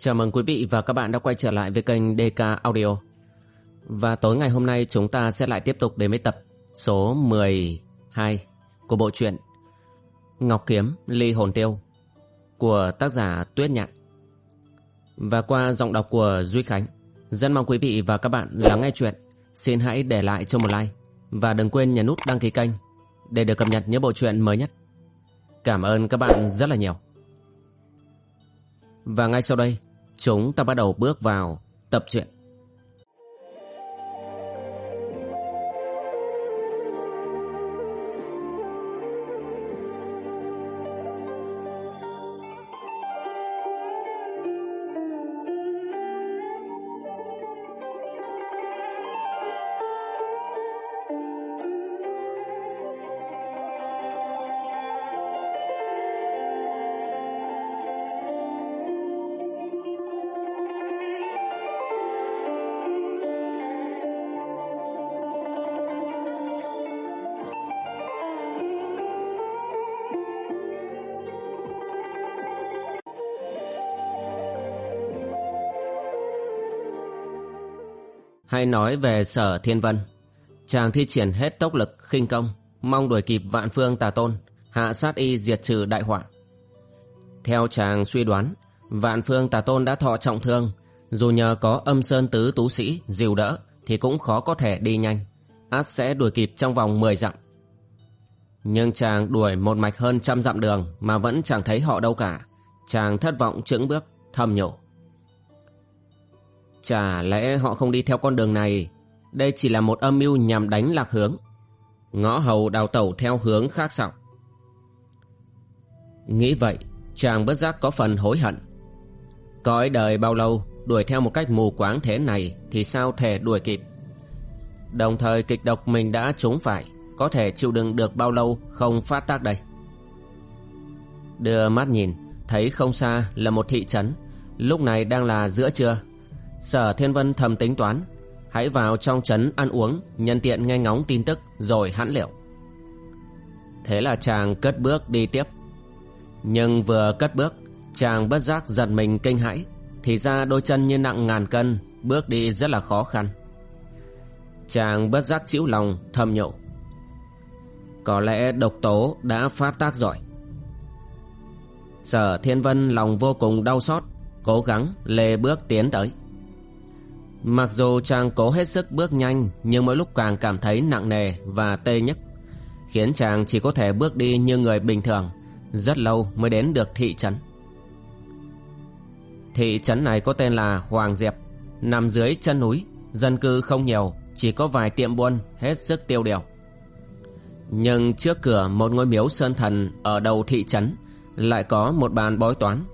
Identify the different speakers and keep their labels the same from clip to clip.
Speaker 1: Chào mừng quý vị và các bạn đã quay trở lại với kênh DK Audio. Và tối ngày hôm nay chúng ta sẽ lại tiếp tục đến với tập số 12 của bộ truyện Ngọc Kiếm Ly Hồn Tiêu của tác giả Tuyết Nhạn. Và qua giọng đọc của Duy Khánh, rất mong quý vị và các bạn lắng nghe chuyện. Xin hãy để lại cho một like và đừng quên nhấn nút đăng ký kênh để được cập nhật những bộ truyện mới nhất. Cảm ơn các bạn rất là nhiều. Và ngay sau đây, chúng ta bắt đầu bước vào tập truyện. Hay nói về sở thiên vân? Chàng thi triển hết tốc lực, khinh công, Mong đuổi kịp vạn phương tà tôn, Hạ sát y diệt trừ đại họa. Theo chàng suy đoán, Vạn phương tà tôn đã thọ trọng thương. Dù nhờ có âm sơn tứ tú sĩ Dìu đỡ, Thì cũng khó có thể đi nhanh. Át sẽ đuổi kịp trong vòng 10 dặm. Nhưng chàng đuổi một mạch hơn trăm dặm đường Mà vẫn chẳng thấy họ đâu cả. Chàng thất vọng chững bước, thầm nhổ Chả lẽ họ không đi theo con đường này? Đây chỉ là một âm mưu nhằm đánh lạc hướng. Ngõ hầu đào tẩu theo hướng khác sao? Nghĩ vậy, Chàng bất giác có phần hối hận. Cõi đời bao lâu, Đuổi theo một cách mù quáng thế này Thì sao thể đuổi kịp? Đồng thời kịch độc mình đã trúng phải, Có thể chịu đựng được bao lâu Không phát tác đây? Đưa mắt nhìn, Thấy không xa là một thị trấn. Lúc này đang là giữa trưa. Sở Thiên Vân thầm tính toán, Hãy vào trong trấn ăn uống, Nhân tiện nghe ngóng tin tức Rồi hãn liệu. Thế là chàng cất bước đi tiếp. Nhưng vừa cất bước, Chàng bất giác giật mình kinh hãi, Thì ra đôi chân như nặng ngàn cân, Bước đi rất là khó khăn. Chàng bất giác chịu lòng, thầm nhộ Có lẽ độc tố đã phát tác giỏi. Sở Thiên Vân lòng vô cùng đau xót, Cố gắng lê bước tiến tới. Mặc dù chàng cố hết sức bước nhanh, Nhưng mỗi lúc càng cảm thấy nặng nề và tê nhức, Khiến chàng chỉ có thể bước đi như người bình thường, Rất lâu mới đến được thị trấn. Thị trấn này có tên là Hoàng Diệp, Nằm dưới chân núi, Dân cư không nhiều, Chỉ có vài tiệm buôn hết sức tiêu điều. Nhưng trước cửa một ngôi miếu sơn thần Ở đầu thị trấn Lại có một bàn bói toán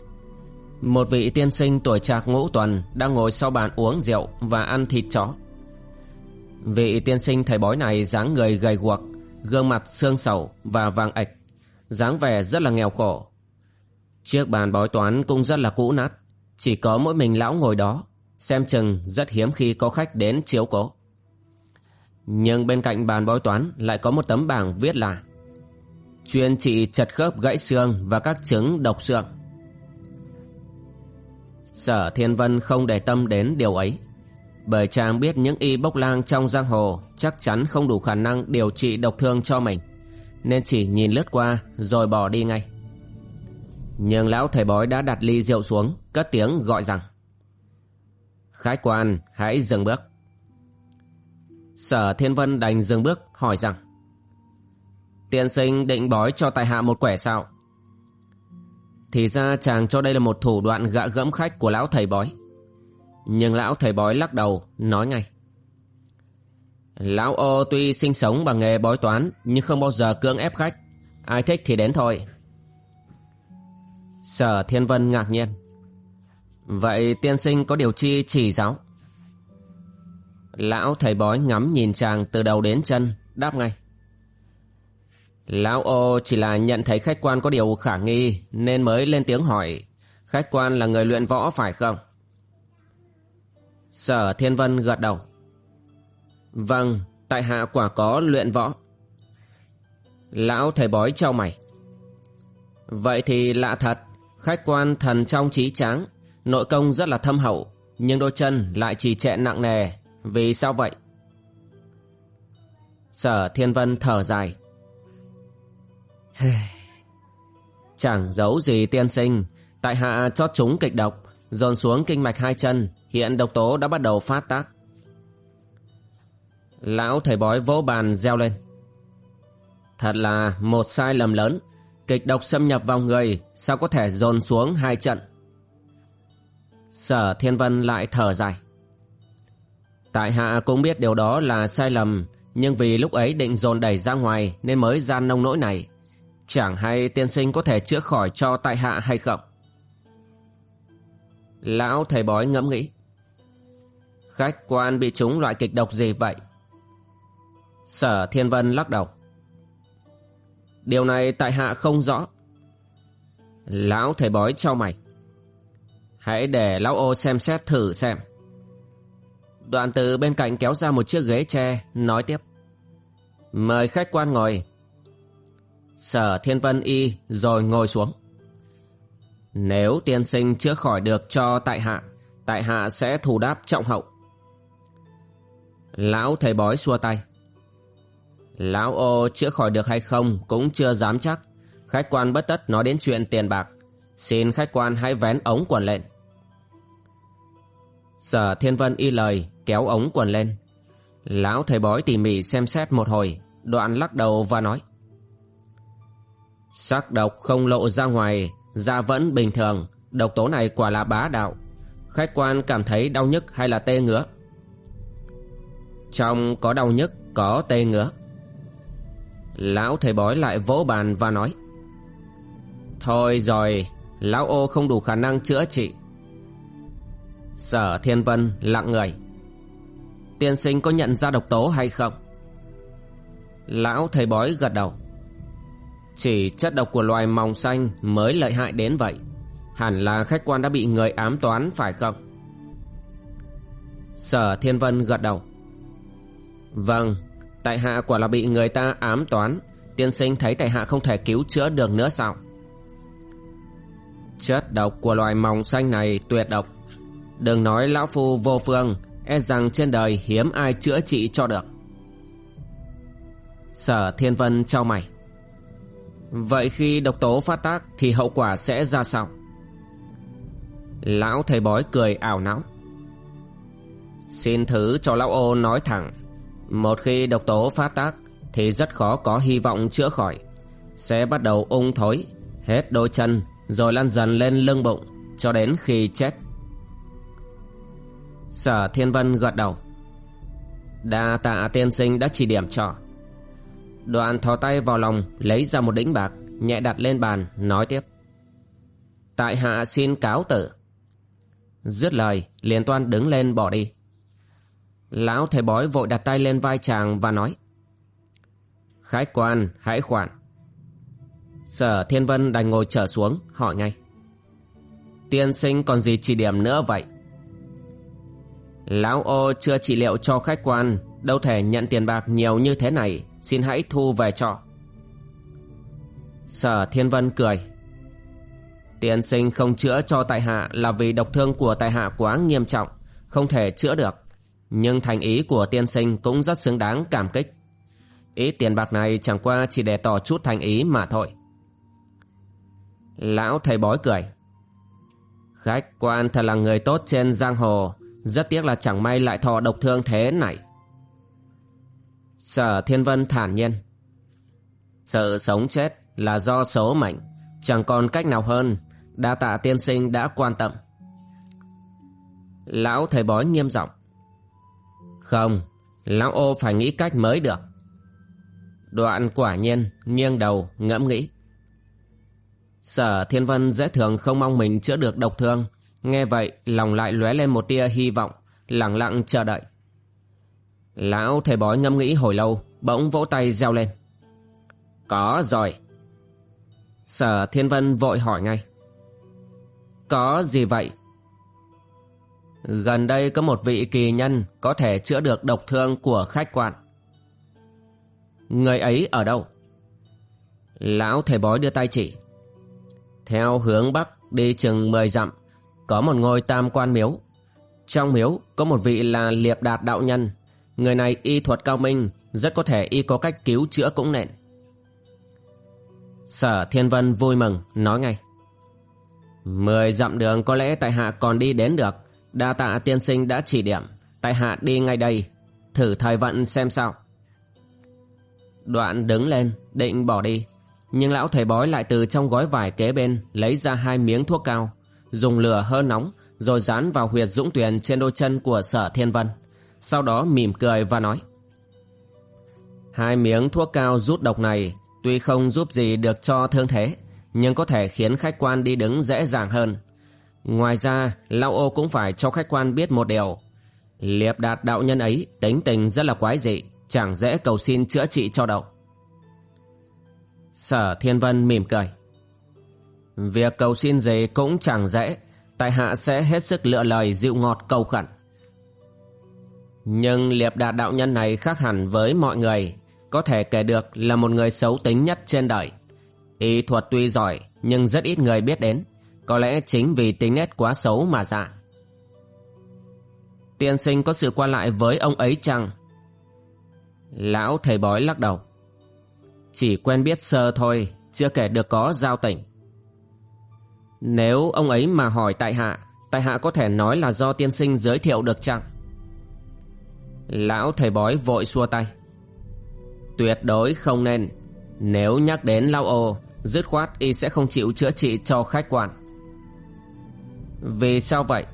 Speaker 1: một vị tiên sinh tuổi trạc ngũ tuần đang ngồi sau bàn uống rượu và ăn thịt chó. Vị tiên sinh thầy bói này dáng người gầy guộc, gương mặt xương sầu và vàng ạch, dáng vẻ rất là nghèo khổ. Chiếc bàn bói toán cũng rất là cũ nát, chỉ có mỗi mình lão ngồi đó, xem chừng rất hiếm khi có khách đến chiếu cố. Nhưng bên cạnh bàn bói toán lại có một tấm bảng viết là chuyên trị chật khớp gãy xương và các chứng độc xương. Sở Thiên Vân không để tâm đến điều ấy. Bởi chàng biết những y bốc lang trong giang hồ Chắc chắn không đủ khả năng điều trị độc thương cho mình, Nên chỉ nhìn lướt qua rồi bỏ đi ngay. Nhưng lão thầy bói đã đặt ly rượu xuống, Cất tiếng gọi rằng, Khái quan, hãy dừng bước. Sở Thiên Vân đành dừng bước, hỏi rằng, Tiên sinh định bói cho tài hạ một quẻ sao? Thì ra chàng cho đây là một thủ đoạn gạ gẫm khách của lão thầy bói. Nhưng lão thầy bói lắc đầu, Nói ngay. Lão ô tuy sinh sống bằng nghề bói toán, Nhưng không bao giờ cưỡng ép khách. Ai thích thì đến thôi. Sở Thiên Vân ngạc nhiên. Vậy tiên sinh có điều chi chỉ giáo? Lão thầy bói ngắm nhìn chàng từ đầu đến chân, Đáp ngay. Lão ô chỉ là nhận thấy khách quan có điều khả nghi nên mới lên tiếng hỏi khách quan là người luyện võ phải không? Sở Thiên Vân gật đầu. Vâng, tại hạ quả có luyện võ. Lão thầy bói trao mày. Vậy thì lạ thật, khách quan thần trong trí tráng, nội công rất là thâm hậu, nhưng đôi chân lại trì trệ nặng nề. Vì sao vậy? Sở Thiên Vân thở dài. Chẳng giấu gì tiên sinh, tại hạ chót chúng kịch độc, dồn xuống kinh mạch hai chân, hiện độc tố đã bắt đầu phát tác. Lão thầy bói vỗ bàn reo lên. Thật là một sai lầm lớn, kịch độc xâm nhập vào người, sao có thể dồn xuống hai trận. Sở Thiên Vân lại thở dài. Tại hạ cũng biết điều đó là sai lầm, nhưng vì lúc ấy định dồn đẩy ra ngoài nên mới gian nông nỗi này. Chẳng hay tiên sinh có thể chữa khỏi cho tại hạ hay không? Lão thầy bói ngẫm nghĩ. Khách quan bị trúng loại kịch độc gì vậy? Sở Thiên Vân lắc đầu. Điều này tại hạ không rõ. Lão thầy bói cho mày. Hãy để lão ô xem xét thử xem. Đoạn từ bên cạnh kéo ra một chiếc ghế tre, nói tiếp. Mời khách quan ngồi. Sở Thiên Vân y rồi ngồi xuống. Nếu tiên sinh chữa khỏi được cho tại hạ, tại hạ sẽ thù đáp trọng hậu. Lão thầy bói xua tay. Lão ô chữa khỏi được hay không cũng chưa dám chắc. Khách quan bất tất nói đến chuyện tiền bạc. Xin khách quan hãy vén ống quần lên. Sở Thiên Vân y lời kéo ống quần lên. Lão thầy bói tỉ mỉ xem xét một hồi, đoạn lắc đầu và nói. Sắc độc không lộ ra ngoài, da vẫn bình thường, độc tố này quả là bá đạo. Khách quan cảm thấy đau nhức hay là tê ngứa? Trong có đau nhức, có tê ngứa. Lão thầy bói lại vỗ bàn và nói. Thôi rồi, lão ô không đủ khả năng chữa trị. Sở Thiên Vân lặng người. Tiên sinh có nhận ra độc tố hay không? Lão thầy bói gật đầu. Chỉ chất độc của loài mòng xanh mới lợi hại đến vậy. Hẳn là khách quan đã bị người ám toán phải không? Sở Thiên Vân gật đầu. Vâng, tại hạ quả là bị người ta ám toán. Tiên sinh thấy tại hạ không thể cứu chữa được nữa sao? Chất độc của loài mòng xanh này tuyệt độc. Đừng nói lão phu vô phương, e rằng trên đời hiếm ai chữa trị cho được. Sở Thiên Vân trao mày. Vậy khi độc tố phát tác thì hậu quả sẽ ra sao? Lão thầy bói cười ảo não. Xin thứ cho lão ô nói thẳng. Một khi độc tố phát tác thì rất khó có hy vọng chữa khỏi. Sẽ bắt đầu ung thối, hết đôi chân rồi lan dần lên lưng bụng cho đến khi chết. Sở Thiên Vân gật đầu. Đa tạ tiên sinh đã chỉ điểm cho. Đoạn thò tay vào lòng, lấy ra một đĩnh bạc, nhẹ đặt lên bàn, nói tiếp. Tại hạ xin cáo tử. Dứt lời, liền toan đứng lên bỏ đi. Lão thầy bói vội đặt tay lên vai chàng và nói. Khách quan, hãy khoản. Sở Thiên Vân đành ngồi trở xuống, hỏi ngay. Tiên sinh còn gì chỉ điểm nữa vậy? Lão ô chưa trị liệu cho khách quan, Đâu thể nhận tiền bạc nhiều như thế này Xin hãy thu về cho. Sở Thiên Vân cười. Tiên sinh không chữa cho tại hạ Là vì độc thương của tại hạ quá nghiêm trọng, Không thể chữa được. Nhưng thành ý của tiên sinh cũng rất xứng đáng cảm kích. Ý tiền bạc này chẳng qua chỉ để tỏ chút thành ý mà thôi. Lão thầy bói cười. Khách quan thật là người tốt trên giang hồ, rất tiếc là chẳng may lại thọ độc thương thế này. Sở Thiên Vân thản nhiên. Sự sống chết là do số mệnh, chẳng còn cách nào hơn, đa tạ tiên sinh đã quan tâm. Lão thầy bói nghiêm giọng Không, lão ô phải nghĩ cách mới được. Đoạn quả nhiên, nghiêng đầu, ngẫm nghĩ. Sở Thiên Vân dễ thường không mong mình chữa được độc thương, Nghe vậy lòng lại lóe lên một tia hy vọng Lặng lặng chờ đợi Lão thầy bói ngâm nghĩ hồi lâu, Bỗng vỗ tay reo lên Có rồi Sở Thiên Vân vội hỏi ngay Có gì vậy? Gần đây có một vị kỳ nhân Có thể chữa được độc thương của khách quan Người ấy ở đâu? Lão thầy bói đưa tay chỉ Theo hướng bắc, đi chừng mười dặm, có một ngôi tam quan miếu. Trong miếu có một vị là liệp đạt đạo nhân. Người này y thuật cao minh, rất có thể y có cách cứu chữa cũng nện. Sở Thiên Vân vui mừng, nói ngay. Mười dặm đường có lẽ tại hạ còn đi đến được. Đa tạ tiên sinh đã chỉ điểm. Tại hạ đi ngay đây. Thử thời vận xem sao. Đoạn đứng lên, định bỏ đi. Nhưng lão thầy bói lại từ trong gói vải kế bên lấy ra hai miếng thuốc cao. Dùng lửa hơ nóng rồi dán vào huyệt dũng tuyền trên đôi chân của sở thiên vân. Sau đó mỉm cười và nói. Hai miếng thuốc cao rút độc này tuy không giúp gì được cho thương thế nhưng có thể khiến khách quan đi đứng dễ dàng hơn. Ngoài ra, Lão ô cũng phải cho khách quan biết một điều. Liệp đạt đạo nhân ấy tính tình rất là quái dị, chẳng dễ cầu xin chữa trị cho đâu. Sở Thiên Vân mỉm cười. Việc cầu xin gì cũng chẳng dễ, tại hạ sẽ hết sức lựa lời dịu ngọt cầu khẩn. Nhưng liệp đạt đạo nhân này khác hẳn với mọi người, có thể kể được là một người xấu tính nhất trên đời. Y thuật tuy giỏi nhưng rất ít người biết đến, có lẽ chính vì tính nét quá xấu mà dạ. Tiên sinh có sự qua lại với ông ấy chăng? Lão thầy bói lắc đầu. Chỉ quen biết sơ thôi, chưa kể được có giao tình. Nếu ông ấy mà hỏi tại hạ, tại hạ có thể nói là do tiên sinh giới thiệu được chăng? Lão thầy bói vội xua tay. Tuyệt đối không nên. Nếu nhắc đến Lao ô, dứt khoát y sẽ không chịu chữa trị cho khách quan. Vì sao vậy?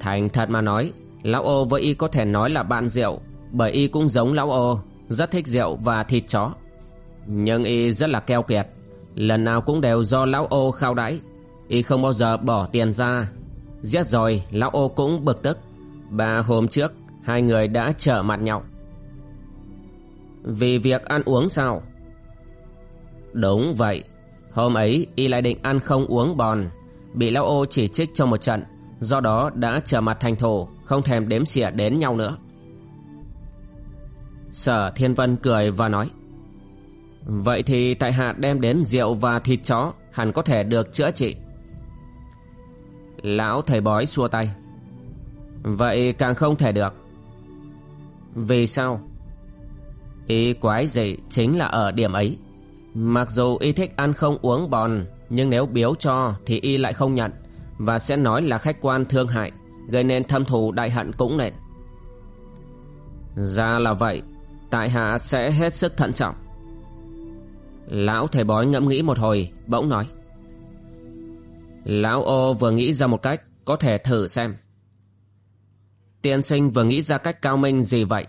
Speaker 1: Thành thật mà nói, Lão ô với y có thể nói là bạn rượu, bởi y cũng giống Lão ô, rất thích rượu và thịt chó. Nhưng y rất là keo kiệt, lần nào cũng đều do Lão ô khao đãi, y không bao giờ bỏ tiền ra. Giết rồi, Lão ô cũng bực tức. bà hôm trước, hai người đã trở mặt nhau. Vì việc ăn uống sao? Đúng vậy, hôm ấy y lại định ăn không uống bòn, bị lão ô chỉ trích trong một trận, do đó đã trở mặt thành thù, không thèm đếm xỉa đến nhau nữa. Sở Thiên Vân cười và nói Vậy thì tại hạ đem đến rượu và thịt chó hẳn có thể được chữa trị. Lão thầy bói xua tay Vậy càng không thể được vì sao? Y quái dị chính là ở điểm ấy. Mặc dù y thích ăn không uống bòn, Nhưng nếu biếu cho thì y lại không nhận Và sẽ nói là khách quan thương hại, Gây nên thâm thù đại hận cũng nện. Ra là vậy, Tại hạ sẽ hết sức thận trọng. Lão thầy bói ngẫm nghĩ một hồi, Bỗng nói. Lão ô vừa nghĩ ra một cách Có thể thử xem. Tiên sinh vừa nghĩ ra cách cao minh gì vậy?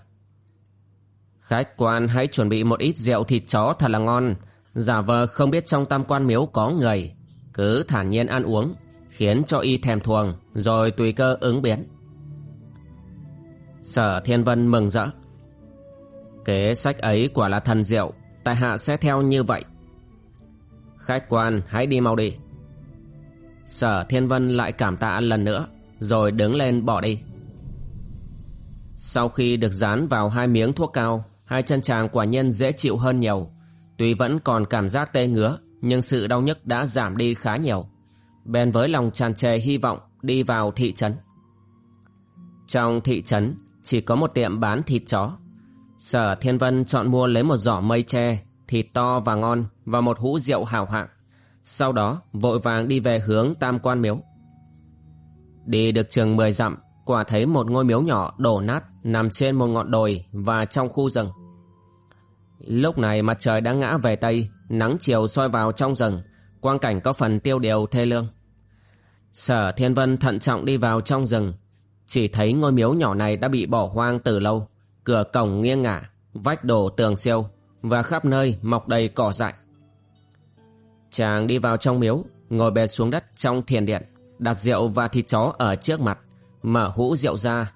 Speaker 1: Khách quan, hãy chuẩn bị một ít rượu thịt chó thật là ngon. Giả vờ không biết trong tam quan miếu có người. Cứ thản nhiên ăn uống, Khiến cho y thèm thuồng, Rồi tùy cơ ứng biến. Sở Thiên Vân mừng rỡ. Kế sách ấy quả là thần diệu, Tại hạ sẽ theo như vậy. Khách quan, hãy đi mau đi. Sở Thiên Vân lại cảm tạ lần nữa, Rồi đứng lên bỏ đi. Sau khi được dán vào hai miếng thuốc cao, Hai chân chàng quả nhân dễ chịu hơn nhiều. Tuy vẫn còn cảm giác tê ngứa, Nhưng sự đau nhức đã giảm đi khá nhiều. Bèn với lòng tràn trề hy vọng Đi vào thị trấn. Trong thị trấn, Chỉ có một tiệm bán thịt chó. Sở Thiên Vân chọn mua lấy một giỏ mây tre, Thịt to và ngon, Và một hũ rượu hảo hạng. Sau đó, vội vàng đi về hướng Tam Quan Miếu. Đi được chừng 10 dặm Quả thấy một ngôi miếu nhỏ đổ nát Nằm trên một ngọn đồi Và trong khu rừng Lúc này mặt trời đã ngã về Tây, nắng chiều soi vào trong rừng, quang cảnh có phần tiêu điều thê lương. Sở Thiên Vân thận trọng đi vào trong rừng, chỉ thấy ngôi miếu nhỏ này đã bị bỏ hoang từ lâu, cửa cổng nghiêng ngả, vách đổ tường siêu, và khắp nơi mọc đầy cỏ dại. Chàng đi vào trong miếu, ngồi bệt xuống đất trong thiền điện, đặt rượu và thịt chó ở trước mặt, mở hũ rượu ra.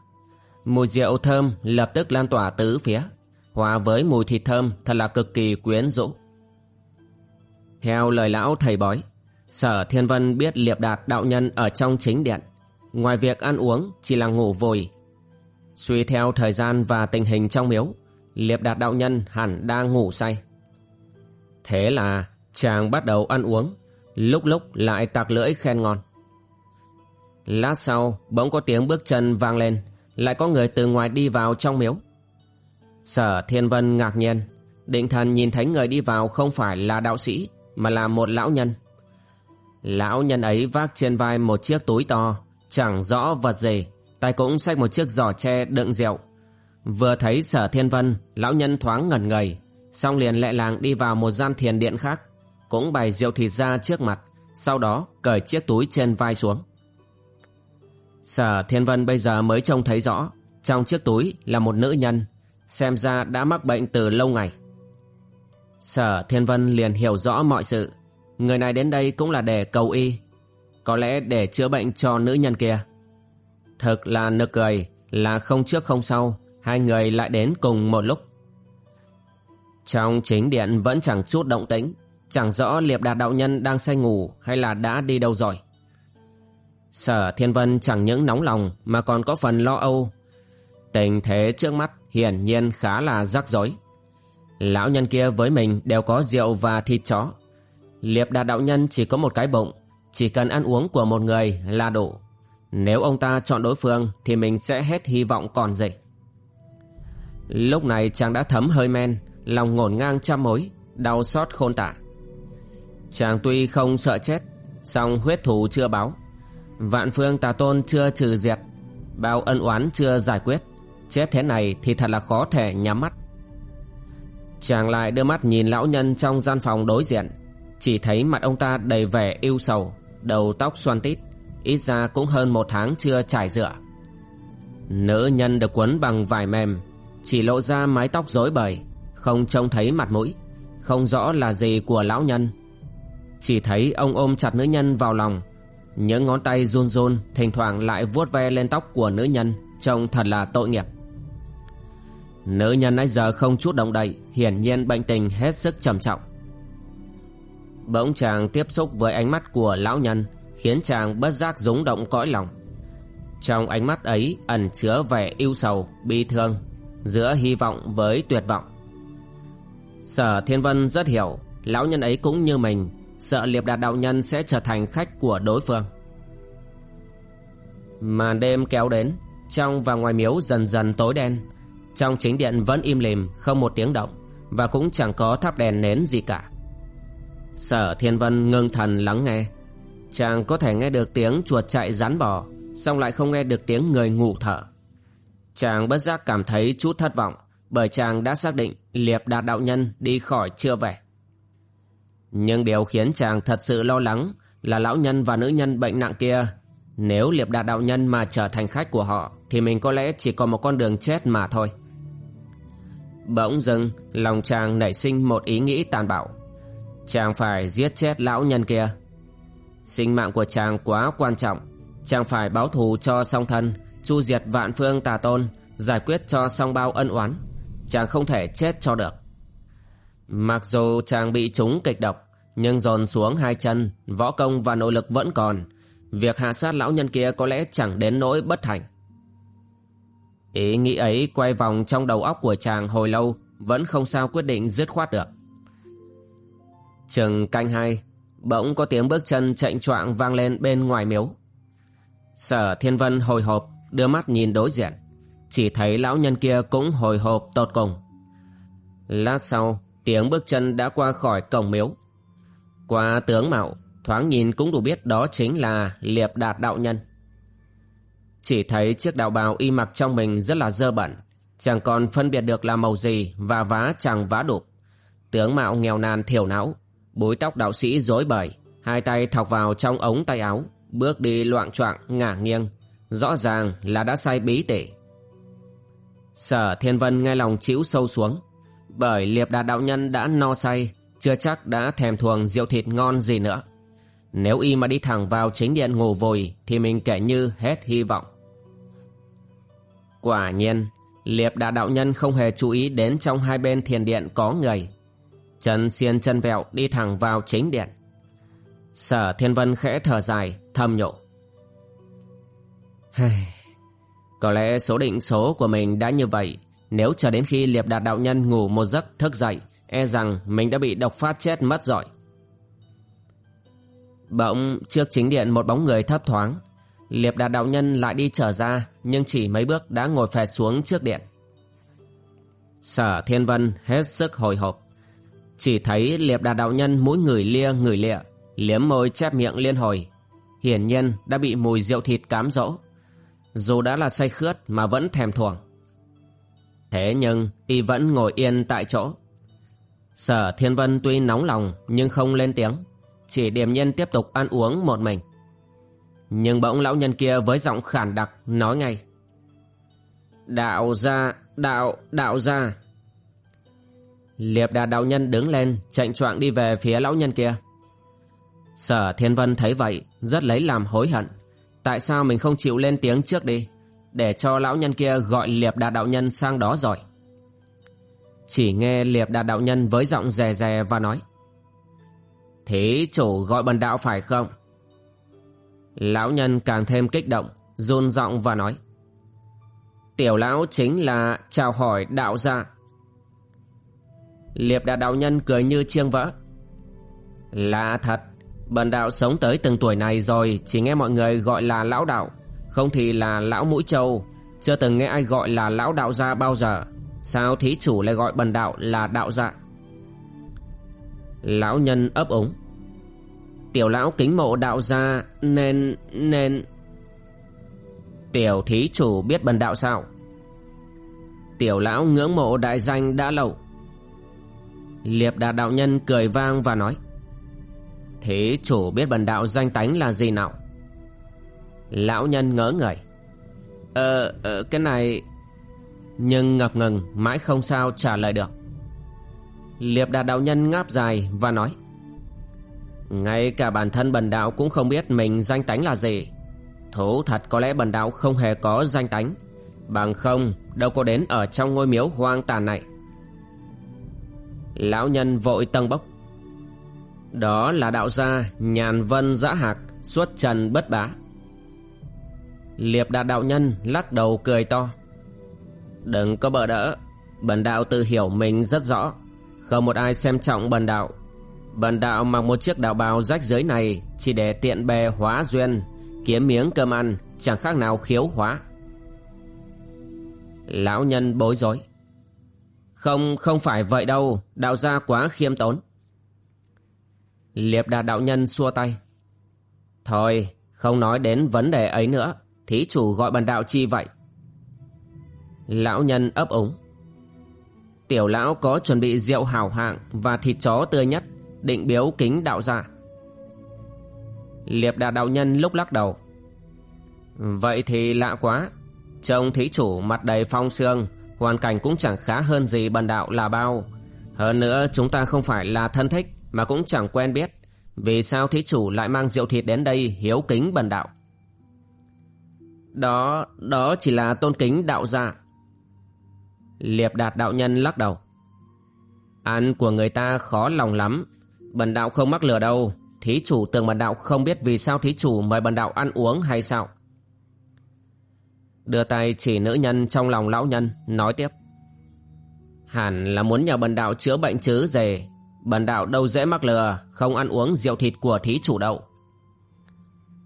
Speaker 1: Mùi rượu thơm lập tức lan tỏa tứ phía hòa với mùi thịt thơm thật là cực kỳ quyến rũ. Theo lời lão thầy bói, Sở Thiên Vân biết liệp đạt đạo nhân ở trong chính điện, ngoài việc ăn uống chỉ là ngủ vùi. Suy theo thời gian và tình hình trong miếu, liệp đạt đạo nhân hẳn đang ngủ say. Thế là chàng bắt đầu ăn uống, lúc lúc lại tạc lưỡi khen ngon. Lát sau, bỗng có tiếng bước chân vang lên. Lại có người từ ngoài đi vào trong miếu. Sở Thiên Vân ngạc nhiên. Định thần nhìn thấy người đi vào không phải là đạo sĩ, Mà là một lão nhân. Lão nhân ấy vác trên vai một chiếc túi to, Chẳng rõ vật gì, Tay cũng xách một chiếc giỏ tre đựng rượu. Vừa thấy sở thiên vân, Lão nhân thoáng ngẩn ngầy Xong liền lẹ làng đi vào một gian thiền điện khác, Cũng bày rượu thịt ra trước mặt, Sau đó cởi chiếc túi trên vai xuống. Sở thiên vân bây giờ mới trông thấy rõ, Trong chiếc túi là một nữ nhân, Xem ra đã mắc bệnh từ lâu ngày. Sở thiên vân liền hiểu rõ mọi sự. Người này đến đây cũng là để cầu y, Có lẽ để chữa bệnh cho nữ nhân kia. Thật là nực cười, Là không trước không sau, Hai người lại đến cùng một lúc. Trong chính điện vẫn chẳng chút động tĩnh, Chẳng rõ liệp đạt đạo nhân đang say ngủ Hay là đã đi đâu rồi. Sở Thiên Vân chẳng những nóng lòng Mà còn có phần lo âu. Tình thế trước mắt hiển nhiên khá là rắc rối. Lão nhân kia với mình đều có rượu và thịt chó. Liệp đạt đạo nhân chỉ có một cái bụng, Chỉ cần ăn uống của một người là đủ. Nếu ông ta chọn đối phương Thì mình sẽ hết hy vọng còn gì Lúc này chàng đã thấm hơi men, Lòng ngổn ngang trăm mối, Đau xót khôn tả. Chàng tuy không sợ chết, song huyết thù chưa báo Vạn phương tà tôn chưa trừ diệt, Bao ân oán chưa giải quyết. Chết thế này thì thật là khó thể nhắm mắt. Chàng lại đưa mắt nhìn lão nhân trong gian phòng đối diện. Chỉ thấy mặt ông ta đầy vẻ yêu sầu, Đầu tóc xoăn tít, Ít ra cũng hơn một tháng chưa trải rửa. Nữ nhân được quấn bằng vải mềm, Chỉ lộ ra mái tóc rối bời, Không trông thấy mặt mũi, Không rõ là gì của lão nhân. Chỉ thấy ông ôm chặt nữ nhân vào lòng những ngón tay run run Thỉnh thoảng lại vuốt ve lên tóc của nữ nhân Trông thật là tội nghiệp. Nữ nhân nãy giờ không chút động đậy Hiển nhiên bệnh tình hết sức trầm trọng. Bỗng chàng tiếp xúc với ánh mắt của lão nhân Khiến chàng bất giác rúng động cõi lòng. Trong ánh mắt ấy ẩn chứa vẻ yêu sầu, bi thương Giữa hy vọng với tuyệt vọng. Sở Thiên Vân rất hiểu Lão nhân ấy cũng như mình Sợ liệp đạt đạo nhân sẽ trở thành khách của đối phương. Màn đêm kéo đến, Trong và ngoài miếu dần dần tối đen. Trong chính điện vẫn im lìm, Không một tiếng động, Và cũng chẳng có thắp đèn nến gì cả. Sở Thiên Vân ngưng thần lắng nghe. Chàng có thể nghe được tiếng chuột chạy rắn bò Xong lại không nghe được tiếng người ngủ thở. Chàng bất giác cảm thấy chút thất vọng, Bởi chàng đã xác định Liệp đạt đạo nhân đi khỏi chưa về. Nhưng điều khiến chàng thật sự lo lắng Là lão nhân và nữ nhân bệnh nặng kia. Nếu liệp đạt đạo nhân mà trở thành khách của họ, Thì mình có lẽ chỉ còn một con đường chết mà thôi. Bỗng dưng, lòng chàng nảy sinh một ý nghĩ tàn bạo. Chàng phải giết chết lão nhân kia. Sinh mạng của chàng quá quan trọng. Chàng phải báo thù cho song thân, Chu diệt vạn phương tà tôn, Giải quyết cho song bao ân oán. Chàng không thể chết cho được. Mặc dù chàng bị trúng kịch độc nhưng dồn xuống hai chân, Võ công và nội lực vẫn còn. Việc hạ sát lão nhân kia có lẽ chẳng đến nỗi bất thành Ý nghĩ ấy quay vòng trong đầu óc của chàng hồi lâu, Vẫn không sao quyết định dứt khoát được. Chừng canh hai, Bỗng có tiếng bước chân chạy choạng vang lên bên ngoài miếu. Sở Thiên Vân hồi hộp, Đưa mắt nhìn đối diện. Chỉ thấy lão nhân kia cũng hồi hộp tột cùng. Lát sau, Tiếng bước chân đã qua khỏi cổng miếu. Qua tướng mạo, Thoáng nhìn cũng đủ biết đó chính là Liệp Đạt Đạo Nhân. Chỉ thấy chiếc đạo bào y mặc trong mình rất là dơ bẩn, Chẳng còn phân biệt được là màu gì Và vá chẳng vá đục. Tướng mạo nghèo nàn thiểu não, Búi tóc đạo sĩ rối bời, Hai tay thọc vào trong ống tay áo, Bước đi loạn choạng, ngả nghiêng, Rõ ràng là đã sai bí tỉ Sở Thiên Vân nghe lòng chịu sâu xuống, Bởi liệp đạt đạo nhân đã no say chưa chắc đã thèm thuồng rượu thịt ngon gì nữa Nếu y mà đi thẳng vào chính điện ngủ vùi Thì mình kể như hết hy vọng Quả nhiên, liệp đà đạo nhân không hề chú ý đến trong hai bên thiền điện có người. Chân xiên chân vẹo đi thẳng vào chính điện. Sở Thiên Vân khẽ thở dài, thầm nhộ. Có lẽ số định số của mình đã như vậy. Nếu chờ đến khi liệp đạt đạo nhân ngủ một giấc thức dậy, e rằng mình đã bị độc phát chết mất rồi. Bỗng, trước chính điện một bóng người thấp thoáng, Liệp đạt đạo nhân lại đi trở ra, Nhưng chỉ mấy bước đã ngồi phè xuống trước điện. Sở Thiên Vân hết sức hồi hộp, Chỉ thấy liệp đạt đạo nhân mũi người lia người lịa, Liếm môi chép miệng liên hồi, Hiển nhiên đã bị mùi rượu thịt cám dỗ. Dù đã là say khướt mà vẫn thèm thuồng. Thế nhưng y vẫn ngồi yên tại chỗ. Sở Thiên Vân tuy nóng lòng nhưng không lên tiếng. Chỉ điềm nhiên tiếp tục ăn uống một mình. Nhưng bỗng lão nhân kia với giọng khản đặc nói ngay. Đạo ra, đạo, đạo ra Liệp đà đạo nhân đứng lên chạy choạng đi về phía lão nhân kia. Sở Thiên Vân thấy vậy rất lấy làm hối hận. Tại sao mình không chịu lên tiếng trước đi Để cho lão nhân kia gọi liệp đà đạo nhân sang đó rồi? Chỉ nghe liệp đạt đạo nhân với giọng rè rè và nói, Thế chủ gọi bần đạo phải không? Lão nhân càng thêm kích động, run giọng và nói, Tiểu lão chính là chào hỏi đạo gia. Liệp đạt đạo nhân cười như chiêng vỡ, Lạ thật, Bần đạo sống tới từng tuổi này rồi Chỉ nghe mọi người gọi là lão đạo, Không thì là lão mũi trâu, Chưa từng nghe ai gọi là lão đạo gia bao giờ. Sao thí chủ lại gọi bần đạo là đạo dạ? Lão nhân ấp ống, Tiểu lão kính mộ đạo gia Nên nên. Tiểu thí chủ biết bần đạo sao? Tiểu lão ngưỡng mộ đại danh đã lâu. Liệp đạt đạo nhân cười vang và nói Thế chủ biết bần đạo danh tánh là gì nào? Lão nhân ngỡ ngời Ờ, ờ cái này nhưng ngập ngừng, mãi không sao trả lời được. Liệp đạt đạo nhân ngáp dài và nói, Ngay cả bản thân bần đạo cũng không biết mình danh tánh là gì. Thú thật có lẽ bần đạo không hề có danh tánh. Bằng không, đâu có đến ở trong ngôi miếu hoang tàn này. Lão nhân vội tâng bốc, đó là đạo gia nhàn vân giã hạc, xuất trần bất bá. Liệp đạt đạo nhân lắc đầu cười to đừng có bỡ đỡ. Bần đạo tự hiểu mình rất rõ. Không một ai xem trọng bần đạo. Bần đạo mặc một chiếc đạo bào rách dưới này chỉ để tiện bề hóa duyên kiếm miếng cơm ăn chẳng khác nào khiếu hóa. Lão nhân bối rối. Không không phải vậy đâu. Đạo gia quá khiêm tốn. Liệp đạt đạo nhân xua tay. Thôi, không nói đến vấn đề ấy nữa. Thí chủ gọi bần đạo chi vậy? Lão nhân ấp úng. Tiểu lão có chuẩn bị rượu hảo hạng và thịt chó tươi nhất, định biếu kính đạo gia. Liệp đà đạo nhân lúc lắc đầu. Vậy thì lạ quá. Trông thí chủ mặt đầy phong sương, hoàn cảnh cũng chẳng khá hơn gì bần đạo là bao. Hơn nữa chúng ta không phải là thân thích mà cũng chẳng quen biết vì sao thí chủ lại mang rượu thịt đến đây hiếu kính bần đạo đó đó chỉ là tôn kính đạo gia liệp đạt đạo nhân lắc đầu. Ăn của người ta khó lòng lắm. Bần đạo không mắc lừa đâu. Thí chủ tưởng bần đạo không biết vì sao thí chủ mời bần đạo ăn uống hay sao? Đưa tay chỉ nữ nhân trong lòng lão nhân, nói tiếp. Hẳn là muốn nhờ bần đạo chữa bệnh chứ, dề. Bần đạo đâu dễ mắc lừa, Không ăn uống rượu thịt của thí chủ đậu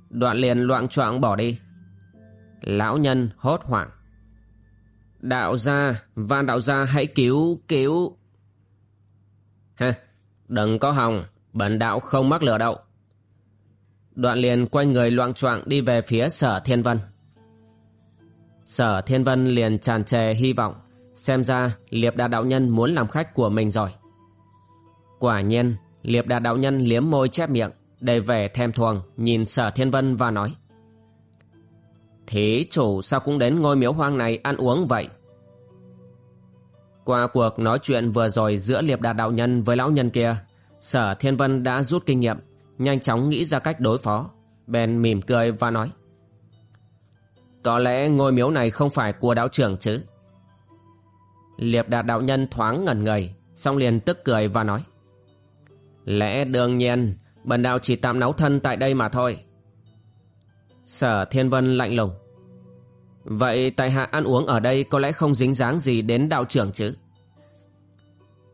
Speaker 1: Đoạn liền loạn choạng bỏ đi. Lão nhân hốt hoảng. Đạo gia Van đạo gia hãy cứu cứu. Ha Đừng có hòng. Bần đạo không mắc lửa đậu Đoạn liền quay người loạn choạng đi về phía sở thiên vân. Sở thiên vân liền tràn trề hy vọng Xem ra liệp đà đạo nhân muốn làm khách của mình rồi. Quả nhiên, liệp đà đạo nhân liếm môi chép miệng, đầy vẻ thèm thuồng, nhìn sở thiên vân và nói. Thế chủ sao cũng đến ngôi miếu hoang này ăn uống vậy? Qua cuộc nói chuyện vừa rồi giữa liệp đạt đạo nhân với lão nhân kia, sở thiên vân đã rút kinh nghiệm, nhanh chóng nghĩ ra cách đối phó. Bèn mỉm cười và nói. Có lẽ ngôi miếu này không phải của đạo trưởng chứ? Liệp đạt đạo nhân thoáng ngẩn người, xong liền tức cười và nói. Lẽ đương nhiên, bần đạo chỉ tạm nấu thân tại đây mà thôi. Sở Thiên Vân lạnh lùng. Vậy tại hạ ăn uống ở đây có lẽ không dính dáng gì đến đạo trưởng chứ?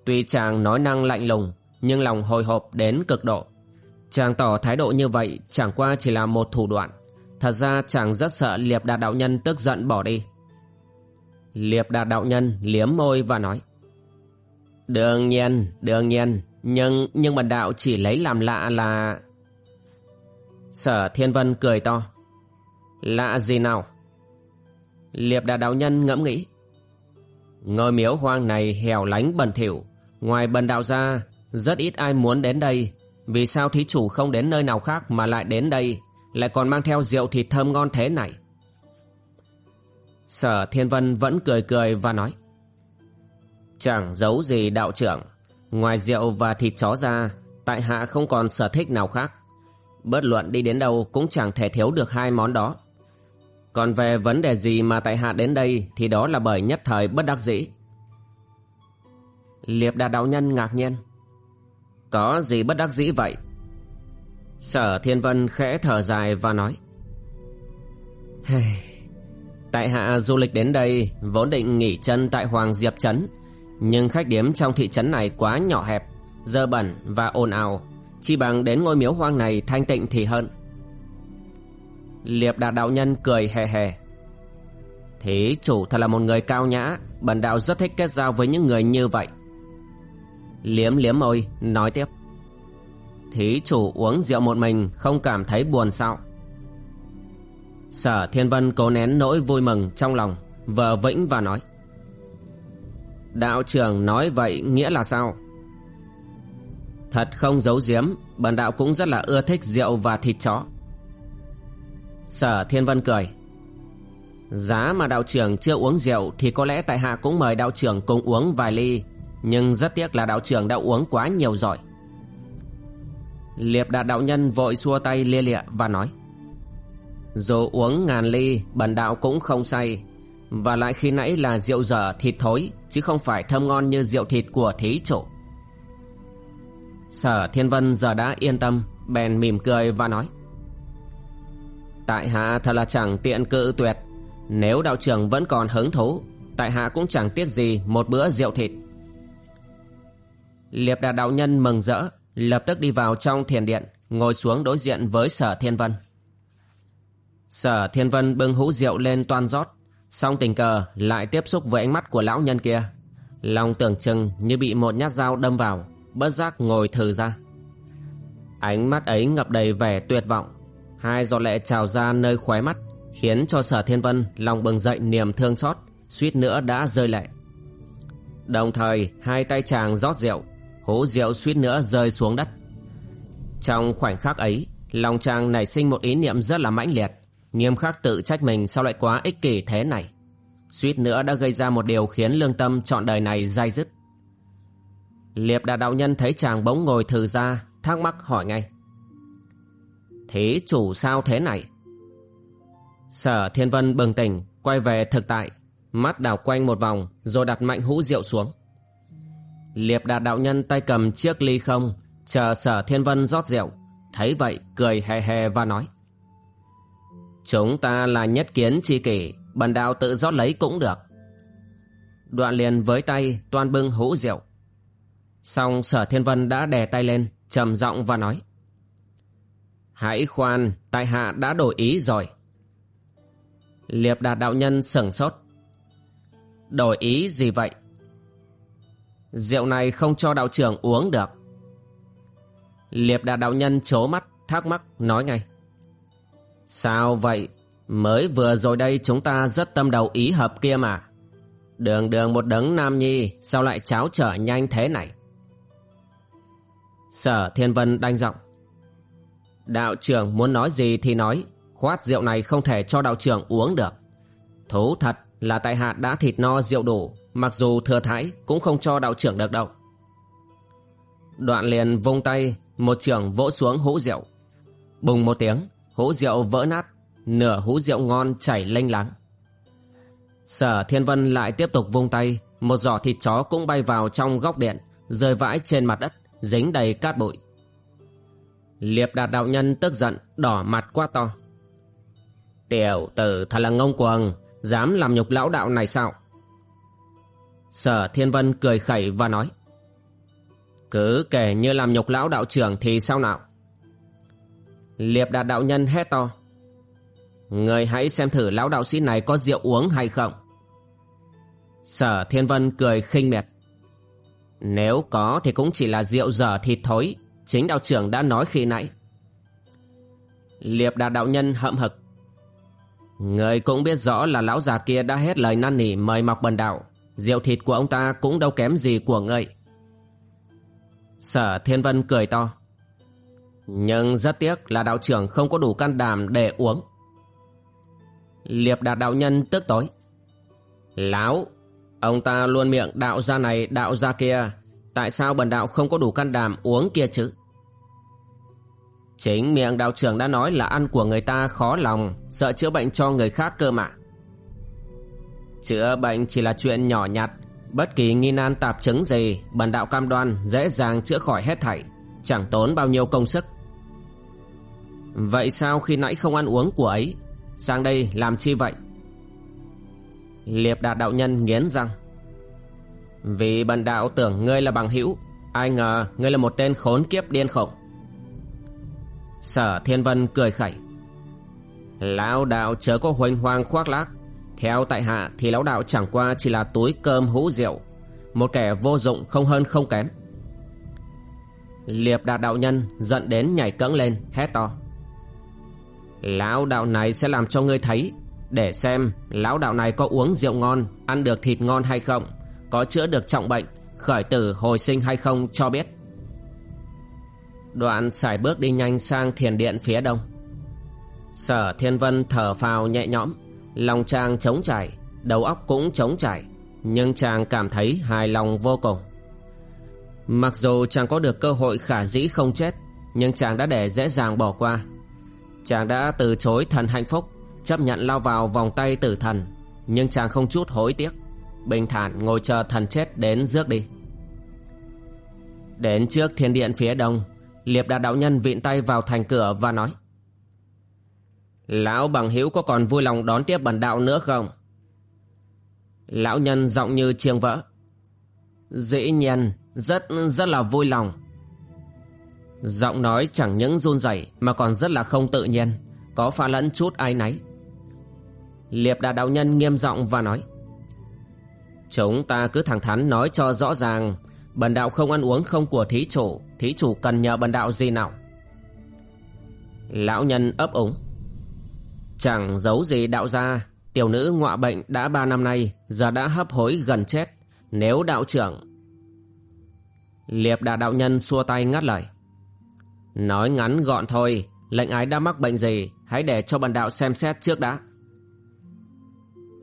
Speaker 1: Tuy chàng nói năng lạnh lùng, nhưng lòng hồi hộp đến cực độ. Chàng tỏ thái độ như vậy chẳng qua chỉ là một thủ đoạn. Thật ra chàng rất sợ Liệp Đạt Đạo Nhân tức giận bỏ đi. Liệp Đạt Đạo Nhân liếm môi và nói Đương nhiên, đương nhiên, nhưng nhưng bần đạo chỉ lấy làm lạ là... Sở Thiên Vân cười to. Lạ gì nào? Liệp Đạt Đạo Nhân ngẫm nghĩ. Ngôi miếu hoang này hẻo lánh bẩn thỉu, ngoài bần đạo ra, rất ít ai muốn đến đây. Vì sao thí chủ không đến nơi nào khác mà lại đến đây, lại còn mang theo rượu thịt thơm ngon thế này? Sở Thiên Vân vẫn cười cười và nói Chẳng giấu gì đạo trưởng Ngoài rượu và thịt chó ra Tại hạ không còn sở thích nào khác Bất luận đi đến đâu cũng chẳng thể thiếu được hai món đó còn về vấn đề gì mà tại hạ đến đây Thì đó là bởi nhất thời bất đắc dĩ. Liệp đạt đạo nhân ngạc nhiên. Có gì bất đắc dĩ vậy? Sở Thiên Vân khẽ thở dài và nói. Hey Tại hạ du lịch đến đây, vốn định nghỉ chân tại Hoàng Diệp Trấn, Nhưng khách điếm trong thị trấn này quá nhỏ hẹp, Dơ bẩn và ồn ào. Chi bằng đến ngôi miếu hoang này thanh tịnh thì hơn. Liệp đạt đạo nhân cười hề hề. Thí chủ thật là một người cao nhã, Bần đạo rất thích kết giao với những người như vậy. Liếm liếm môi, nói tiếp. Thí chủ uống rượu một mình không cảm thấy buồn sao? Sở Thiên Vân cố nén nỗi vui mừng trong lòng, Vờ vĩnh và nói. Đạo trưởng nói vậy nghĩa là sao? Thật không giấu giếm, Bần đạo cũng rất là ưa thích rượu và thịt chó. Sở Thiên Vân cười. Giá mà đạo trưởng chưa uống rượu Thì có lẽ tại hạ cũng mời đạo trưởng cùng uống vài ly, Nhưng rất tiếc là đạo trưởng đã uống quá nhiều rồi. Liệp đạt đạo nhân vội xua tay lia lịa và nói, dù uống ngàn ly, Bần đạo cũng không say, Và lại khi nãy là rượu dở, thịt thối, Chứ không phải thơm ngon như rượu thịt của thí chủ. Sở Thiên Vân giờ đã yên tâm, Bèn mỉm cười và nói Tại hạ thật là chẳng tiện cự tuyệt Nếu đạo trưởng vẫn còn hứng thú Tại hạ cũng chẳng tiếc gì một bữa rượu thịt Liệp đạt đạo nhân mừng rỡ Lập tức đi vào trong thiền điện Ngồi xuống đối diện với sở thiên vân Sở Thiên Vân bưng hũ rượu lên toan rót, xong tình cờ lại tiếp xúc với ánh mắt của lão nhân kia. Lòng tưởng chừng như bị một nhát dao đâm vào, bất giác ngồi thử ra. Ánh mắt ấy ngập đầy vẻ tuyệt vọng, hai giọt lệ trào ra nơi khóe mắt, khiến cho Sở Thiên Vân lòng bừng dậy niềm thương xót, suýt nữa đã rơi lệ. Đồng thời hai tay chàng rót rượu, hố rượu suýt nữa rơi xuống đất. Trong khoảnh khắc ấy, lòng chàng nảy sinh một ý niệm rất là mãnh liệt Nghiêm khắc tự trách mình sao lại quá ích kỷ thế này Suýt nữa đã gây ra một điều khiến lương tâm chọn đời này dai dứt Liệp đà đạo nhân thấy chàng bỗng ngồi thừ ra Thắc mắc hỏi ngay Thế chủ sao thế này Sở Thiên Vân bừng tỉnh Quay về thực tại Mắt đảo quanh một vòng Rồi đặt mạnh hũ rượu xuống Liệp đạt đạo nhân tay cầm chiếc ly không Chờ sở Thiên Vân rót rượu Thấy vậy cười hề hề và nói Chúng ta là nhất kiến chi kỷ, bần đạo tự rót lấy cũng được. Đoạn liền với tay toan bưng hũ rượu. Xong sở thiên vân đã đè tay lên, trầm giọng và nói. Hãy khoan, tại hạ đã đổi ý rồi. Liệp đạt đạo nhân sửng sốt. Đổi ý gì vậy? Rượu này không cho đạo trưởng uống được. Liệp đạt đạo nhân chố mắt, thắc mắc, nói ngay. Sao vậy? Mới vừa rồi đây chúng ta rất tâm đầu ý hợp kia mà. Đường đường một đấng nam nhi sao lại cháo trở nhanh thế này? Sở Thiên Vân đanh giọng. Đạo trưởng muốn nói gì thì nói, khoát rượu này không thể cho đạo trưởng uống được. Thú thật là tại hạ đã thịt no rượu đủ, mặc dù thừa thãi cũng không cho đạo trưởng được đâu. Đoạn liền vung tay, một trưởng vỗ xuống hũ rượu. Bùng một tiếng, hũ rượu vỡ nát, nửa hũ rượu ngon chảy lênh láng. Sở Thiên Vân lại tiếp tục vung tay, một giỏ thịt chó cũng bay vào trong góc điện, rơi vãi trên mặt đất, dính đầy cát bụi. Liệp đạt đạo nhân tức giận, đỏ mặt quá to. Tiểu tử thật là ngông cuồng, dám làm nhục lão đạo này sao? Sở Thiên Vân cười khẩy và nói. Cứ kể như làm nhục lão đạo trưởng thì sao nào? Liệp đạt đạo nhân hét to. Người hãy xem thử lão đạo sĩ này có rượu uống hay không Sở Thiên Vân cười khinh miệt Nếu có thì cũng chỉ là rượu dở thịt thối Chính đạo trưởng đã nói khi nãy. Liệp đạt đạo nhân hậm hực. Người cũng biết rõ là lão già kia đã hết lời năn nỉ mời mọc bần đạo. Rượu thịt của ông ta cũng đâu kém gì của ngươi. Sở Thiên Vân cười to. Nhưng rất tiếc là đạo trưởng không có đủ can đảm để uống. Liệp đạt đạo nhân tức tối. Lão, Ông ta luôn miệng đạo gia này, đạo gia kia. Tại sao bần đạo không có đủ can đảm uống kia chứ? Chính miệng đạo trưởng đã nói là ăn của người ta khó lòng, Sợ chữa bệnh cho người khác cơ mà. Chữa bệnh chỉ là chuyện nhỏ nhặt, Bất kỳ nghi nan tạp chứng gì, Bần đạo cam đoan dễ dàng chữa khỏi hết thảy, Chẳng tốn bao nhiêu công sức. Vậy sao khi nãy không ăn uống của ấy? Sang đây làm chi vậy? Liệp đạt đạo nhân nghiến răng. Vì bần đạo tưởng ngươi là bằng hữu, Ai ngờ ngươi là một tên khốn kiếp điên khủng Sở Thiên Vân cười khẩy. Lão đạo chớ có huênh hoang khoác lác. Theo tại hạ thì lão đạo chẳng qua chỉ là túi cơm hũ rượu, Một kẻ vô dụng không hơn không kém. Liệp đạt đạo nhân giận đến nhảy cẫng lên, hét to. Lão đạo này sẽ làm cho ngươi thấy, Để xem lão đạo này có uống rượu ngon, Ăn được thịt ngon hay không. Có chữa được trọng bệnh, Khởi tử hồi sinh hay không cho biết. Đoạn xài bước đi nhanh sang thiền điện phía đông. Sở Thiên Vân thở phào nhẹ nhõm, Lòng chàng trống trải, Đầu óc cũng trống trải, Nhưng chàng cảm thấy hài lòng vô cùng. Mặc dù chàng có được cơ hội khả dĩ không chết, Nhưng chàng đã để dễ dàng bỏ qua. Chàng đã từ chối thần hạnh phúc, Chấp nhận lao vào vòng tay tử thần, Nhưng chàng không chút hối tiếc. Bình thản ngồi chờ thần chết đến rước đi. Đến trước thiên điện phía đông Liệp đạt đạo nhân vịn tay vào thành cửa và nói Lão bằng hữu có còn vui lòng đón tiếp bần đạo nữa không? Lão nhân giọng như chiêng vỡ Dĩ nhiên, rất rất là vui lòng. Giọng nói chẳng những run rẩy mà còn rất là không tự nhiên Có pha lẫn chút ai nấy Liệp đạt đạo nhân nghiêm giọng và nói Chúng ta cứ thẳng thắn nói cho rõ ràng, Bần đạo không ăn uống không của thí chủ Thí chủ cần nhờ bần đạo gì nào? Lão nhân ấp úng. Chẳng giấu gì đạo gia, Tiểu nữ ngọa bệnh đã ba năm nay, Giờ đã hấp hối gần chết, Nếu đạo trưởng. Liệp đà đạo nhân xua tay ngắt lời. Nói ngắn gọn thôi, Lệnh ái đã mắc bệnh gì, Hãy để cho bần đạo xem xét trước đã.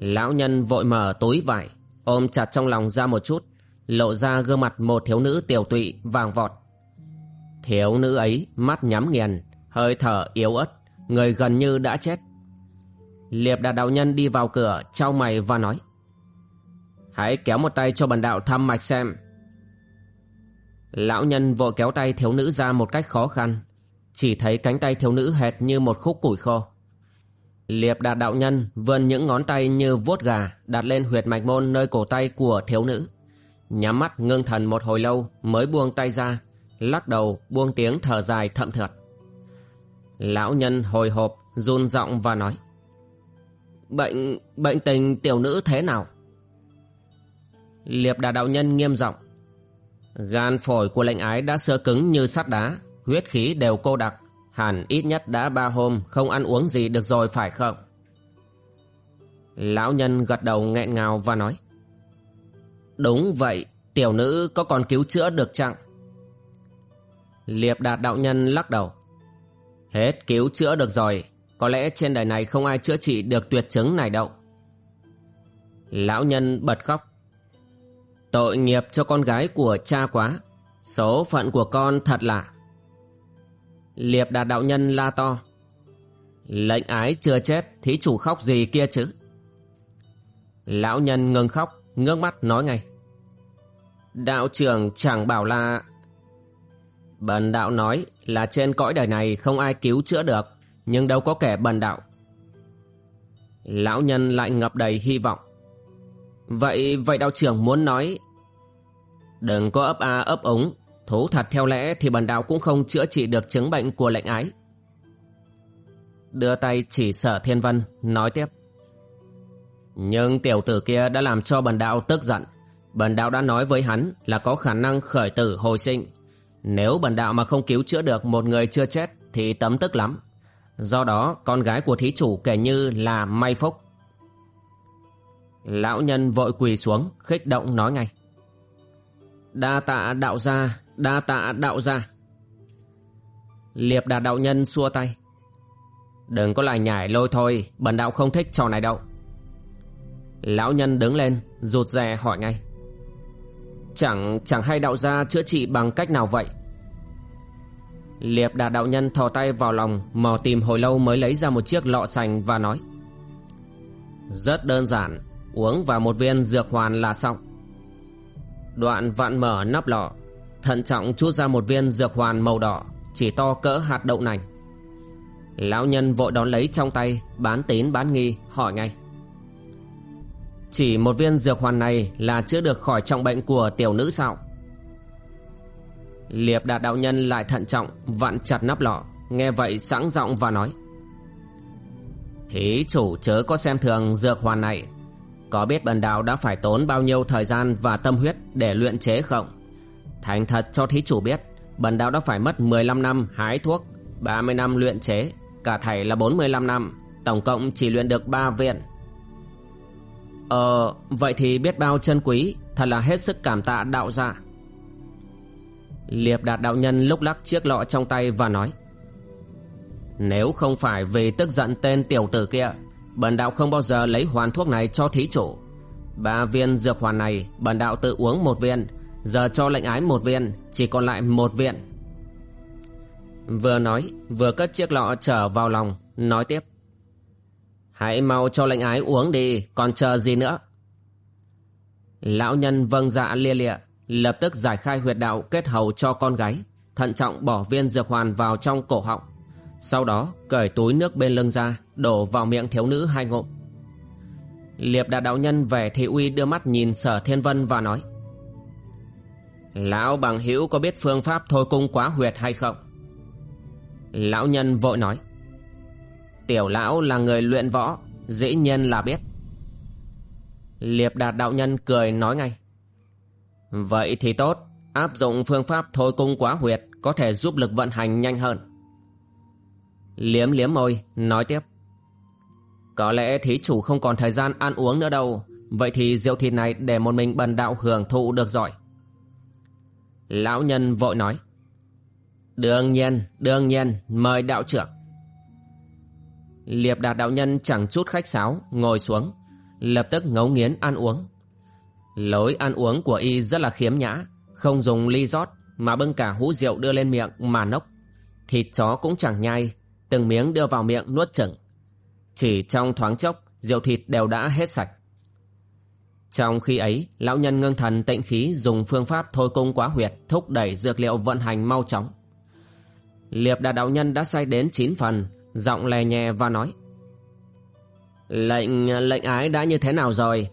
Speaker 1: Lão nhân vội mở túi vải. Ôm chặt trong lòng ra một chút, Lộ ra gương mặt một thiếu nữ tiểu tụy, vàng vọt. Thiếu nữ ấy mắt nhắm nghiền, Hơi thở yếu ớt, Người gần như đã chết. Liệp đạt đạo nhân đi vào cửa, trao mày và nói, Hãy kéo một tay cho bần đạo thăm mạch xem. Lão nhân vội kéo tay thiếu nữ ra một cách khó khăn, Chỉ thấy cánh tay thiếu nữ hệt như một khúc củi khô. Liệp đạt đạo nhân vươn những ngón tay như vuốt gà đặt lên huyệt mạch môn nơi cổ tay của thiếu nữ Nhắm mắt ngưng thần một hồi lâu mới buông tay ra Lắc đầu buông tiếng thở dài thậm thượt Lão nhân hồi hộp run giọng và nói Bệnh, bệnh tình tiểu nữ thế nào? Liệp đà đạo nhân nghiêm giọng Gan phổi của lệnh ái đã sơ cứng như sắt đá Huyết khí đều cô đặc Hẳn ít nhất đã ba hôm không ăn uống gì được rồi phải không? Lão nhân gật đầu nghẹn ngào và nói Đúng vậy, tiểu nữ có còn cứu chữa được chăng? Liệp đạt đạo nhân lắc đầu Hết cứu chữa được rồi Có lẽ trên đời này không ai chữa trị được tuyệt chứng này đâu Lão nhân bật khóc Tội nghiệp cho con gái của cha quá Số phận của con thật lạ Liệp đạt đạo nhân la to. Lệnh ái chưa chết, Thí chủ khóc gì kia chứ? Lão nhân ngừng khóc, Ngước mắt nói ngay. Đạo trưởng chẳng bảo là Bần đạo nói là trên cõi đời này không ai cứu chữa được, Nhưng đâu có kẻ bần đạo. Lão nhân lại ngập đầy hy vọng. Vậy vậy đạo trưởng muốn nói, Đừng có ấp a ấp ống Thú thật theo lẽ thì bần đạo cũng không chữa trị được chứng bệnh của lệnh ái đưa tay chỉ sở thiên vân, nói tiếp. Nhưng tiểu tử kia đã làm cho bần đạo tức giận. Bần đạo đã nói với hắn là có khả năng khởi tử hồi sinh. Nếu bần đạo mà không cứu chữa được một người chưa chết thì tấm tức lắm. Do đó con gái của thí chủ kể như là may phúc. Lão nhân vội quỳ xuống, khích động nói ngay. Đa tạ đạo gia, đa tạ đạo gia. Liệp đạt đạo nhân xua tay. Đừng có lại nhảy lôi thôi, bần đạo không thích trò này đâu. Lão nhân đứng lên, rụt rè hỏi ngay. Chẳng chẳng hay đạo gia chữa trị bằng cách nào vậy? Liệp đạt đạo nhân thò tay vào lòng, mò tìm hồi lâu mới lấy ra một chiếc lọ sành và nói. Rất đơn giản, uống vào một viên dược hoàn là xong. Đoạn vặn mở nắp lọ, thận trọng chút ra một viên dược hoàn màu đỏ, chỉ to cỡ hạt đậu nành. Lão nhân vội đón lấy trong tay, bán tín bán nghi, hỏi ngay. Chỉ một viên dược hoàn này là chữa được khỏi trọng bệnh của tiểu nữ sao? Liệp đạt đạo nhân lại thận trọng, vặn chặt nắp lọ, nghe vậy sẵn giọng và nói. Thí chủ chớ có xem thường dược hoàn này. Có biết bần đạo đã phải tốn bao nhiêu thời gian và tâm huyết để luyện chế không? Thành thật cho thí chủ biết, bần đạo đã phải mất 15 năm hái thuốc, 30 năm luyện chế, cả thảy là 45 năm, tổng cộng chỉ luyện được 3 viên. Ờ, vậy thì biết bao chân quý, thật là hết sức cảm tạ đạo gia. Liệp đạt đạo nhân lúc lắc chiếc lọ trong tay và nói Nếu không phải vì tức giận tên tiểu tử kia Bần đạo không bao giờ lấy hoàn thuốc này cho thí chủ Ba viên dược hoàn này Bần đạo tự uống một viên Giờ cho lệnh ái một viên, Chỉ còn lại một viên. Vừa nói, Vừa cất chiếc lọ trở vào lòng, Nói tiếp. Hãy mau cho lệnh ái uống đi, Còn chờ gì nữa? Lão nhân vâng dạ lia lịa, lập tức giải khai huyệt đạo kết hầu cho con gái, thận trọng bỏ viên dược hoàn vào trong cổ họng. Sau đó, cởi túi nước bên lưng ra, đổ vào miệng thiếu nữ hai ngụm. Liệp đạt đạo nhân về thị uy đưa mắt nhìn sở thiên vân và nói lão bằng hữu có biết phương pháp thôi cung quá huyệt hay không lão nhân vội nói tiểu lão là người luyện võ dĩ nhiên là biết liệp đạt đạo nhân cười nói ngay Vậy thì tốt, áp dụng phương pháp thôi cung quá huyệt có thể giúp lực vận hành nhanh hơn. Liếm liếm môi, nói tiếp. Có lẽ thí chủ không còn thời gian ăn uống nữa đâu, vậy thì rượu thịt này để một mình bần đạo hưởng thụ được rồi. Lão nhân vội nói. Đương nhiên, đương nhiên, mời đạo trưởng. Liệp đạt đạo nhân chẳng chút khách sáo, ngồi xuống, lập tức ngấu nghiến ăn uống. Lối ăn uống của y rất là khiếm nhã, không dùng ly rót mà bưng cả hũ rượu đưa lên miệng mà nốc. Thịt chó cũng chẳng nhai, từng miếng đưa vào miệng nuốt chửng. Chỉ trong thoáng chốc, rượu thịt đều đã hết sạch. Trong khi ấy, lão nhân ngưng thần tịnh khí dùng phương pháp thôi cung quá huyệt thúc đẩy dược liệu vận hành mau chóng. Liệp đạt đạo nhân đã say đến 9 phần, giọng lè nhẹ và nói. Lệnh, lệnh ái đã như thế nào rồi?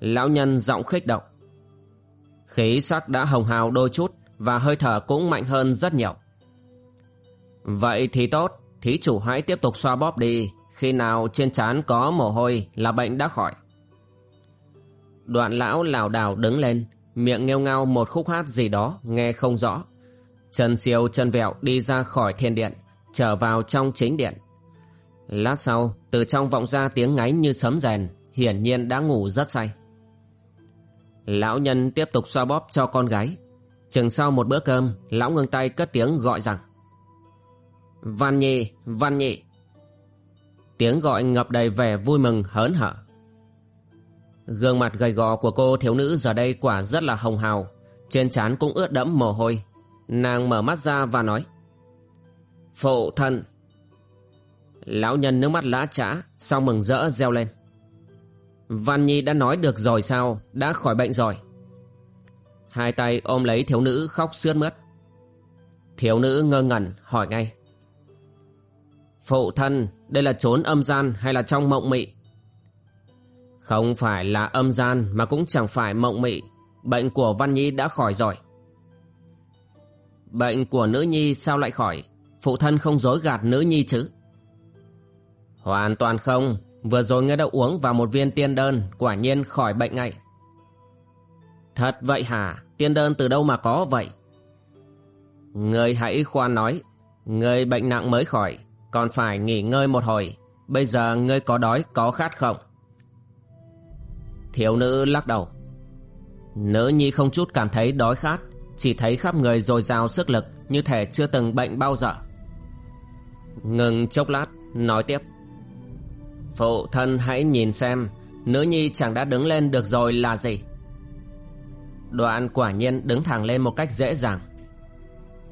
Speaker 1: Lão nhân giọng khích động. Khí sắc đã hồng hào đôi chút và hơi thở cũng mạnh hơn rất nhiều. Vậy thì tốt, thí chủ hãy tiếp tục xoa bóp đi, khi nào trên trán có mồ hôi là bệnh đã khỏi. Đoạn lão lảo đảo đứng lên, miệng nghêu ngao một khúc hát gì đó nghe không rõ. Chân siêu chân vẹo đi ra khỏi thiên điện, trở vào trong chính điện. Lát sau, từ trong vọng ra tiếng ngáy như sấm rèn, hiển nhiên đã ngủ rất say. Lão nhân tiếp tục xoa bóp cho con gái. Chừng sau một bữa cơm, lão ngưng tay cất tiếng gọi rằng Văn nhị, Văn nhị. Tiếng gọi ngập đầy vẻ vui mừng hớn hở. Gương mặt gầy gò của cô thiếu nữ giờ đây quả rất là hồng hào, trên trán cũng ướt đẫm mồ hôi. Nàng mở mắt ra và nói Phụ thân. Lão nhân nước mắt lã trã, sau mừng rỡ reo lên. Văn Nhi đã nói được rồi sao? Đã khỏi bệnh rồi. Hai tay ôm lấy thiếu nữ khóc sướt mướt. Thiếu nữ ngơ ngẩn hỏi ngay Phụ thân Đây là trốn âm gian hay là trong mộng mị? Không phải là âm gian Mà cũng chẳng phải mộng mị. Bệnh của Văn Nhi đã khỏi rồi. Bệnh của nữ nhi sao lại khỏi? Phụ thân không dối gạt nữ nhi chứ? Hoàn toàn không. Vừa rồi ngươi đã uống vào một viên tiên đơn, Quả nhiên khỏi bệnh ngay. Thật vậy hả? Tiên đơn từ đâu mà có vậy? Ngươi hãy khoan nói, Ngươi bệnh nặng mới khỏi, Còn phải nghỉ ngơi một hồi. Bây giờ ngươi có đói, có khát không? Thiếu nữ lắc đầu. Nữ nhi không chút cảm thấy đói khát, Chỉ thấy khắp người dồi dào sức lực Như thể chưa từng bệnh bao giờ. Ngừng chốc lát, Nói tiếp. Phụ thân hãy nhìn xem, Nữ nhi chẳng đã đứng lên được rồi là gì? Đoạn quả nhiên đứng thẳng lên một cách dễ dàng.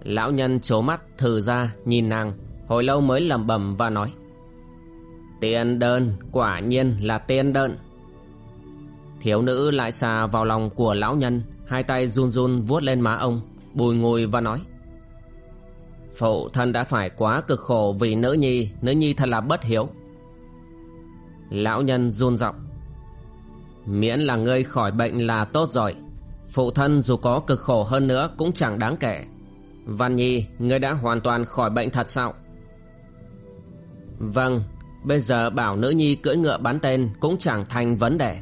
Speaker 1: Lão nhân trố mắt, thử ra, nhìn nàng, Hồi lâu mới lẩm bẩm và nói. Tiên đơn quả nhiên là tiên đơn. Thiếu nữ lại xà vào lòng của lão nhân Hai tay run run vuốt lên má ông Bùi ngùi và nói Phụ thân đã phải quá cực khổ vì nữ nhi Nữ nhi thật là bất hiếu. Lão nhân run giọng Miễn là ngươi khỏi bệnh là tốt rồi Phụ thân dù có cực khổ hơn nữa cũng chẳng đáng kể. Văn Nhi, ngươi đã hoàn toàn khỏi bệnh thật sao? Vâng, bây giờ bảo nữ nhi cưỡi ngựa bắn tên cũng chẳng thành vấn đề.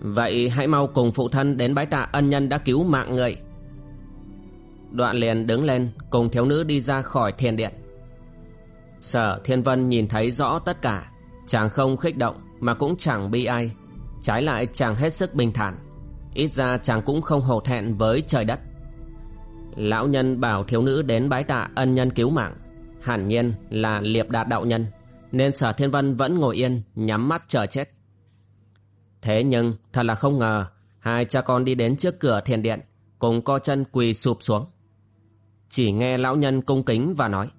Speaker 1: Vậy hãy mau cùng phụ thân đến bái tạ ân nhân đã cứu mạng người. Đoạn liền đứng lên, cùng thiếu nữ đi ra khỏi thiền điện. Sở Thiên Vân nhìn thấy rõ tất cả, Chàng không khích động mà cũng chẳng bi ai, Trái lại chàng hết sức bình thản. Ít ra chàng cũng không hổ thẹn với trời đất. Lão nhân bảo thiếu nữ đến bái tạ ân nhân cứu mạng. Hẳn nhiên là liệp đạt đạo nhân, Nên sở thiên vân vẫn ngồi yên, Nhắm mắt chờ chết. Thế nhưng thật là không ngờ, Hai cha con đi đến trước cửa thiền điện, Cùng co chân quỳ sụp xuống. Chỉ nghe lão nhân cung kính và nói,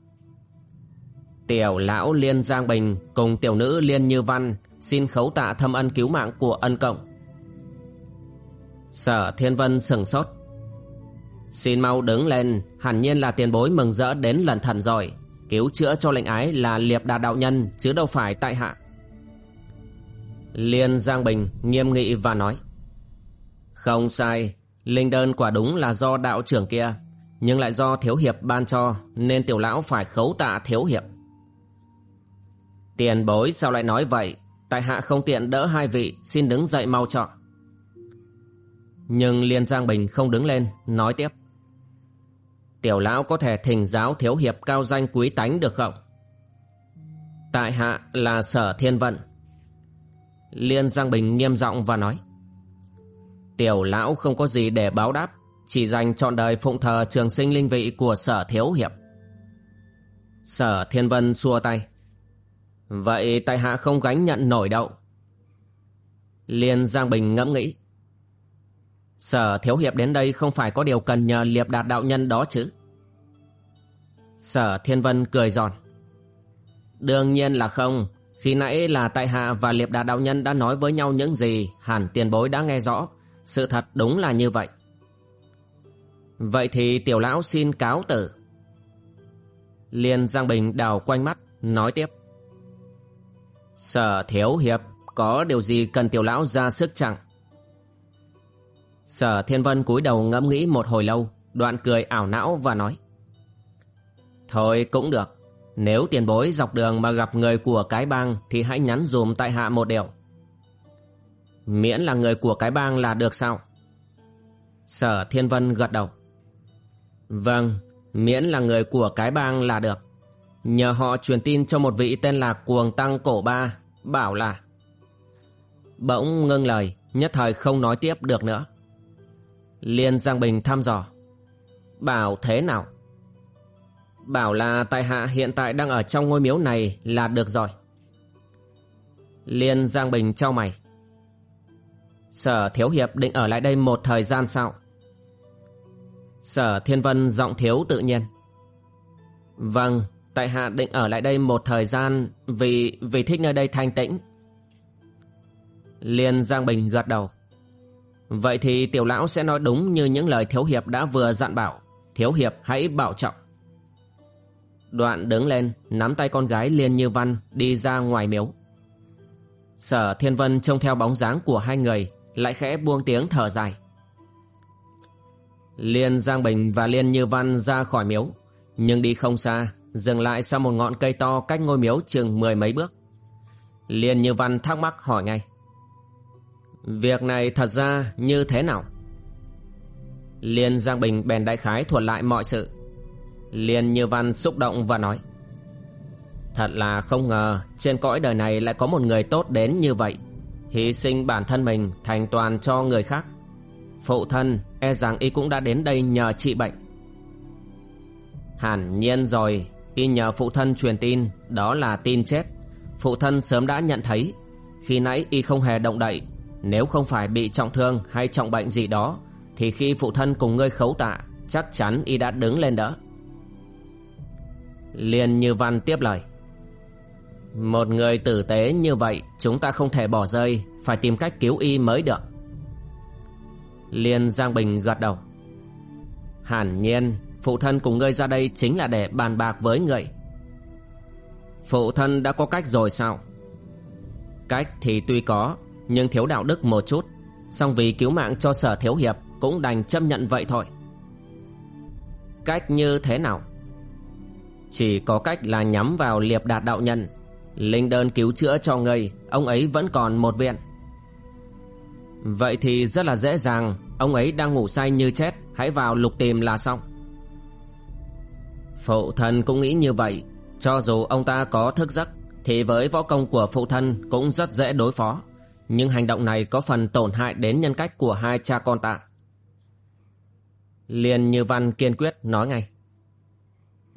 Speaker 1: Tiểu lão Liên Giang Bình Cùng tiểu nữ Liên Như Văn Xin khấu tạ thâm ân cứu mạng của ân cộng. Sở Thiên Vân sừng sốt, Xin mau đứng lên, Hẳn nhiên là tiền bối mừng rỡ đến lần thần rồi, Cứu chữa cho lệnh ái là liệp đà đạo nhân Chứ đâu phải tại hạ. Liên Giang Bình nghiêm nghị và nói, Không sai, Linh đơn quả đúng là do đạo trưởng kia, Nhưng lại do thiếu hiệp ban cho, Nên tiểu lão phải khấu tạ thiếu hiệp Tiền bối sao lại nói vậy Tại hạ không tiện đỡ hai vị, Xin đứng dậy mau chọn Nhưng Liên Giang Bình không đứng lên, Nói tiếp, Tiểu lão có thể thỉnh giáo thiếu hiệp cao danh quý tánh được không? Tại hạ là sở thiên vận. Liên Giang Bình nghiêm giọng và nói. Tiểu lão không có gì để báo đáp, chỉ dành trọn đời phụng thờ trường sinh linh vị của sở thiếu hiệp. Sở thiên vân xua tay. Vậy tại hạ không gánh nhận nổi đâu. Liên Giang Bình ngẫm nghĩ. Sở thiếu hiệp đến đây không phải có điều cần nhờ liệp đạt đạo nhân đó chứ Sở thiên vân cười giòn Đương nhiên là không khi nãy là tại hạ và liệp đà đạo nhân đã nói với nhau những gì Hẳn tiền bối đã nghe rõ. Sự thật đúng là như vậy. Vậy thì tiểu lão xin cáo tử. Liên Giang Bình đào quanh mắt Nói tiếp. Sở thiếu hiệp Có điều gì cần tiểu lão ra sức chẳng Sở Thiên Vân cúi đầu ngẫm nghĩ một hồi lâu, đoạn cười ảo não và nói. Thôi cũng được, nếu tiền bối dọc đường mà gặp người của cái bang thì hãy nhắn dùm tại hạ một điều. Miễn là người của cái bang là được sao? Sở Thiên Vân gật đầu. Vâng, miễn là người của cái bang là được. Nhờ họ truyền tin cho một vị tên là Cuồng Tăng Cổ Ba, bảo là... Bỗng ngưng lời, nhất thời không nói tiếp được nữa. Liên Giang Bình thăm dò. Bảo thế nào? Bảo là tại hạ hiện tại đang ở trong ngôi miếu này là được rồi. Liên Giang Bình trao mày. Sở Thiếu Hiệp định ở lại đây một thời gian sao? Sở Thiên Vân giọng thiếu tự nhiên. Vâng, tại hạ định ở lại đây một thời gian vì vì thích nơi đây thanh tĩnh. Liên Giang Bình gật đầu. Vậy thì tiểu lão sẽ nói đúng như những lời thiếu hiệp đã vừa dặn bảo. Thiếu hiệp hãy bảo trọng. Đoạn đứng lên, nắm tay con gái Liên Như Văn đi ra ngoài miếu. Sở Thiên Vân trông theo bóng dáng của hai người, lại khẽ buông tiếng thở dài. Liên Giang Bình và Liên Như Văn ra khỏi miếu, nhưng đi không xa, Dừng lại sau một ngọn cây to cách ngôi miếu chừng mười mấy bước Liên Như Văn thắc mắc hỏi ngay Việc này thật ra như thế nào? Liên Giang Bình bèn đại khái thuật lại mọi sự liền Như Văn xúc động và nói, Thật là không ngờ, trên cõi đời này lại có một người tốt đến như vậy. Hy sinh bản thân mình thành toàn cho người khác. Phụ thân e rằng y cũng đã đến đây nhờ trị bệnh. Hẳn nhiên rồi, Y nhờ phụ thân truyền tin, Đó là tin chết. Phụ thân sớm đã nhận thấy. Khi nãy y không hề động đậy, Nếu không phải bị trọng thương hay trọng bệnh gì đó, Thì khi phụ thân cùng ngươi khấu tạ, Chắc chắn y đã đứng lên đỡ. Liên Như Văn tiếp lời. Một người tử tế như vậy, Chúng ta không thể bỏ rơi, Phải tìm cách cứu y mới được. Liên Giang Bình gật đầu. Hẳn nhiên, Phụ thân cùng ngươi ra đây chính là để bàn bạc với ngươi Phụ thân đã có cách rồi sao? Cách thì tuy có, Nhưng thiếu đạo đức một chút. Song vì cứu mạng cho sở thiếu hiệp, Cũng đành chấp nhận vậy thôi. Cách như thế nào? Chỉ có cách là nhắm vào liệp đạt đạo nhân. Linh đơn cứu chữa cho ngươi, Ông ấy vẫn còn một viện. Vậy thì rất là dễ dàng, Ông ấy đang ngủ say như chết, Hãy vào lục tìm là xong. Phụ thân cũng nghĩ như vậy, Cho dù ông ta có thức giấc, Thì với võ công của phụ thân Cũng rất dễ đối phó. Nhưng hành động này có phần tổn hại đến nhân cách Của hai cha con ta. Liền Như Văn kiên quyết nói ngay.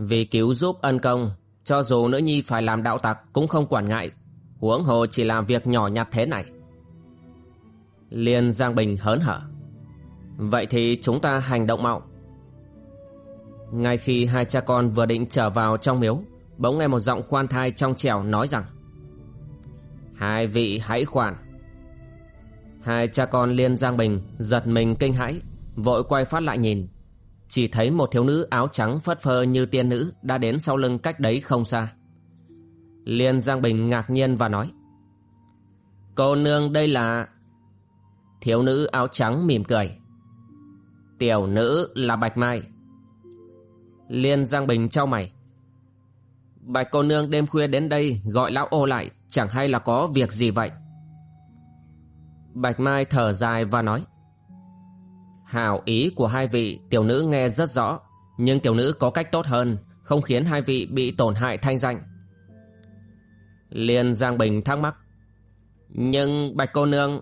Speaker 1: Vì cứu giúp ân công, Cho dù nữ nhi phải làm đạo tặc Cũng không quản ngại. Huống hồ chỉ làm việc nhỏ nhặt thế này. Liên Giang Bình hớn hở. Vậy thì chúng ta hành động mạo ngay khi hai cha con vừa định trở vào trong miếu, Bỗng nghe một giọng khoan thai trong trẻo nói rằng, Hai vị hãy khoan. Hai cha con Liên Giang Bình giật mình kinh hãi, Vội quay phát lại nhìn. Chỉ thấy một thiếu nữ áo trắng phất phơ như tiên nữ Đã đến sau lưng cách đấy không xa. Liên Giang Bình ngạc nhiên và nói, Cô nương đây là Thiếu nữ áo trắng mỉm cười, Tiểu nữ là Bạch Mai. Liên Giang Bình trao mày, Bạch cô nương đêm khuya đến đây Gọi lão ô lại, Chẳng hay là có việc gì vậy? Bạch Mai thở dài và nói Hảo ý của hai vị Tiểu nữ nghe rất rõ Nhưng tiểu nữ có cách tốt hơn Không khiến hai vị bị tổn hại thanh danh Liên Giang Bình thắc mắc Nhưng Bạch cô nương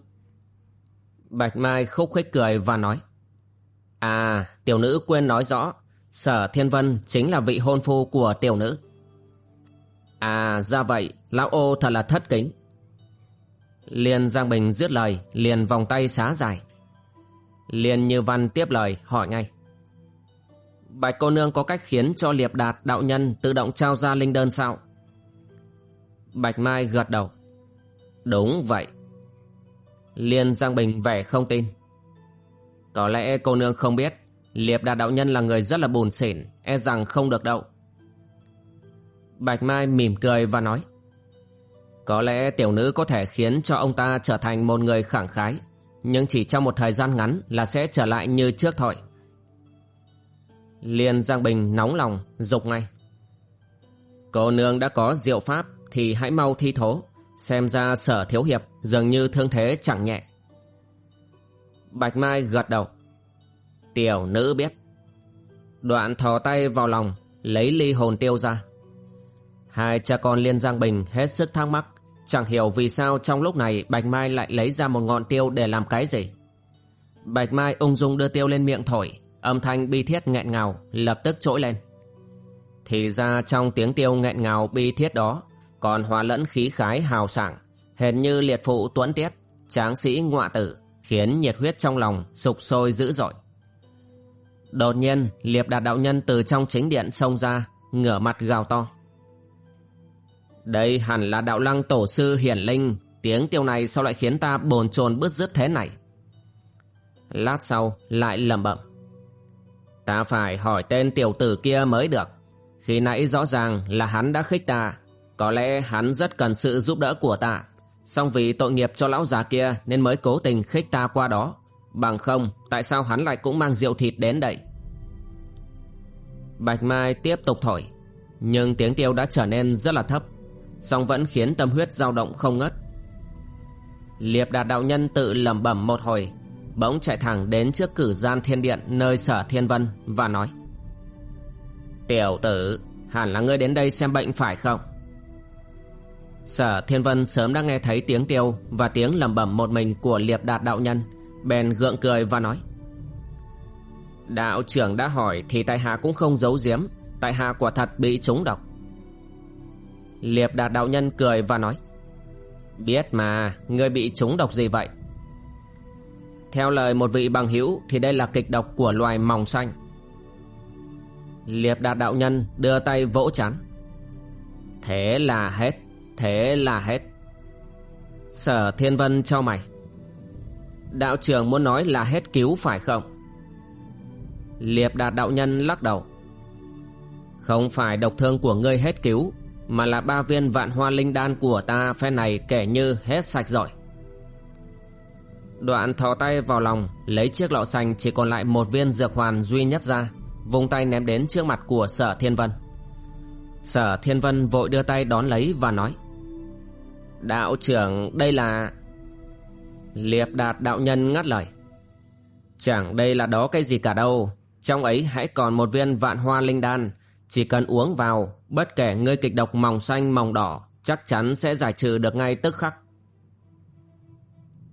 Speaker 1: Bạch Mai khúc khích cười và nói À tiểu nữ quên nói rõ Sở Thiên Vân chính là vị hôn phu của tiểu nữ. À ra vậy, lão ô thật là thất kính. Liên Giang Bình dứt lời, liền vòng tay xá dài liền Như Văn tiếp lời, hỏi ngay. Bạch cô nương có cách khiến cho liệp đạt đạo nhân tự động trao ra linh đơn sao? Bạch Mai gật đầu. Đúng vậy. Liên Giang Bình vẻ không tin. Có lẽ cô nương không biết, Liệp đạt đạo nhân là người rất là bùn xỉn E rằng không được đâu Bạch Mai mỉm cười và nói Có lẽ tiểu nữ có thể khiến cho ông ta trở thành một người khẳng khái nhưng chỉ trong một thời gian ngắn là sẽ trở lại như trước thôi. Liên Giang Bình nóng lòng, dục ngay. Cô nương đã có diệu pháp thì hãy mau thi thố. Xem ra sở thiếu hiệp dường như thương thế chẳng nhẹ. Bạch Mai gật đầu. Tiểu nữ biết. Đoạn thò tay vào lòng Lấy ly hồn tiêu ra. Hai cha con Liên Giang Bình hết sức thắc mắc. Chẳng hiểu vì sao trong lúc này Bạch Mai lại lấy ra một ngọn tiêu để làm cái gì. Bạch Mai ung dung đưa tiêu lên miệng thổi, Âm thanh bi thiết nghẹn ngào, Lập tức trỗi lên. Thì ra trong tiếng tiêu nghẹn ngào bi thiết đó, Còn hòa lẫn khí khái hào sảng, Hệt như liệt phụ tuấn tiết, Tráng sĩ ngọa tử, Khiến nhiệt huyết trong lòng sục sôi dữ dội. Đột nhiên, Liệp Đạt đạo nhân từ trong chính điện xông ra, Ngửa mặt gào to. Đây hẳn là đạo lăng tổ sư hiển linh. Tiếng tiêu này sao lại khiến ta bồn chồn bứt rứt thế này? Lát sau, lại lẩm bẩm. Ta phải hỏi tên tiểu tử kia mới được. Khi nãy rõ ràng là hắn đã khích ta. Có lẽ hắn rất cần sự giúp đỡ của ta. Song vì tội nghiệp cho lão già kia Nên mới cố tình khích ta qua đó. Bằng không, Tại sao hắn lại cũng mang rượu thịt đến đây? Bạch Mai tiếp tục thổi, Nhưng tiếng tiêu đã trở nên rất là thấp song vẫn khiến tâm huyết dao động không ngớt. Liệp đạt đạo nhân tự lẩm bẩm một hồi, Bỗng chạy thẳng đến trước cử gian thiên điện Nơi sở thiên vân và nói, Tiểu tử, Hẳn là ngươi đến đây xem bệnh phải không? Sở thiên vân sớm đã nghe thấy tiếng tiêu Và tiếng lẩm bẩm một mình của liệp đạt đạo nhân, Bèn gượng cười và nói, Đạo trưởng đã hỏi Thì tại hạ cũng không giấu giếm, Tại hạ quả thật bị trúng độc. Liệp đạt đạo nhân cười và nói, Biết mà, Ngươi bị trúng độc gì vậy? Theo lời một vị bằng hữu Thì đây là kịch độc của loài mỏng xanh. Liệp đạt đạo nhân đưa tay vỗ chán, Thế là hết, Thế là hết. Sở thiên vân cho mày, Đạo trưởng muốn nói là hết cứu phải không? Liệp đạt đạo nhân lắc đầu, Không phải độc thương của ngươi hết cứu mà là ba viên vạn hoa linh đan của ta, phe này kể như hết sạch rồi. Đoạn thò tay vào lòng, Lấy chiếc lọ xanh, chỉ còn lại một viên dược hoàn duy nhất ra Vùng tay ném đến trước mặt của sở thiên vân. Sở thiên vân vội đưa tay đón lấy và nói, Đạo trưởng, đây là Liệp đạt đạo nhân ngắt lời, Chẳng đây là đó cái gì cả đâu. Trong ấy hãy còn một viên vạn hoa linh đan, Chỉ cần uống vào Bất kể ngươi kịch độc mỏng xanh, mỏng đỏ, Chắc chắn sẽ giải trừ được ngay tức khắc.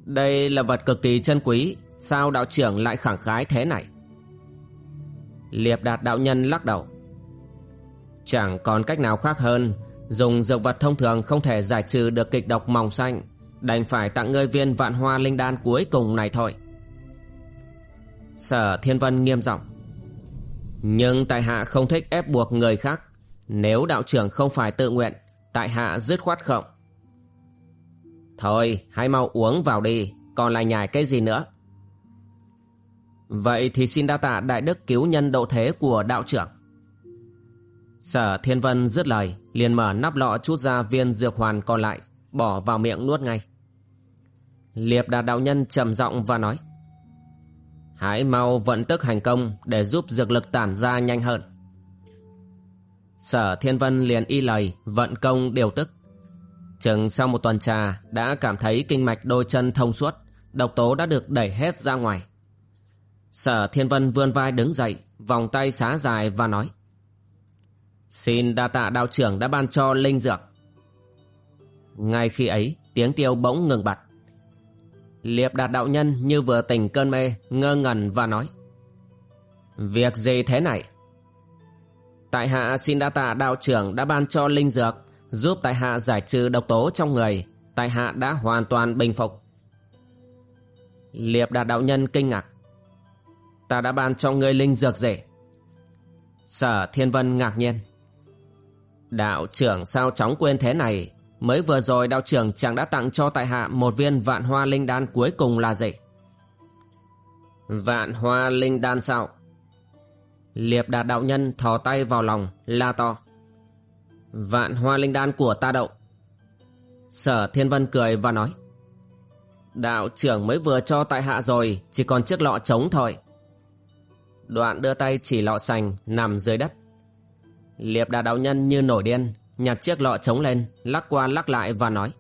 Speaker 1: Đây là vật cực kỳ chân quý, Sao đạo trưởng lại khẳng khái thế này? Liệp đạt đạo nhân lắc đầu. Chẳng còn cách nào khác hơn, Dùng dược vật thông thường không thể giải trừ được kịch độc mỏng xanh, Đành phải tặng ngươi viên vạn hoa linh đan cuối cùng này thôi. Sở Thiên Vân nghiêm giọng. Nhưng tại hạ không thích ép buộc người khác. Nếu đạo trưởng không phải tự nguyện, Tại hạ dứt khoát không. Thôi, hãy mau uống vào đi, Còn lại nhài cái gì nữa? Vậy thì xin đa tạ đại đức cứu nhân độ thế của đạo trưởng. Sở Thiên Vân dứt lời, liền mở nắp lọ chút ra viên dược hoàn còn lại, bỏ vào miệng nuốt ngay. Liệp đạt đạo nhân trầm giọng và nói, hãy mau vận tức hành công để giúp dược lực tản ra nhanh hơn sở thiên vân liền y lời, vận công điều tức. Chừng sau một tuần trà, đã cảm thấy kinh mạch đôi chân thông suốt, độc tố đã được đẩy hết ra ngoài. Sở thiên vân vươn vai đứng dậy, vòng tay xá dài và nói, xin đa tạ đạo trưởng đã ban cho linh dược. Ngay khi ấy, tiếng tiêu bỗng ngừng bặt. Liệp đạt đạo nhân như vừa tỉnh cơn mê, ngơ ngẩn và nói, việc gì thế này? Tại hạ xin đa tạ đạo trưởng đã ban cho linh dược, giúp tại hạ giải trừ độc tố trong người tại hạ đã hoàn toàn bình phục liệp đạt đạo nhân kinh ngạc ta đã ban cho ngươi linh dược rể. sở thiên vân ngạc nhiên đạo trưởng sao chóng quên thế này Mới vừa rồi đạo trưởng chẳng đã tặng cho tại hạ một viên vạn hoa linh đan cuối cùng là gì? Vạn hoa linh đan sao? Liệp đạt đạo nhân thò tay vào lòng, la to. Vạn hoa linh đan của ta đậu. Sở Thiên Vân cười và nói. Đạo trưởng mới vừa cho tại hạ rồi, chỉ còn chiếc lọ trống thôi. Đoạn đưa tay chỉ lọ sành nằm dưới đất. Liệp đạt đạo nhân như nổi điên, nhặt chiếc lọ trống lên, lắc qua lắc lại và nói.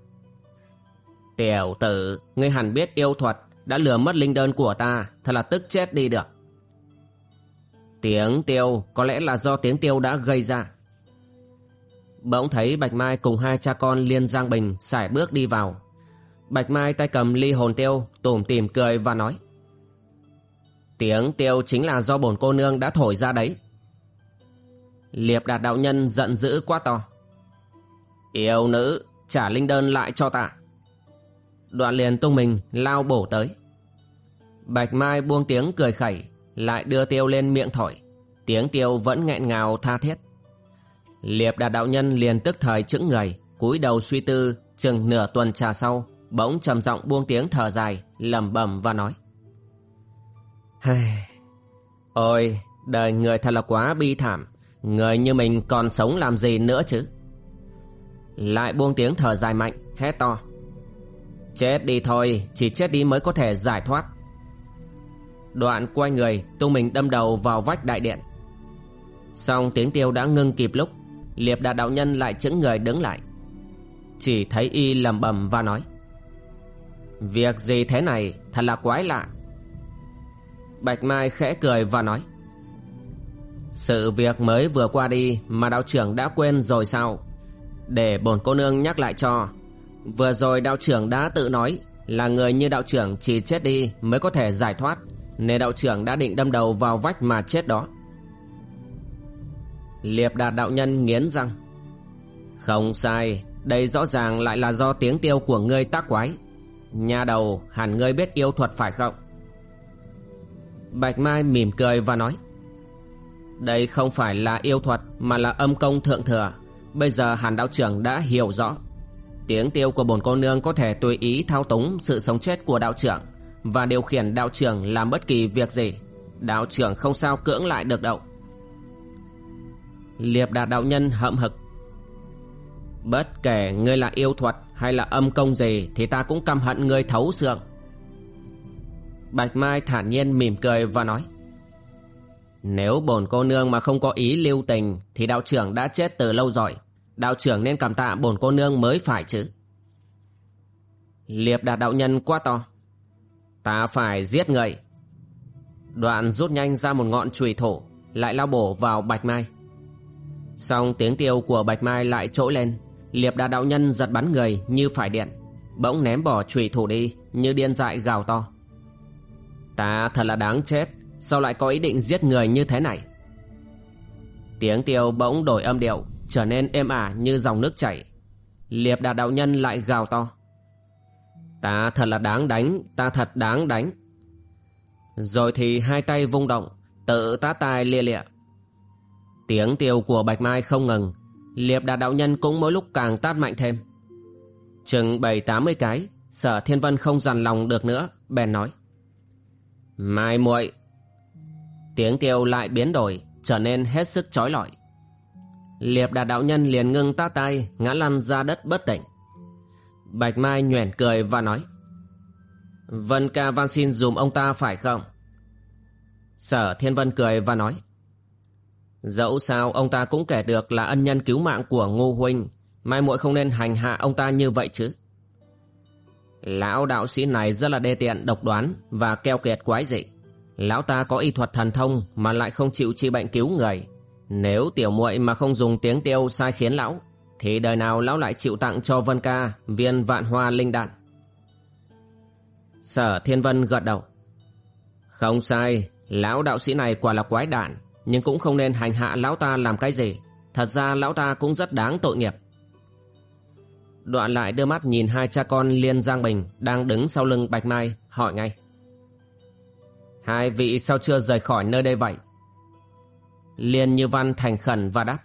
Speaker 1: Tiểu tử, ngươi hẳn biết yêu thuật, đã lừa mất linh đơn của ta, thật là tức chết đi được. Tiếng tiêu có lẽ là do tiếng tiêu đã gây ra. Bỗng thấy Bạch Mai cùng hai cha con Liên Giang Bình sải bước đi vào. Bạch Mai tay cầm ly hồn tiêu, tủm tỉm cười và nói. Tiếng tiêu chính là do bổn cô nương đã thổi ra đấy. Liệp đạt đạo nhân giận dữ quá to. Yêu nữ, trả linh đơn lại cho tạ Đoạn liền tung mình lao bổ tới. Bạch Mai buông tiếng cười khẩy, lại đưa tiêu lên miệng thổi. Tiếng tiêu vẫn nghẹn ngào tha thiết. Liệp đạt đạo nhân liền tức thời chững người, cúi đầu suy tư, chừng nửa tuần trà sau, bỗng trầm giọng buông tiếng thở dài, lẩm bẩm và nói. Ôi, đời người thật là quá bi thảm, người như mình còn sống làm gì nữa chứ? Lại buông tiếng thở dài mạnh Hét to Chết đi thôi Chỉ chết đi mới có thể giải thoát Đoạn quay người, Tung mình đâm đầu vào vách đại điện. Xong tiếng tiêu đã ngưng kịp lúc, Liệp đạt đạo nhân lại chững người đứng lại. Chỉ thấy y lầm bầm và nói, Việc gì thế này? Thật là quái lạ. Bạch Mai khẽ cười và nói, Sự việc mới vừa qua đi mà đạo trưởng đã quên rồi sao? Để bổn cô nương nhắc lại cho. Vừa rồi đạo trưởng đã tự nói Là người như đạo trưởng chỉ chết đi mới có thể giải thoát. Nề đạo trưởng đã định đâm đầu vào vách mà chết đó. Liệp đạt đạo nhân nghiến răng. Không sai, Đây rõ ràng lại là do tiếng tiêu của ngươi tác quái. Nhà đầu hẳn ngươi biết yêu thuật phải không? Bạch Mai mỉm cười và nói, Đây không phải là yêu thuật Mà là âm công thượng thừa. Bây giờ hàn đạo trưởng đã hiểu rõ. Tiếng tiêu của bổn cô nương có thể tùy ý thao túng sự sống chết của đạo trưởng. Và điều khiển đạo trưởng làm bất kỳ việc gì. Đạo trưởng không sao cưỡng lại được đâu. Liệp đạt đạo nhân hậm hực. Bất kể ngươi là yêu thuật hay là âm công gì, Thì ta cũng căm hận ngươi thấu xương. Bạch Mai thản nhiên mỉm cười và nói, Nếu bổn cô nương mà không có ý lưu tình, Thì đạo trưởng đã chết từ lâu rồi. Đạo trưởng nên cảm tạ bổn cô nương mới phải chứ. Liệp đạt đạo nhân quá to. Ta phải giết người. Đoạn rút nhanh ra một ngọn chùy thổ, Lại lao bổ vào Bạch Mai. Xong tiếng tiêu của Bạch Mai lại trỗi lên. Liệp đà đạo nhân giật bắn người như phải điện, Bỗng ném bỏ chùy thủ đi Như điên dại gào to. Ta thật là đáng chết, Sao lại có ý định giết người như thế này? Tiếng tiêu bỗng đổi âm điệu, Trở nên êm ả như dòng nước chảy. Liệp đà đạo nhân lại gào to. Ta thật là đáng đánh, Ta thật đáng đánh. Rồi thì hai tay vung động, Tự tá tai lia lịa. Tiếng tiêu của Bạch Mai không ngừng, Liệp đạt đạo nhân cũng mỗi lúc càng tát mạnh thêm. Chừng bảy tám mươi cái, Sở Thiên Vân không dằn lòng được nữa, Bèn nói. Mai muội! Tiếng tiêu lại biến đổi, Trở nên hết sức chói lọi. Liệp đạt đạo nhân liền ngưng tát tay Ngã lăn ra đất bất tỉnh. Bạch Mai nhoẻn cười và nói Vân ca van xin dùm ông ta phải không Sở Thiên Vân cười và nói Dẫu sao ông ta cũng kể được là ân nhân cứu mạng của Ngô Huynh Mai muội không nên hành hạ ông ta như vậy chứ Lão đạo sĩ này rất là đê tiện độc đoán và keo kiệt quái dị. Lão ta có y thuật thần thông mà lại không chịu trị bệnh cứu người. Nếu tiểu muội mà không dùng tiếng tiêu sai khiến lão, thì đời nào lão lại chịu tặng cho Vân Ca viên vạn hoa linh đạn. Sở Thiên Vân gật đầu. Không sai, lão đạo sĩ này quả là quái đản, nhưng cũng không nên hành hạ lão ta làm cái gì. Thật ra lão ta cũng rất đáng tội nghiệp. Đoạn lại đưa mắt nhìn hai cha con Liên Giang Bình đang đứng sau lưng Bạch Mai, hỏi ngay. Hai vị sao chưa rời khỏi nơi đây vậy? Liên Như Văn thành khẩn và đáp.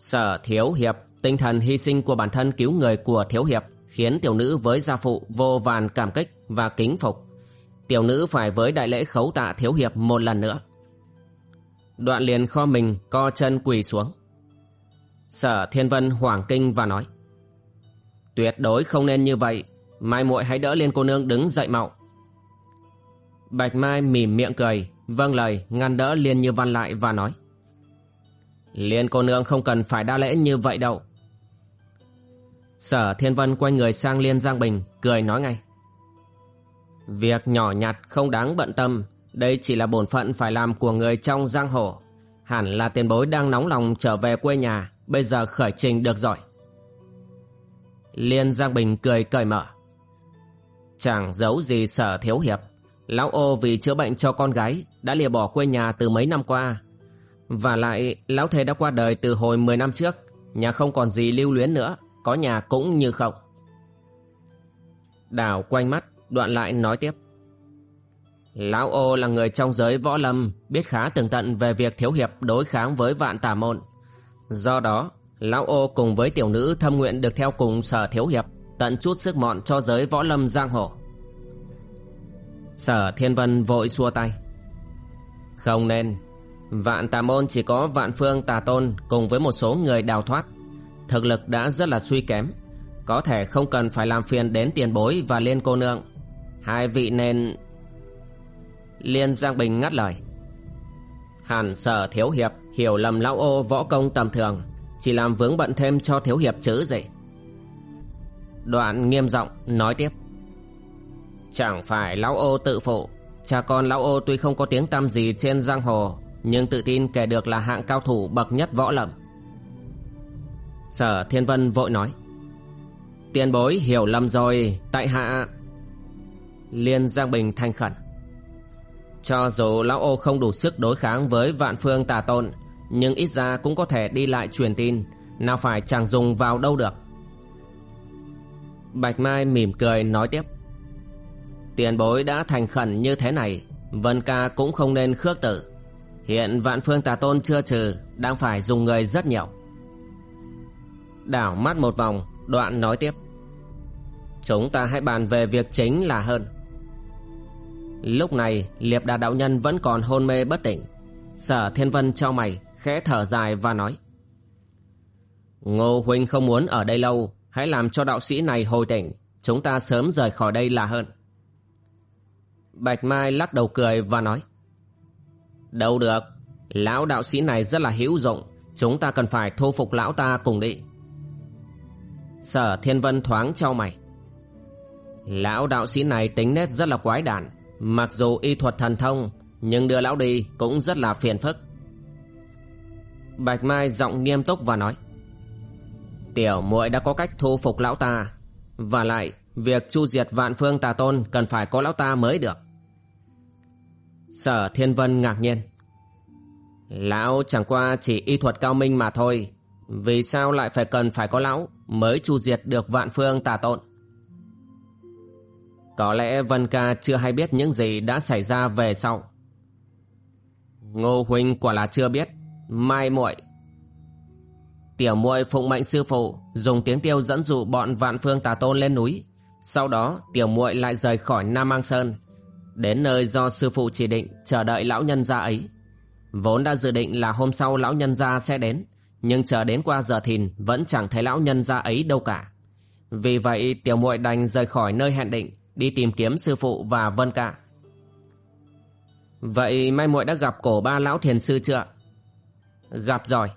Speaker 1: Sở Thiếu Hiệp, tinh thần hy sinh của bản thân cứu người của Thiếu Hiệp khiến tiểu nữ với gia phụ vô vàn cảm kích và kính phục. Tiểu nữ phải với đại lễ khấu tạ Thiếu Hiệp một lần nữa. Đoạn liền kho mình co chân quỳ xuống. Sở Thiên Vân hoảng kinh và nói. Tuyệt đối không nên như vậy Mai muội hãy đỡ Liên cô nương đứng dậy mạo Bạch Mai mỉm miệng cười Vâng lời ngăn đỡ Liên Như Văn lại và nói Liên cô nương không cần phải đa lễ như vậy đâu Sở Thiên Vân quay người sang Liên Giang Bình, Cười nói ngay Việc nhỏ nhặt không đáng bận tâm, Đây chỉ là bổn phận phải làm của người trong giang hồ Hẳn là tiền bối đang nóng lòng trở về quê nhà, Bây giờ khởi trình được rồi Liên Giang Bình cười cởi mở. Chẳng giấu gì sở thiếu hiệp. Lão ô vì chữa bệnh cho con gái, đã lìa bỏ quê nhà từ mấy năm qua. Và lại, lão thầy đã qua đời từ hồi 10 năm trước. Nhà không còn gì lưu luyến nữa, có nhà cũng như không. Đào quanh mắt, đoạn lại nói tiếp. Lão ô là người trong giới võ lâm, biết khá tường tận về việc thiếu hiệp đối kháng với vạn tà môn. Do đó, Lão ô cùng với tiểu nữ thâm nguyện được theo cùng sở thiếu hiệp Tận chút sức mọn cho giới võ lâm giang hồ Sở thiên vân vội xua tay Không nên Vạn tà môn chỉ có vạn phương tà tôn Cùng với một số người đào thoát. Thực lực đã rất là suy kém. Có thể không cần phải làm phiền đến tiền bối và liên cô nương. Hai vị nên Liên Giang Bình ngắt lời. Hẳn sở thiếu hiệp hiểu lầm lão ô võ công tầm thường, Chỉ làm vướng bận thêm cho thiếu hiệp chứ gì. Đoạn nghiêm giọng nói tiếp. Chẳng phải lão ô tự phụ, Cha con lão ô tuy không có tiếng tăm gì trên giang hồ nhưng tự tin kể được là hạng cao thủ bậc nhất võ lâm. Sở Thiên Vân vội nói, Tiền bối hiểu lầm rồi, Tại hạ Liên Giang Bình thanh khẩn. Cho dù lão ô không đủ sức đối kháng với vạn phương tà tôn, Nhưng ít ra cũng có thể đi lại truyền tin, Nào phải chẳng dùng vào đâu được. Bạch Mai mỉm cười nói tiếp, Tiền bối đã thành khẩn như thế này, Vân ca cũng không nên khước tử Hiện vạn phương tà tôn chưa trừ, Đang phải dùng người rất nhiều. Đảo mắt một vòng, Đoạn nói tiếp. Chúng ta hãy bàn về việc chính là hơn. Lúc này, Liệp đà đạo nhân vẫn còn hôn mê bất tỉnh. Sở thiên vân trao mày, Khẽ thở dài và nói. Ngô huynh không muốn ở đây lâu, Hãy làm cho đạo sĩ này hồi tỉnh. Chúng ta sớm rời khỏi đây là hơn. Bạch Mai lắc đầu cười và nói. Đâu được. Lão đạo sĩ này rất là hữu dụng. Chúng ta cần phải thu phục lão ta cùng đi. Sở Thiên Vân thoáng trao mày. Lão đạo sĩ này tính nết rất là quái đản. Mặc dù y thuật thần thông, Nhưng đưa lão đi cũng rất là phiền phức. Bạch Mai giọng nghiêm túc và nói, Tiểu muội đã có cách thu phục lão ta. Và lại, Việc chu diệt vạn phương tà tôn Cần phải có lão ta mới được. Sở Thiên Vân ngạc nhiên. Lão chẳng qua chỉ y thuật cao minh mà thôi. Vì sao lại phải cần phải có lão Mới chu diệt được vạn phương tà tộn? Có lẽ Vân Ca chưa hay biết những gì đã xảy ra về sau. Ngô Huynh quả là chưa biết. Mai muội. Tiểu muội phụng mệnh sư phụ Dùng tiếng tiêu dẫn dụ bọn vạn phương tà tôn lên núi. Sau đó, tiểu muội lại rời khỏi Nam Mang Sơn. Đến nơi do sư phụ chỉ định, chờ đợi lão nhân gia ấy. Vốn đã dự định là hôm sau lão nhân gia sẽ đến, Nhưng chờ đến qua giờ thìn, Vẫn chẳng thấy lão nhân gia ấy đâu cả. Vì vậy, tiểu muội đành rời khỏi nơi hẹn định, Đi tìm kiếm sư phụ và Vân Cả Vậy mai muội đã gặp cổ ba lão thiền sư chưa? Gặp rồi.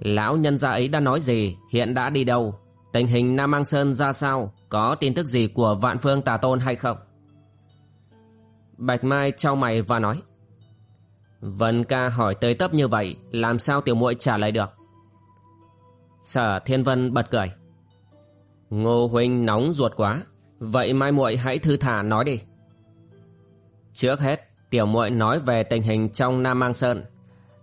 Speaker 1: Lão nhân gia ấy đã nói gì, Hiện đã đi đâu? Tình hình Nam Mang Sơn ra sao? Có tin tức gì của vạn phương tà tôn hay không? Bạch Mai trao mày và nói, Vân ca hỏi tới tấp như vậy, Làm sao tiểu muội trả lời được? Sở Thiên Vân bật cười, Ngô huynh nóng ruột quá, Vậy mai muội hãy thư thả nói đi. Trước hết, Tiểu muội nói về tình hình trong Nam Mang Sơn.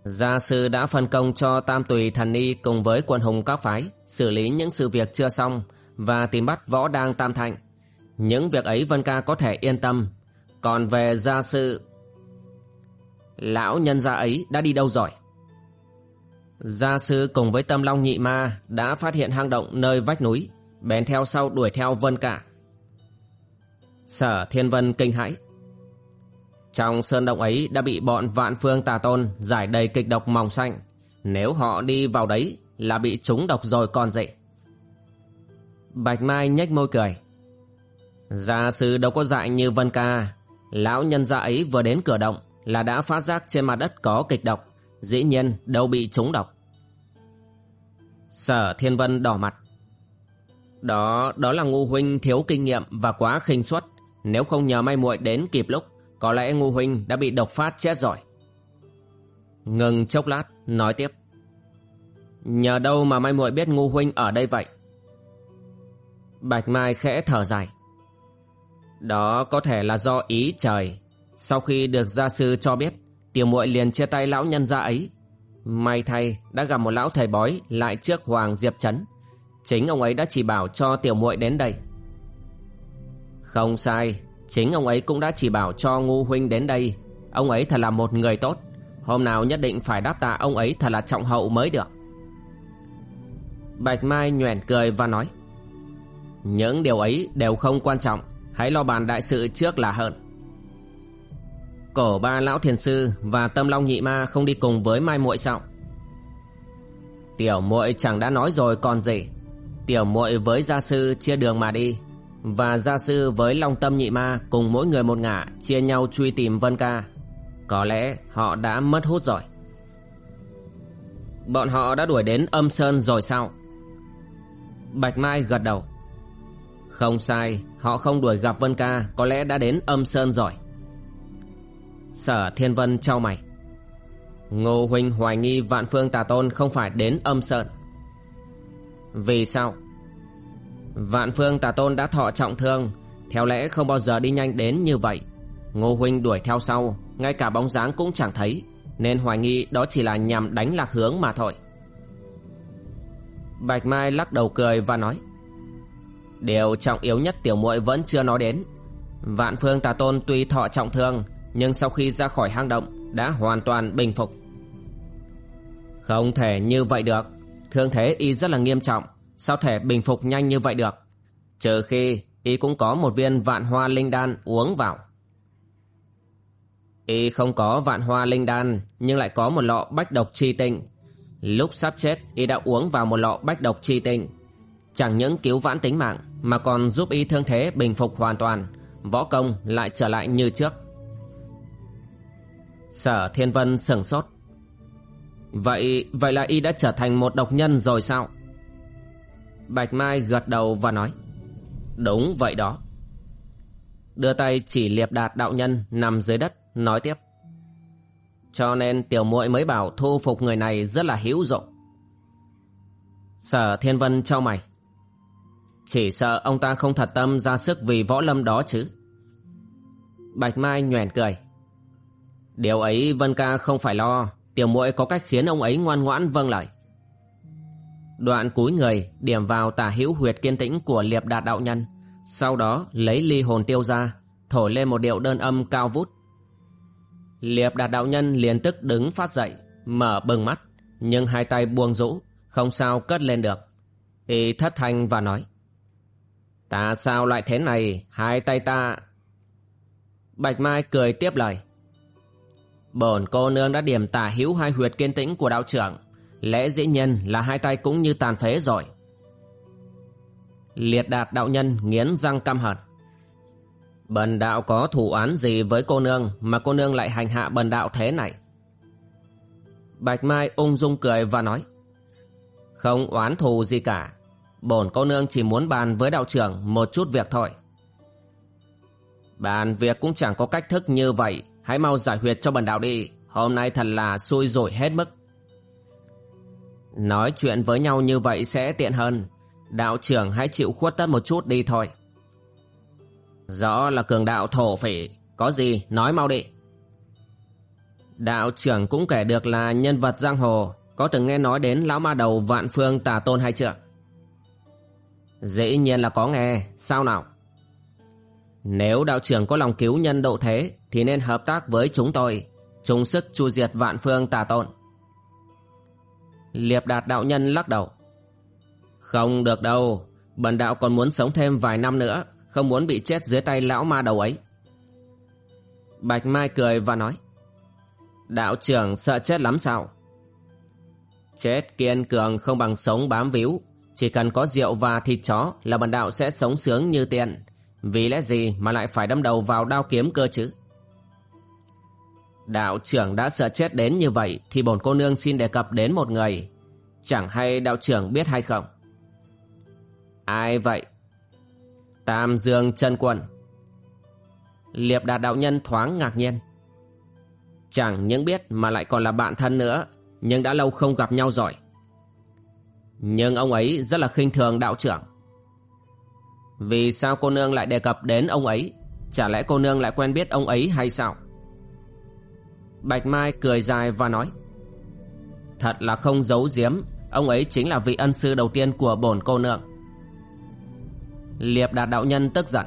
Speaker 1: Gia sư đã phân công cho Tam Tùy Thần Ni cùng với quần hùng các phái xử lý những sự việc chưa xong và tìm bắt võ đang tam thạnh. Những việc ấy Vân Ca có thể yên tâm còn về gia sư, Lão nhân gia ấy đã đi đâu rồi? Gia sư cùng với tâm long nhị ma Đã phát hiện hang động nơi vách núi, Bèn theo sau đuổi theo vân cả. Sở thiên vân kinh hãi. Trong sơn động ấy đã bị bọn vạn phương tà tôn Giải đầy kịch độc mỏng xanh. Nếu họ đi vào đấy Là bị trúng độc rồi còn gì. Bạch Mai nhếch môi cười. Gia sư đâu có dại như Vân Ca. Lão nhân gia ấy vừa đến cửa động là đã phát giác trên mặt đất có kịch độc, dĩ nhiên đâu bị trúng độc. Sở Thiên Vân đỏ mặt. Đó, đó là ngu huynh thiếu kinh nghiệm và quá khinh suất. Nếu không nhờ may muội đến kịp lúc, có lẽ ngu huynh đã bị độc phát chết rồi. Ngừng chốc lát, nói tiếp. Nhờ đâu mà may muội biết ngu huynh ở đây vậy? Bạch Mai khẽ thở dài. Đó có thể là do ý trời. Sau khi được gia sư cho biết, tiểu muội liền chia tay lão nhân gia ấy. May thay đã gặp một lão thầy bói lại trước Hoàng Diệp Trấn. Chính ông ấy đã chỉ bảo cho tiểu muội đến đây. Không sai, chính ông ấy cũng đã chỉ bảo cho ngu huynh đến đây. Ông ấy thật là một người tốt. Hôm nào nhất định phải đáp tạ ông ấy thật là trọng hậu mới được. Bạch Mai nhoẻn cười và nói Những điều ấy đều không quan trọng Hãy lo bàn đại sự trước là hơn Cổ ba lão thiền sư Và tâm long nhị ma không đi cùng với mai muội sao? Tiểu muội chẳng đã nói rồi còn gì. Tiểu muội với gia sư chia đường mà đi, Và gia sư với long tâm nhị ma Cùng mỗi người một ngả Chia nhau truy tìm Vân Ca. Có lẽ họ đã mất hút rồi. Bọn họ đã đuổi đến âm sơn rồi sao? Bạch Mai gật đầu. Không sai, Họ không đuổi gặp Vân Ca, Có lẽ đã đến âm sơn rồi. Sở Thiên Vân trao mày. Ngô Huynh hoài nghi Vạn Phương Tà Tôn không phải đến âm sơn. Vì sao? Vạn Phương Tà Tôn đã thọ trọng thương, Theo lẽ không bao giờ đi nhanh đến như vậy. Ngô Huynh đuổi theo sau, Ngay cả bóng dáng cũng chẳng thấy, Nên hoài nghi đó chỉ là nhằm đánh lạc hướng mà thôi. Bạch Mai lắc đầu cười và nói Điều trọng yếu nhất tiểu muội vẫn chưa nói đến. Vạn Phương Tà Tôn tuy thọ trọng thương, Nhưng sau khi ra khỏi hang động, Đã hoàn toàn bình phục. Không thể như vậy được. Thương thế y rất là nghiêm trọng. Sao thể bình phục nhanh như vậy được? Trừ khi y cũng có một viên vạn hoa linh đan uống vào. Y không có vạn hoa linh đan, Nhưng lại có một lọ bách độc chi tinh. Lúc sắp chết, y đã uống vào một lọ bách độc chi tinh. Chẳng những cứu vãn tính mạng, Mà còn giúp y thương thế bình phục hoàn toàn, Võ công lại trở lại như trước. Sở Thiên Vân sửng sốt. Vậy vậy là y đã trở thành một độc nhân rồi sao? Bạch Mai gật đầu và nói. Đúng vậy đó. Đưa tay chỉ liệp đạt đạo nhân nằm dưới đất, Nói tiếp. Cho nên tiểu muội mới bảo thu phục người này rất là hữu dụng. Sở Thiên Vân cho mày. Chỉ sợ ông ta không thật tâm ra sức vì võ lâm đó chứ. Bạch Mai nhoẻn cười. Điều ấy Vân ca không phải lo, Tiểu muội có cách khiến ông ấy ngoan ngoãn vâng lời. Đoạn cúi người điểm vào tả hữu huyệt kiên tĩnh của liệp đạt đạo nhân, Sau đó lấy ly hồn tiêu ra, Thổi lên một điệu đơn âm cao vút. Liệp đạt đạo nhân liền tức đứng phát dậy, Mở bừng mắt, Nhưng hai tay buông rũ, Không sao cất lên được. Y thất thanh và nói Ta sao lại thế này? Hai tay ta. Bạch Mai cười tiếp lời. Bổn cô nương đã điểm tả hữu hai huyệt kiên tĩnh của đạo trưởng. Lẽ dĩ nhiên là hai tay cũng như tàn phế rồi. Liệt đạt đạo nhân nghiến răng căm hận. Bần đạo có thủ án gì với cô nương Mà cô nương lại hành hạ bần đạo thế này? Bạch Mai ung dung cười và nói. Không oán thù gì cả. Bổn cô nương chỉ muốn bàn với đạo trưởng Một chút việc thôi. Bàn việc cũng chẳng có cách thức như vậy. Hãy mau giải huyệt cho bần đạo đi. Hôm nay thật là xui rủi hết mức. Nói chuyện với nhau như vậy sẽ tiện hơn. Đạo trưởng hãy chịu khuất tất một chút đi thôi. Rõ là cường đạo thổ phỉ. Có gì nói mau đi. Đạo trưởng cũng kể được là nhân vật giang hồ. Có từng nghe nói đến lão ma đầu vạn phương tà tôn hay chưa? Dĩ nhiên là có nghe. Sao nào? Nếu đạo trưởng có lòng cứu nhân độ thế, Thì nên hợp tác với chúng tôi. Chung sức chu diệt vạn phương tà tôn Liệp đạt đạo nhân lắc đầu. Không được đâu. Bần đạo còn muốn sống thêm vài năm nữa, Không muốn bị chết dưới tay lão ma đầu ấy. Bạch Mai cười và nói. Đạo trưởng sợ chết lắm sao? Chết kiên cường không bằng sống bám víu. Chỉ cần có rượu và thịt chó Là bần đạo sẽ sống sướng như tiền Vì lẽ gì mà lại phải đâm đầu vào đao kiếm cơ chứ? Đạo trưởng đã sợ chết đến như vậy Thì bổn cô nương xin đề cập đến một người. Chẳng hay đạo trưởng biết hay không? Ai vậy? Tam Dương chân Quân. Liệp đạt đạo nhân thoáng ngạc nhiên. Chẳng những biết mà lại còn là bạn thân nữa, Nhưng đã lâu không gặp nhau rồi. Nhưng ông ấy rất là khinh thường đạo trưởng. Vì sao cô nương lại đề cập đến ông ấy? Chả lẽ cô nương lại quen biết ông ấy hay sao? Bạch Mai cười dài và nói, Thật là không giấu giếm, Ông ấy chính là vị ân sư đầu tiên của bổn cô nương. Liệp đạt đạo nhân tức giận,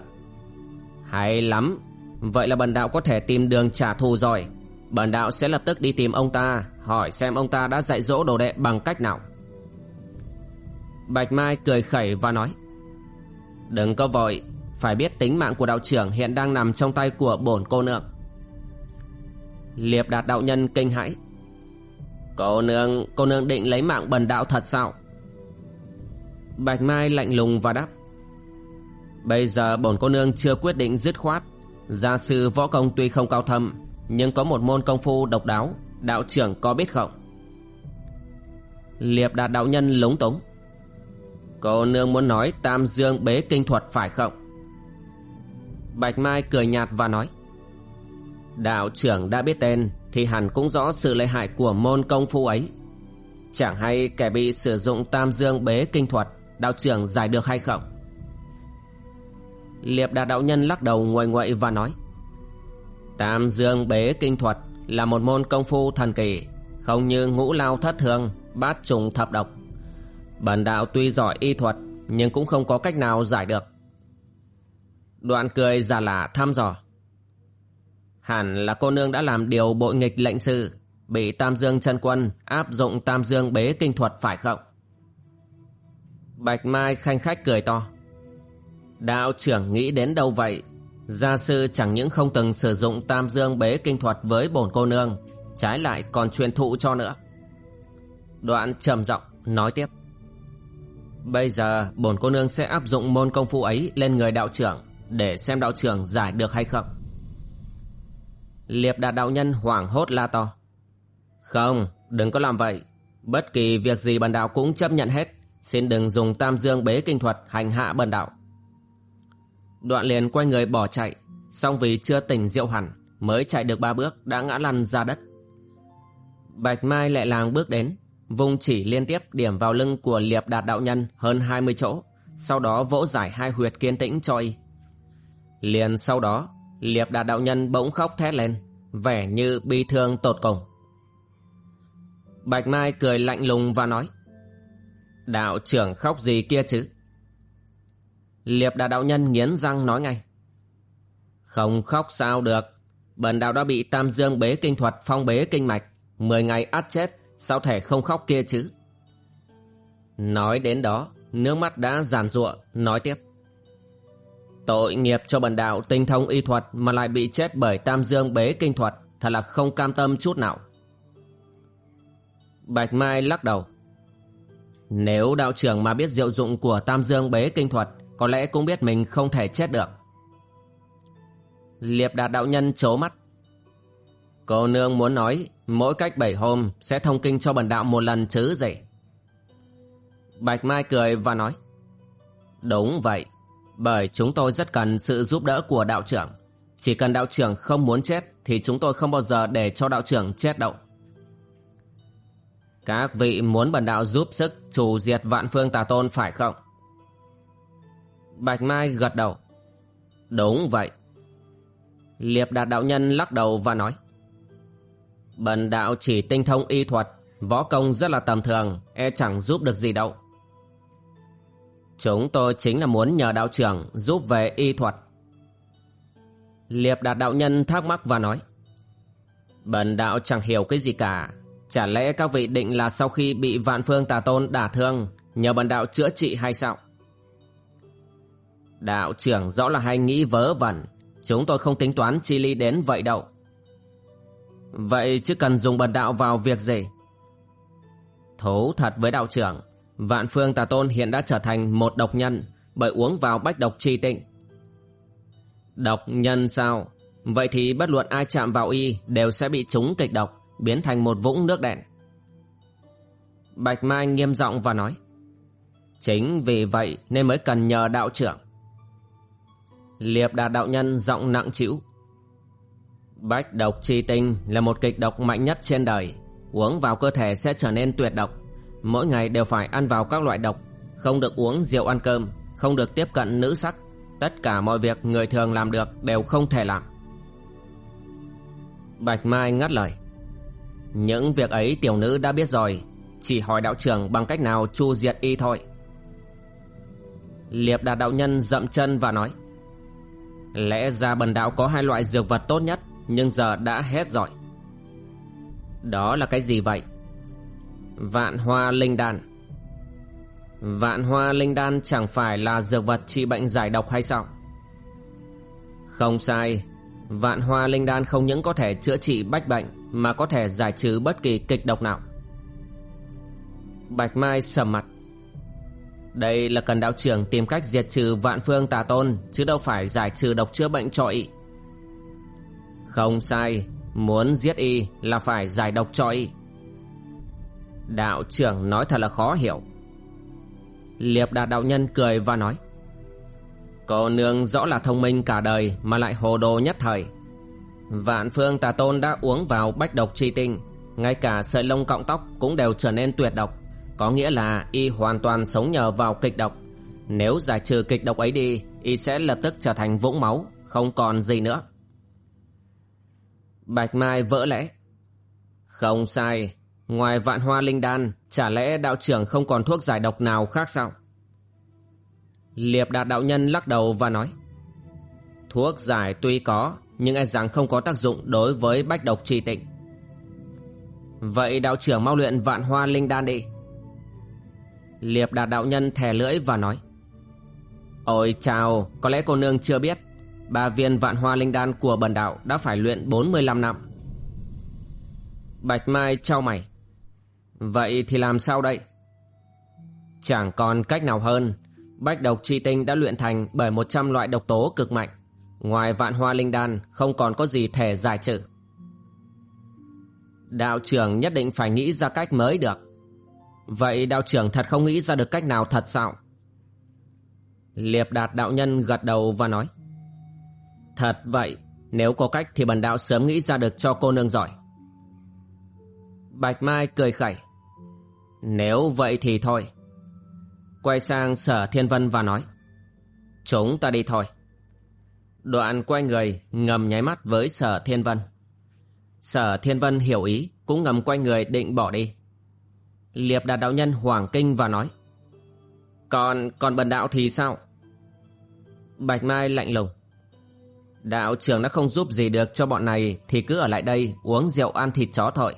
Speaker 1: Hay lắm, Vậy là bần đạo có thể tìm đường trả thù rồi. Bần đạo sẽ lập tức đi tìm ông ta, Hỏi xem ông ta đã dạy dỗ đồ đệ bằng cách nào. Bạch Mai cười khẩy và nói, Đừng có vội, Phải biết tính mạng của đạo trưởng hiện đang nằm trong tay của bổn cô nương. Liệp đạt đạo nhân kinh hãi, Cô nương Cô nương định lấy mạng bần đạo thật sao? Bạch Mai lạnh lùng và đáp, Bây giờ bổn cô nương chưa quyết định dứt khoát. Gia sư võ công tuy không cao thâm, Nhưng có một môn công phu độc đáo, Đạo trưởng có biết không? Liệp đạt đạo nhân lúng túng Cô nương muốn nói Tam Dương bế kinh thuật phải không? Bạch Mai cười nhạt và nói, Đạo trưởng đã biết tên Thì hẳn cũng rõ sự lợi hại của môn công phu ấy. Chẳng hay kẻ bị sử dụng Tam Dương bế kinh thuật, Đạo trưởng giải được hay không? Liệp Đà đạo nhân lắc đầu nguội nguậy và nói, Tam Dương bế kinh thuật Là một môn công phu thần kỳ, Không như ngũ lao thất thường Bát trùng thập độc bản đạo tuy giỏi y thuật, Nhưng cũng không có cách nào giải được. Đoạn cười giả lả thăm dò. Hẳn là cô nương đã làm điều bội nghịch lệnh sư Bị Tam Dương chân quân áp dụng Tam Dương bế kinh thuật phải không? Bạch Mai khanh khách cười to. Đạo trưởng nghĩ đến đâu vậy? Gia sư chẳng những không từng sử dụng Tam Dương bế kinh thuật với bổn cô nương, Trái lại còn truyền thụ cho nữa. Đoạn trầm giọng nói tiếp. Bây giờ bổn cô nương sẽ áp dụng môn công phu ấy lên người đạo trưởng Để xem đạo trưởng giải được hay không. Liệp đạt đạo nhân hoảng hốt la to. Không, đừng có làm vậy. Bất kỳ việc gì bần đạo cũng chấp nhận hết. Xin đừng dùng tam dương bế kinh thuật hành hạ bần đạo. Đoạn liền quay người bỏ chạy song vì chưa tỉnh rượu hẳn Mới chạy được ba bước đã ngã lăn ra đất. Bạch Mai lại làng bước đến. Vùng chỉ liên tiếp điểm vào lưng của liệp đạt đạo nhân hơn 20 chỗ, Sau đó vỗ giải hai huyệt kiên tĩnh cho y. Liền sau đó, Liệp đạt đạo nhân bỗng khóc thét lên, Vẻ như bi thương tột cùng. Bạch Mai cười lạnh lùng và nói, Đạo trưởng khóc gì kia chứ? Liệp đạt đạo nhân nghiến răng nói ngay, Không khóc sao được, Bần đạo đã bị Tam Dương bế kinh thuật phong bế kinh mạch, Mười ngày át chết Sao thể không khóc kia chứ? Nói đến đó, Nước mắt đã giàn giụa, Nói tiếp. Tội nghiệp cho bần đạo tinh thông y thuật Mà lại bị chết bởi Tam Dương bế kinh thuật, Thật là không cam tâm chút nào. Bạch Mai lắc đầu. Nếu đạo trưởng mà biết diệu dụng của Tam Dương bế kinh thuật, Có lẽ cũng biết mình không thể chết được. Liệp đạt đạo nhân chố mắt. Cô nương muốn nói, Mỗi cách bảy hôm Sẽ thông kinh cho bần đạo một lần chứ gì? Bạch Mai cười và nói, Đúng vậy, Bởi chúng tôi rất cần sự giúp đỡ của đạo trưởng. Chỉ cần đạo trưởng không muốn chết Thì chúng tôi không bao giờ để cho đạo trưởng chết đâu. Các vị muốn bần đạo giúp sức Chủ diệt vạn phương tà tôn phải không? Bạch Mai gật đầu, Đúng vậy. Liệp đạt đạo nhân lắc đầu và nói Bần đạo chỉ tinh thông y thuật, Võ công rất là tầm thường E chẳng giúp được gì đâu. Chúng tôi chính là muốn nhờ đạo trưởng Giúp về y thuật. Liệp đạt đạo nhân thắc mắc và nói, Bần đạo chẳng hiểu cái gì cả. Chả lẽ các vị định là sau khi bị vạn phương tà tôn đả thương, Nhờ bần đạo chữa trị hay sao? Đạo trưởng rõ là hay nghĩ vớ vẩn. Chúng tôi không tính toán chi ly đến vậy đâu. Vậy chứ cần dùng bần đạo vào việc gì? Thú thật với đạo trưởng, Vạn Phương Tà Tôn hiện đã trở thành một độc nhân bởi uống vào bách độc chi tịnh. Độc nhân sao? Vậy thì bất luận ai chạm vào y đều sẽ bị trúng kịch độc, biến thành một vũng nước đen. Bạch Mai nghiêm giọng và nói Chính vì vậy nên mới cần nhờ đạo trưởng. Liệp đạt đạo nhân giọng nặng chịu Bách độc chi tinh là một kịch độc mạnh nhất trên đời. Uống vào cơ thể sẽ trở nên tuyệt độc. Mỗi ngày đều phải ăn vào các loại độc. Không được uống rượu ăn cơm, Không được tiếp cận nữ sắc. Tất cả mọi việc người thường làm được đều không thể làm. Bạch Mai ngắt lời. Những việc ấy tiểu nữ đã biết rồi. Chỉ hỏi đạo trưởng bằng cách nào chu diệt y thôi. Liệp đạt đạo nhân dậm chân và nói. Lẽ ra bần đạo có hai loại dược vật tốt nhất nhưng giờ đã hết rồi. Đó là cái gì vậy? Vạn hoa linh đan. Vạn hoa linh đan chẳng phải là dược vật trị bệnh giải độc hay sao? Không sai. Vạn hoa linh đan không những có thể chữa trị bách bệnh, Mà có thể giải trừ bất kỳ kịch độc nào. Bạch Mai sầm mặt. Đây là cần đạo trưởng tìm cách diệt trừ vạn phương tà tôn, Chứ đâu phải giải trừ độc chữa bệnh cho ý không sai, Muốn giết y là phải giải độc cho y. Đạo trưởng nói thật là khó hiểu. Liệp đạt đạo nhân cười và nói, Cô nương rõ là thông minh cả đời Mà lại hồ đồ nhất thời. Vạn phương tà tôn đã uống vào bách độc chi tinh, Ngay cả sợi lông cọng tóc Cũng đều trở nên tuyệt độc. Có nghĩa là y hoàn toàn sống nhờ vào kịch độc. Nếu giải trừ kịch độc ấy đi, Y sẽ lập tức trở thành vũng máu, Không còn gì nữa. Bạch Mai vỡ lẽ. Không sai, Ngoài vạn hoa linh đan, Chả lẽ đạo trưởng không còn thuốc giải độc nào khác sao? Liệp đạt đạo nhân lắc đầu và nói, Thuốc giải tuy có, Nhưng e rằng không có tác dụng đối với bách độc trì tịnh. Vậy đạo trưởng mau luyện vạn hoa linh đan đi. Liệp đạt đạo nhân thè lưỡi và nói, Ôi chào, Có lẽ cô nương chưa biết. Ba viên vạn hoa linh đan của bần đạo Đã phải luyện 45 năm Bạch Mai trao mày Vậy thì làm sao đây Chẳng còn cách nào hơn Bách độc chi tinh đã luyện thành bởi 100 loại độc tố cực mạnh. Ngoài vạn hoa linh đan, không còn có gì thể giải trừ. Đạo trưởng nhất định phải nghĩ ra cách mới được. Vậy đạo trưởng thật không nghĩ ra được cách nào thật sao? Liệp đạt đạo nhân gật đầu và nói. Thật vậy, nếu có cách thì bần đạo sớm nghĩ ra được cho cô nương giỏi. Bạch Mai cười khẩy. Nếu vậy thì thôi. Quay sang sở thiên vân và nói. Chúng ta đi thôi. Đoạn quay người ngầm nháy mắt với sở thiên vân. Sở thiên vân hiểu ý Cũng ngầm quay người định bỏ đi. Liệp đạt đạo nhân hoàng kinh và nói. Còn còn bần đạo thì sao? Bạch Mai lạnh lùng. Đạo trưởng đã không giúp gì được cho bọn này Thì cứ ở lại đây uống rượu ăn thịt chó thôi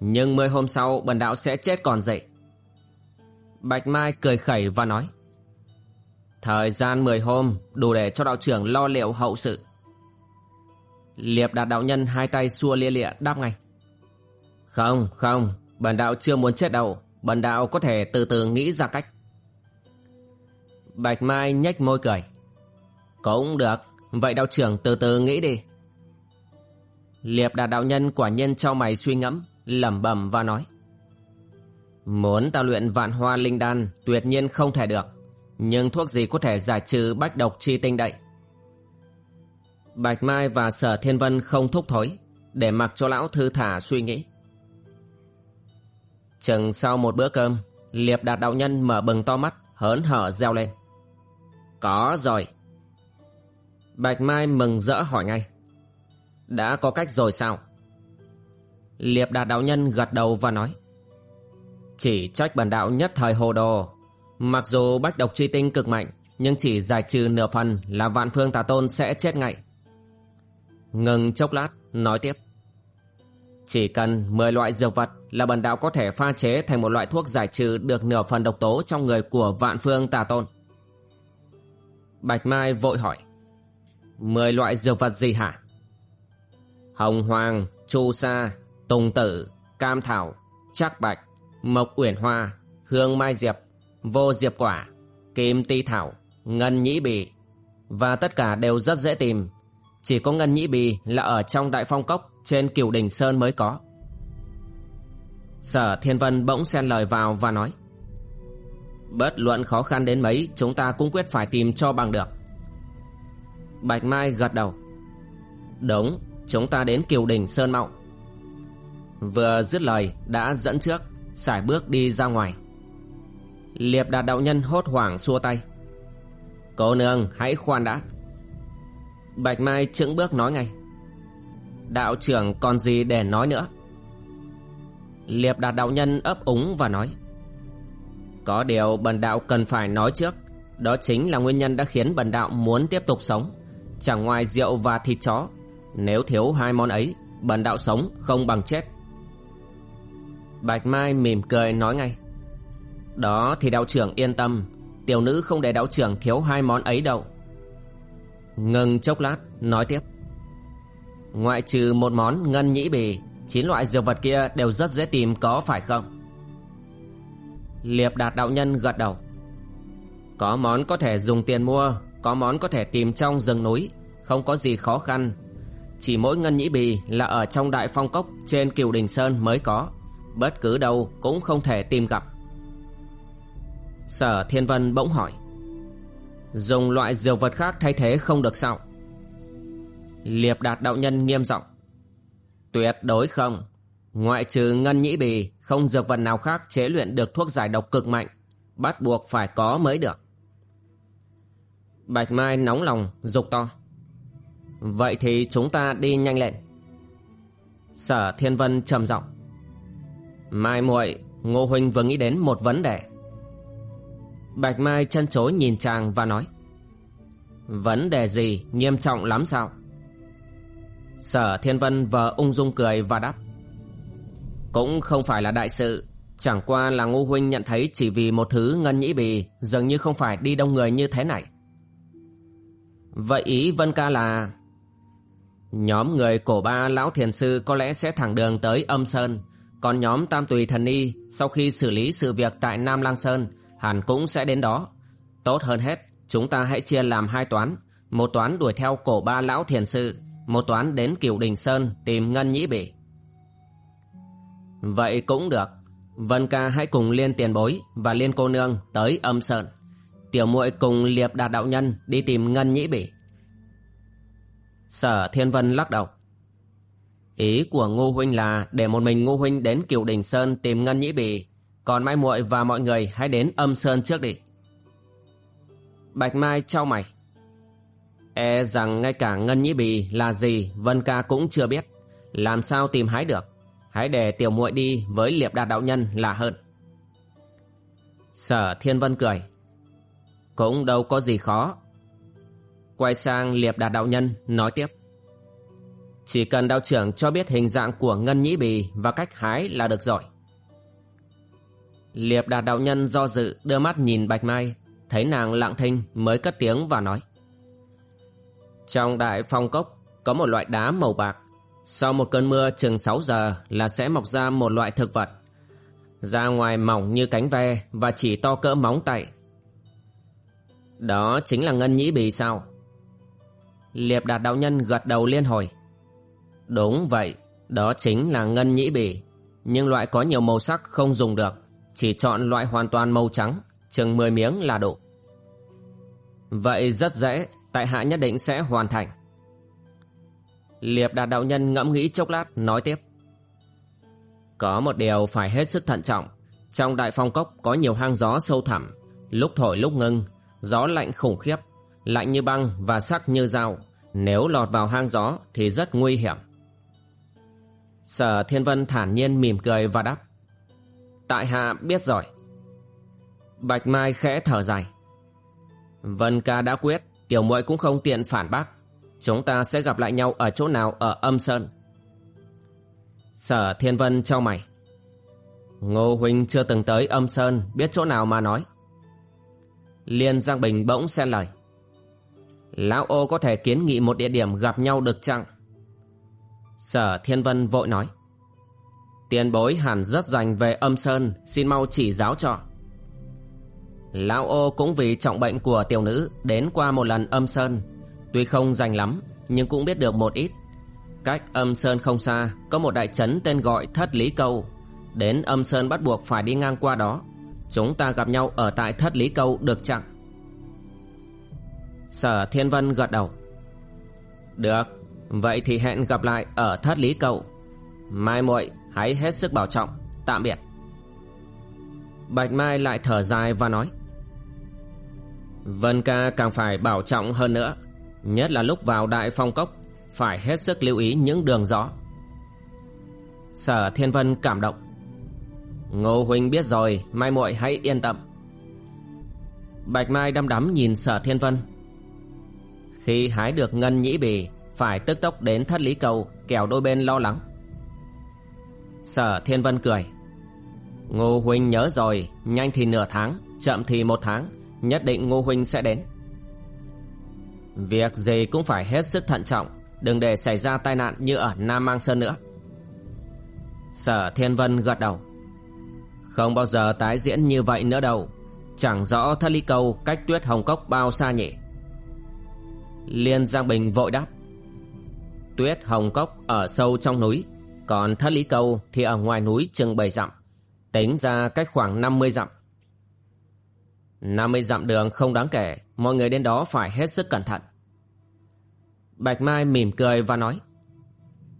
Speaker 1: Nhưng mười hôm sau bần đạo sẽ chết còn dậy Bạch Mai cười khẩy và nói Thời gian 10 hôm đủ để cho đạo trưởng lo liệu hậu sự. Liệp đạt đạo nhân hai tay xua lia lịa đáp ngay. Không, không, bần đạo chưa muốn chết đâu, bần đạo có thể từ từ nghĩ ra cách. Bạch Mai nhếch môi cười. Cũng được, vậy đạo trưởng từ từ nghĩ đi. Liệp đạt đạo nhân quả nhân cho mày suy ngẫm, lẩm bẩm và nói. Muốn ta luyện vạn hoa linh đan tuyệt nhiên không thể được. Nhưng thuốc gì có thể giải trừ bách độc chi tinh đậy? Bạch Mai và Sở Thiên Vân không thúc thối, để mặc cho lão thư thả suy nghĩ. Chừng sau một bữa cơm, Liệp Đạt Đạo Nhân mở bừng to mắt, hớn hở reo lên. Có rồi. Bạch Mai mừng rỡ hỏi ngay. Đã có cách rồi sao? Liệp Đạt Đạo Nhân gật đầu và nói. Chỉ trách bản đạo nhất thời hồ đồ Mặc dù bách độc chi tinh cực mạnh, Nhưng chỉ giải trừ nửa phần là vạn phương tà tôn sẽ chết ngay Ngừng chốc lát, Nói tiếp Chỉ cần 10 loại dược vật Là bần đạo có thể pha chế thành một loại thuốc giải trừ Được nửa phần độc tố trong người của vạn phương tà tôn Bạch Mai vội hỏi 10 loại dược vật gì hả Hồng hoàng, chu sa, tùng tử, cam thảo, trắc bạch mộc uyển hoa, hương mai diệp, vô diệp quả, kim ti thảo, ngân nhĩ bì. Và tất cả đều rất dễ tìm. Chỉ có ngân nhĩ bì là ở trong đại phong cốc trên cửu đỉnh sơn mới có. Sở Thiên Vân bỗng xen lời vào và nói Bất luận khó khăn đến mấy Chúng ta cũng quyết phải tìm cho bằng được Bạch Mai gật đầu. Đúng, Chúng ta đến kiều đình Sơn mộng. Vừa dứt lời, đã dẫn trước sải bước đi ra ngoài. Liệp đạt đạo nhân hốt hoảng xua tay. Cô nương, hãy khoan đã. Bạch mai chững bước nói ngay. Đạo trưởng còn gì để nói nữa? Liệp đạt đạo nhân ấp úng và nói. Có điều bần đạo cần phải nói trước. Đó chính là nguyên nhân đã khiến bần đạo muốn tiếp tục sống chẳng ngoài rượu và thịt chó. Nếu thiếu hai món ấy, bần đạo sống không bằng chết. Bạch Mai mỉm cười nói ngay. Đó thì đạo trưởng yên tâm. Tiểu nữ không để đạo trưởng thiếu hai món ấy đâu. Ngừng chốc lát, nói tiếp. Ngoại trừ một món ngân nhĩ bì, Chín loại dược vật kia đều rất dễ tìm có phải không? Liệp đạt đạo nhân gật đầu. Có món có thể dùng tiền mua có món có thể tìm trong rừng núi, Không có gì khó khăn. Chỉ mỗi ngân nhĩ bì là ở trong đại phong cốc trên kiều đình sơn mới có, bất cứ đâu cũng không thể tìm gặp. Sở thiên vân bỗng hỏi, dùng loại dược vật khác thay thế không được sao? Liệp đạt đạo nhân nghiêm giọng, tuyệt đối không. Ngoại trừ ngân nhĩ bì, không dược vật nào khác chế luyện được thuốc giải độc cực mạnh, bắt buộc phải có mới được bạch mai nóng lòng, dục to. Vậy thì chúng ta đi nhanh lên. Sở thiên vân trầm giọng. Mai muội, ngô huynh vừa nghĩ đến một vấn đề. Bạch mai chân chối nhìn chàng và nói. Vấn đề gì nghiêm trọng lắm sao? Sở thiên vân vờ ung dung cười và đáp. Cũng không phải là đại sự. Chẳng qua là ngô huynh nhận thấy chỉ vì một thứ ngân nhĩ bì, dường như không phải đi đông người như thế này. Vậy ý Vân Ca là... Nhóm người cổ ba lão thiền sư có lẽ sẽ thẳng đường tới âm sơn, còn nhóm tam tùy thần y sau khi xử lý sự việc tại Nam Lang Sơn hẳn cũng sẽ đến đó. Tốt hơn hết, chúng ta hãy chia làm hai toán, một toán đuổi theo cổ ba lão thiền sư, một toán đến cửu đình sơn tìm ngân nhĩ bỉ. Vậy cũng được, Vân ca hãy cùng Liên tiền bối và Liên cô nương tới âm sơn. Tiểu muội cùng liệp đạt đạo nhân đi tìm ngân nhĩ bỉ. Sở Thiên Vân lắc đầu. Ý của Ngô Huynh là để một mình Ngô Huynh đến Cửu Đình Sơn tìm ngân nhĩ bỉ, còn Mai muội và mọi người hãy đến âm sơn trước đi. Bạch Mai trao mày. E rằng ngay cả ngân nhĩ bì là gì Vân ca cũng chưa biết. Làm sao tìm hái được. Hãy để tiểu muội đi với liệp đạt đạo nhân là hơn. Sở Thiên Vân cười. Cũng đâu có gì khó. Quay sang liệp đạt đạo nhân nói tiếp. Chỉ cần đạo trưởng cho biết hình dạng của ngân nhĩ bì và cách hái là được rồi. Liệp đạt đạo nhân do dự đưa mắt nhìn Bạch Mai, thấy nàng lặng thinh mới cất tiếng và nói. Trong đại phong cốc có một loại đá màu bạc, sau một cơn mưa chừng 6 giờ là sẽ mọc ra một loại thực vật. Ra ngoài mỏng như cánh ve và chỉ to cỡ móng tay. Đó chính là ngân nhĩ bì sao? Liệp đạt đạo nhân gật đầu liên hồi. Đúng vậy, đó chính là ngân nhĩ bì. Nhưng loại có nhiều màu sắc không dùng được. Chỉ chọn loại hoàn toàn màu trắng, chừng 10 miếng là đủ. Vậy rất dễ, tại hạ nhất định sẽ hoàn thành. Liệp đạt đạo nhân ngẫm nghĩ chốc lát nói tiếp. Có một điều phải hết sức thận trọng. Trong đại phong cốc có nhiều hang gió sâu thẳm, lúc thổi lúc ngưng, gió lạnh khủng khiếp, lạnh như băng và sắc như dao. Nếu lọt vào hang gió thì rất nguy hiểm. Sở Thiên Vân thản nhiên mỉm cười và đáp. Tại hạ biết rồi. Bạch Mai khẽ thở dài. Vân ca đã quyết, tiểu muội cũng không tiện phản bác. Chúng ta sẽ gặp lại nhau ở chỗ nào ở âm sơn Sở Thiên Vân cho mày Ngô Huynh chưa từng tới âm sơn Biết chỗ nào mà nói Liên Giang Bình bỗng xen lời. Lão ô có thể kiến nghị một địa điểm gặp nhau được chăng? Sở Thiên Vân vội nói. Tiền bối hẳn rất dành về âm sơn, Xin mau chỉ giáo cho. Lão ô cũng vì trọng bệnh của tiểu nữ Đến qua một lần âm sơn. Tuy không dành lắm, Nhưng cũng biết được một ít. Cách âm sơn không xa, Có một đại trấn tên gọi Thất Lý Câu. Đến âm sơn bắt buộc phải đi ngang qua đó. Chúng ta gặp nhau ở tại Thất Lý Câu được chẳng Sở Thiên Vân gật đầu. Được, Vậy thì hẹn gặp lại ở Thất Lý Câu. Mai muội, hãy hết sức bảo trọng, Tạm biệt. Bạch Mai lại thở dài và nói. Vân ca càng phải bảo trọng hơn nữa, Nhất là lúc vào đại phong cốc, Phải hết sức lưu ý những đường gió. Sở Thiên Vân cảm động. Ngô Huynh biết rồi, Mai muội hãy yên tâm. Bạch Mai đăm đắm nhìn Sở Thiên Vân. Khi hái được ngân nhĩ bì, Phải tức tốc đến thất lý cầu, Kẻo đôi bên lo lắng. Sở Thiên Vân cười. Ngô Huynh nhớ rồi, Nhanh thì nửa tháng, Chậm thì một tháng, Nhất định Ngô Huynh sẽ đến. Việc gì cũng phải hết sức thận trọng, Đừng để xảy ra tai nạn như ở Nam Mang Sơn nữa. Sở Thiên Vân gật đầu. Không bao giờ tái diễn như vậy nữa đâu Chẳng rõ thất ly câu cách tuyết hồng cốc bao xa nhỉ Liên Giang Bình vội đáp Tuyết Hồng Cốc ở sâu trong núi, còn Thất Lý Câu thì ở ngoài núi chừng 7 dặm, tính ra cách khoảng 50 dặm. 50 dặm đường không đáng kể, mọi người đến đó phải hết sức cẩn thận. Bạch Mai mỉm cười và nói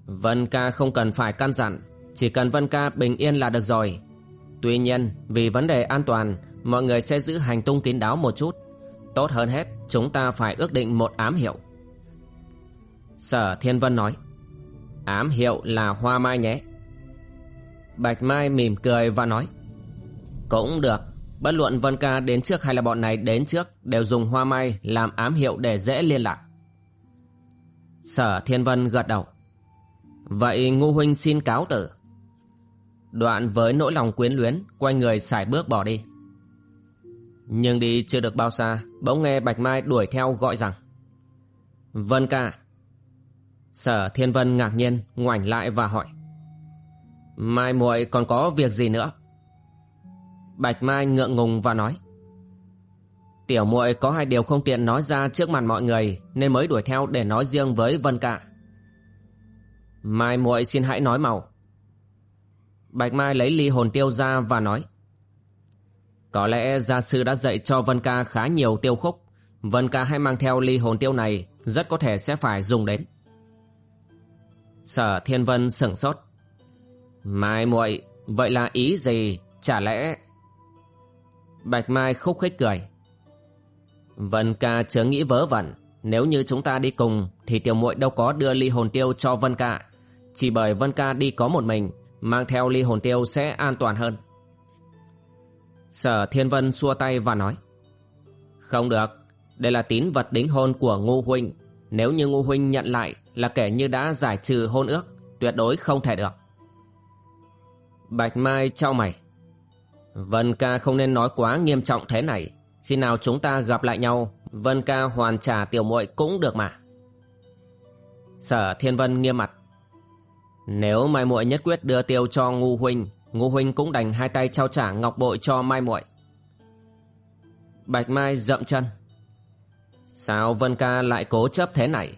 Speaker 1: Vân ca không cần phải căn dặn, chỉ cần Vân ca bình yên là được rồi. Tuy nhiên, vì vấn đề an toàn, mọi người sẽ giữ hành tung kín đáo một chút. Tốt hơn hết, chúng ta phải ước định một ám hiệu. Sở Thiên Vân nói Ám hiệu là hoa mai nhé Bạch Mai mỉm cười và nói Cũng được Bất luận Vân Ca đến trước hay là bọn này đến trước Đều dùng hoa mai làm ám hiệu để dễ liên lạc Sở Thiên Vân gật đầu Vậy Ngu Huynh xin cáo tử Đoạn với nỗi lòng quyến luyến, Quay người xài bước bỏ đi. Nhưng đi chưa được bao xa, Bỗng nghe Bạch Mai đuổi theo gọi rằng, Vân Ca. Sở Thiên Vân ngạc nhiên, ngoảnh lại và hỏi, Mai muội còn có việc gì nữa? Bạch Mai ngượng ngùng và nói, Tiểu muội có hai điều không tiện nói ra trước mặt mọi người, Nên mới đuổi theo để nói riêng với Vân Cả Mai muội xin hãy nói màu Bạch Mai lấy ly hồn tiêu ra và nói Có lẽ gia sư đã dạy cho Vân Ca khá nhiều tiêu khúc Vân Ca hãy mang theo ly hồn tiêu này Rất có thể sẽ phải dùng đến Sở Thiên Vân sửng sốt. Mai muội, vậy là ý gì? Chả lẽ... Bạch Mai khúc khích cười. Vân ca chớ nghĩ vớ vẩn. Nếu như chúng ta đi cùng thì tiểu muội đâu có đưa ly hồn tiêu cho Vân ca. Chỉ bởi Vân ca đi có một mình, mang theo ly hồn tiêu sẽ an toàn hơn. Sở Thiên Vân xua tay và nói. Không được, đây là tín vật đính hôn của Ngô Huynh. Nếu như Ngô Huynh nhận lại là kẻ như đã giải trừ hôn ước, tuyệt đối không thể được. Bạch Mai trao mày. Vân ca không nên nói quá nghiêm trọng thế này. Khi nào chúng ta gặp lại nhau, Vân ca hoàn trả tiểu muội cũng được mà. Sở Thiên Vân nghiêm mặt. Nếu Mai muội nhất quyết đưa tiêu cho Ngu huynh, Ngu huynh cũng đành hai tay trao trả ngọc bội cho Mai muội. Bạch Mai dậm chân. Sao Vân ca lại cố chấp thế này?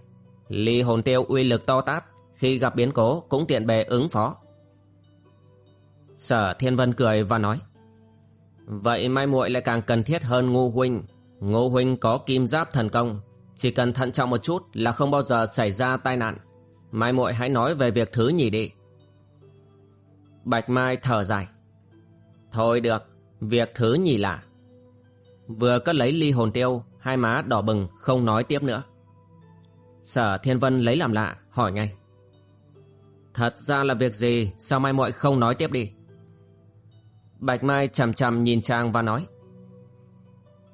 Speaker 1: Ly hồn tiêu uy lực to tát, khi gặp biến cố cũng tiện bề ứng phó. Sở Thiên Vân cười và nói Vậy mai muội lại càng cần thiết hơn Ngô Huynh Ngô Huynh có kim giáp thần công Chỉ cần thận trọng một chút là không bao giờ xảy ra tai nạn Mai muội hãy nói về việc thứ nhì đi. Bạch Mai thở dài. Thôi được, Việc thứ nhì là, Vừa cất lấy ly hồn tiêu, Hai má đỏ bừng, không nói tiếp nữa. Sở Thiên Vân lấy làm lạ, hỏi ngay. Thật ra là việc gì? Sao mai muội không nói tiếp đi? Bạch Mai chằm chằm nhìn chàng và nói.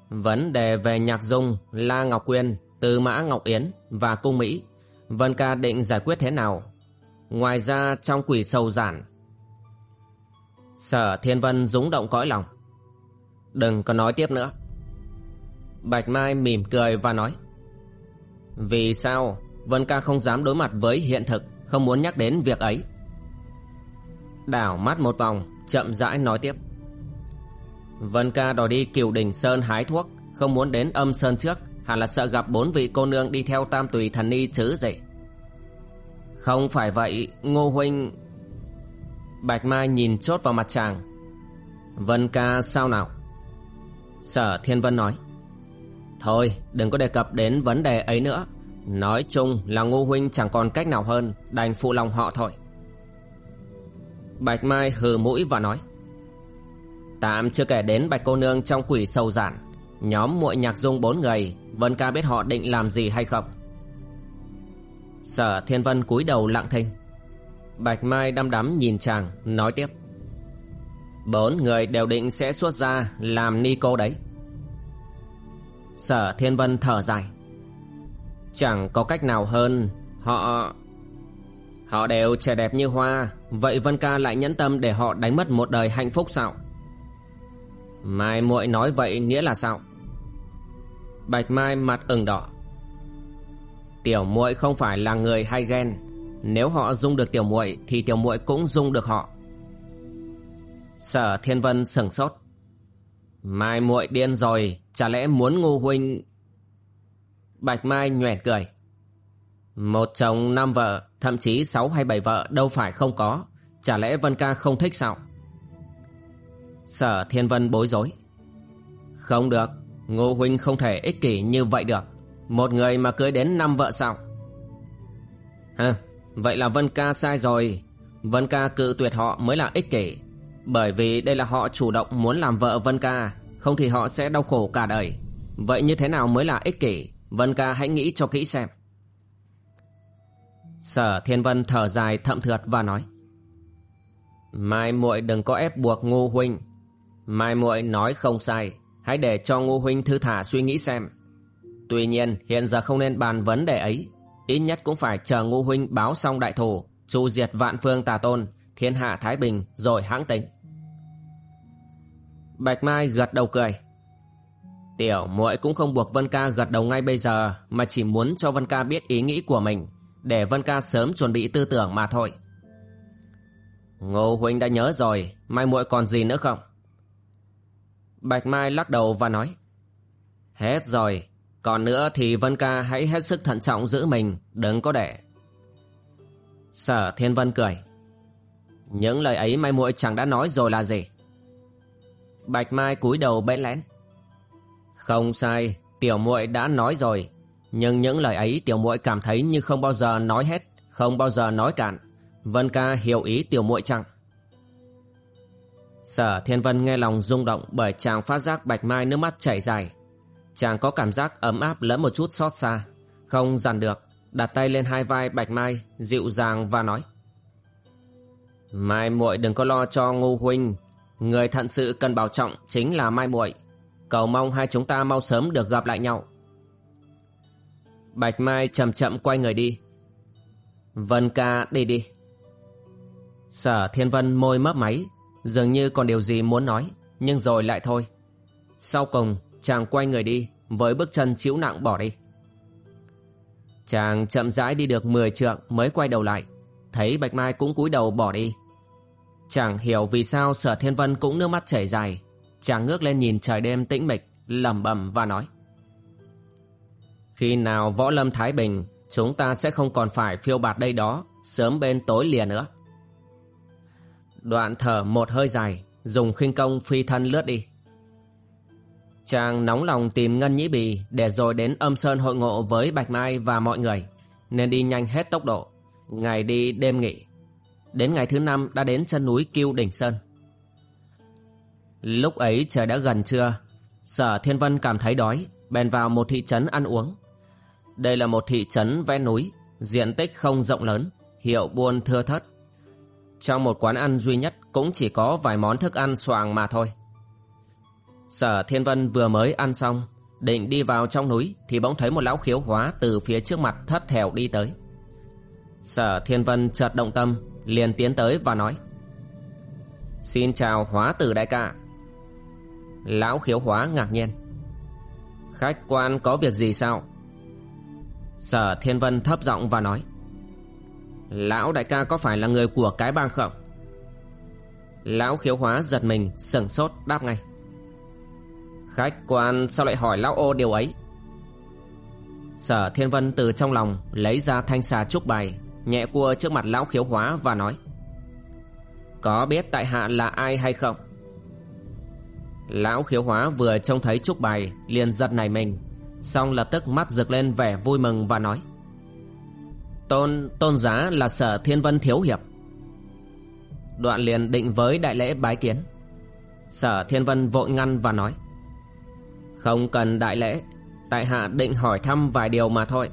Speaker 1: Vấn đề về nhạc dung, La Ngọc Quyên Từ Mã Ngọc Yến và Cung Mỹ. Vân ca định giải quyết thế nào? Ngoài ra, trong quỷ sầu giản. Sở Thiên Vân rúng động cõi lòng. Đừng có nói tiếp nữa. Bạch Mai mỉm cười và nói. Vì sao Vân ca không dám đối mặt với hiện thực, Không muốn nhắc đến việc ấy? Đảo mắt một vòng, Chậm rãi nói tiếp. Vân ca đòi đi cửu đỉnh sơn hái thuốc, Không muốn đến âm sơn trước, Hẳn là sợ gặp bốn vị cô nương đi theo tam tùy thần ni chứ gì không phải vậy, Ngô Huynh. Bạch Mai nhìn chốt vào mặt chàng. Vân ca sao nào? Sở Thiên Vân nói. Thôi, đừng có đề cập đến vấn đề ấy nữa. Nói chung là Ngô Huynh chẳng còn cách nào hơn, Đành phụ lòng họ thôi. Bạch Mai hừ mũi và nói. Tạm chưa kể đến Bạch cô nương trong quỷ sâu giản. Nhóm muội nhạc dung bốn người, Vân ca biết họ định làm gì hay không? Sở Thiên Vân cúi đầu lặng thinh. Bạch Mai đăm đắm nhìn chàng, Nói tiếp. Bốn người đều định sẽ xuất ra Làm ni cô đấy. Sở Thiên Vân thở dài. Chẳng có cách nào hơn, Họ Họ đều trẻ đẹp như hoa, Vậy Vân Ca lại nhẫn tâm để họ đánh mất một đời hạnh phúc sao? Mai muội nói vậy nghĩa là sao? Bạch Mai mặt ửng đỏ. Tiểu muội không phải là người hay ghen Nếu họ dung được tiểu muội Thì tiểu muội cũng dung được họ Sở Thiên Vân sừng sốt Mai muội điên rồi Chả lẽ muốn ngu huynh Bạch Mai nhoẻn cười Một chồng năm vợ, thậm chí sáu hay bảy vợ đâu phải không có. Chả lẽ Vân ca không thích sao? Sở Thiên Vân bối rối. Không được, Ngô Huynh không thể ích kỷ như vậy được. Một người mà cưới đến năm vợ sao? Hả, vậy là Vân ca sai rồi. Vân ca cự tuyệt họ mới là ích kỷ. Bởi vì đây là họ chủ động muốn làm vợ Vân ca, không thì họ sẽ đau khổ cả đời. Vậy như thế nào mới là ích kỷ? Vân ca hãy nghĩ cho kỹ xem. Sở Thiên Vân thở dài thậm thượt và nói. Mai muội đừng có ép buộc Ngô huynh. Mai muội nói không sai, hãy để cho Ngô huynh thư thả suy nghĩ xem. Tuy nhiên, hiện giờ không nên bàn vấn đề ấy, ít nhất cũng phải chờ Ngô huynh báo xong đại thù, chu diệt vạn phương tà tôn, thiên hạ thái bình rồi hãng tính. Bạch Mai gật đầu cười. Tiểu muội cũng không buộc Vân Ca gật đầu ngay bây giờ mà chỉ muốn cho Vân Ca biết ý nghĩ của mình để Vân Ca sớm chuẩn bị tư tưởng mà thôi. Ngô huynh đã nhớ rồi, mai muội còn gì nữa không? Bạch Mai lắc đầu và nói Hết rồi, còn nữa thì Vân Ca hãy hết sức thận trọng giữ mình, đừng có để. Sở Thiên Vân cười Những lời ấy mai muội chẳng đã nói rồi là gì? Bạch Mai cúi đầu bẽn lẽn Không sai, tiểu muội đã nói rồi, nhưng những lời ấy tiểu muội cảm thấy như không bao giờ nói hết, không bao giờ nói cạn. Vân ca hiểu ý tiểu muội chẳng Sở Thiên Vân nghe lòng rung động bởi chàng phát giác Bạch Mai nước mắt chảy dài. Chàng có cảm giác ấm áp lẫn một chút xót xa, không dằn được, đặt tay lên hai vai Bạch Mai, dịu dàng và nói. Mai muội đừng có lo cho Ngô huynh, người thận sự cần bảo trọng chính là Mai muội. Cầu mong hai chúng ta mau sớm được gặp lại nhau. Bạch Mai chậm chậm quay người đi. Vân ca đi đi. Sở Thiên Vân môi mấp máy, dường như còn điều gì muốn nói, nhưng rồi lại thôi. Sau cùng, chàng quay người đi, với bước chân chịu nặng bỏ đi. Chàng chậm rãi đi được 10 trượng mới quay đầu lại, thấy Bạch Mai cũng cúi đầu bỏ đi. Chàng hiểu vì sao Sở Thiên Vân cũng nước mắt chảy dài. Chàng ngước lên nhìn trời đêm tĩnh mịch, lẩm bẩm và nói. Khi nào võ lâm Thái Bình, chúng ta sẽ không còn phải phiêu bạt đây đó, sớm bên tối lìa nữa. Đoạn thở một hơi dài, dùng khinh công phi thân lướt đi. Chàng nóng lòng tìm Ngân Nhĩ Bì để rồi đến âm sơn hội ngộ với Bạch Mai và mọi người, nên đi nhanh hết tốc độ, ngày đi đêm nghỉ. Đến ngày thứ năm đã đến chân núi Kiêu Đỉnh Sơn. Lúc ấy trời đã gần trưa, Sở Thiên Vân cảm thấy đói, bèn vào một thị trấn ăn uống. Đây là một thị trấn ven núi, diện tích không rộng lớn, hiệu buôn thưa thớt. Trong một quán ăn duy nhất cũng chỉ có vài món thức ăn xoàng mà thôi. Sở Thiên Vân vừa mới ăn xong, định đi vào trong núi thì bỗng thấy một lão khiếu hóa từ phía trước mặt thất thèo đi tới. Sở Thiên Vân chợt động tâm, liền tiến tới và nói Xin chào hóa tử đại ca. Lão khiếu hóa ngạc nhiên Khách quan có việc gì sao? Sở Thiên Vân thấp giọng và nói Lão đại ca có phải là người của cái bang không? Lão khiếu hóa giật mình sừng sốt đáp ngay Khách quan sao lại hỏi lão ô điều ấy? Sở Thiên Vân từ trong lòng lấy ra thanh xà trúc bài Nhẹ cua trước mặt lão khiếu hóa và nói Có biết tại hạ là ai hay không? Lão khiếu hóa vừa trông thấy trúc bài liền giật này mình Xong lập tức mắt rực lên vẻ vui mừng và nói Tôn, tôn giá là sở thiên vân thiếu hiệp. Đoạn liền định với đại lễ bái kiến. Sở thiên vân vội ngăn và nói không cần đại lễ. Tại hạ định hỏi thăm vài điều mà thôi.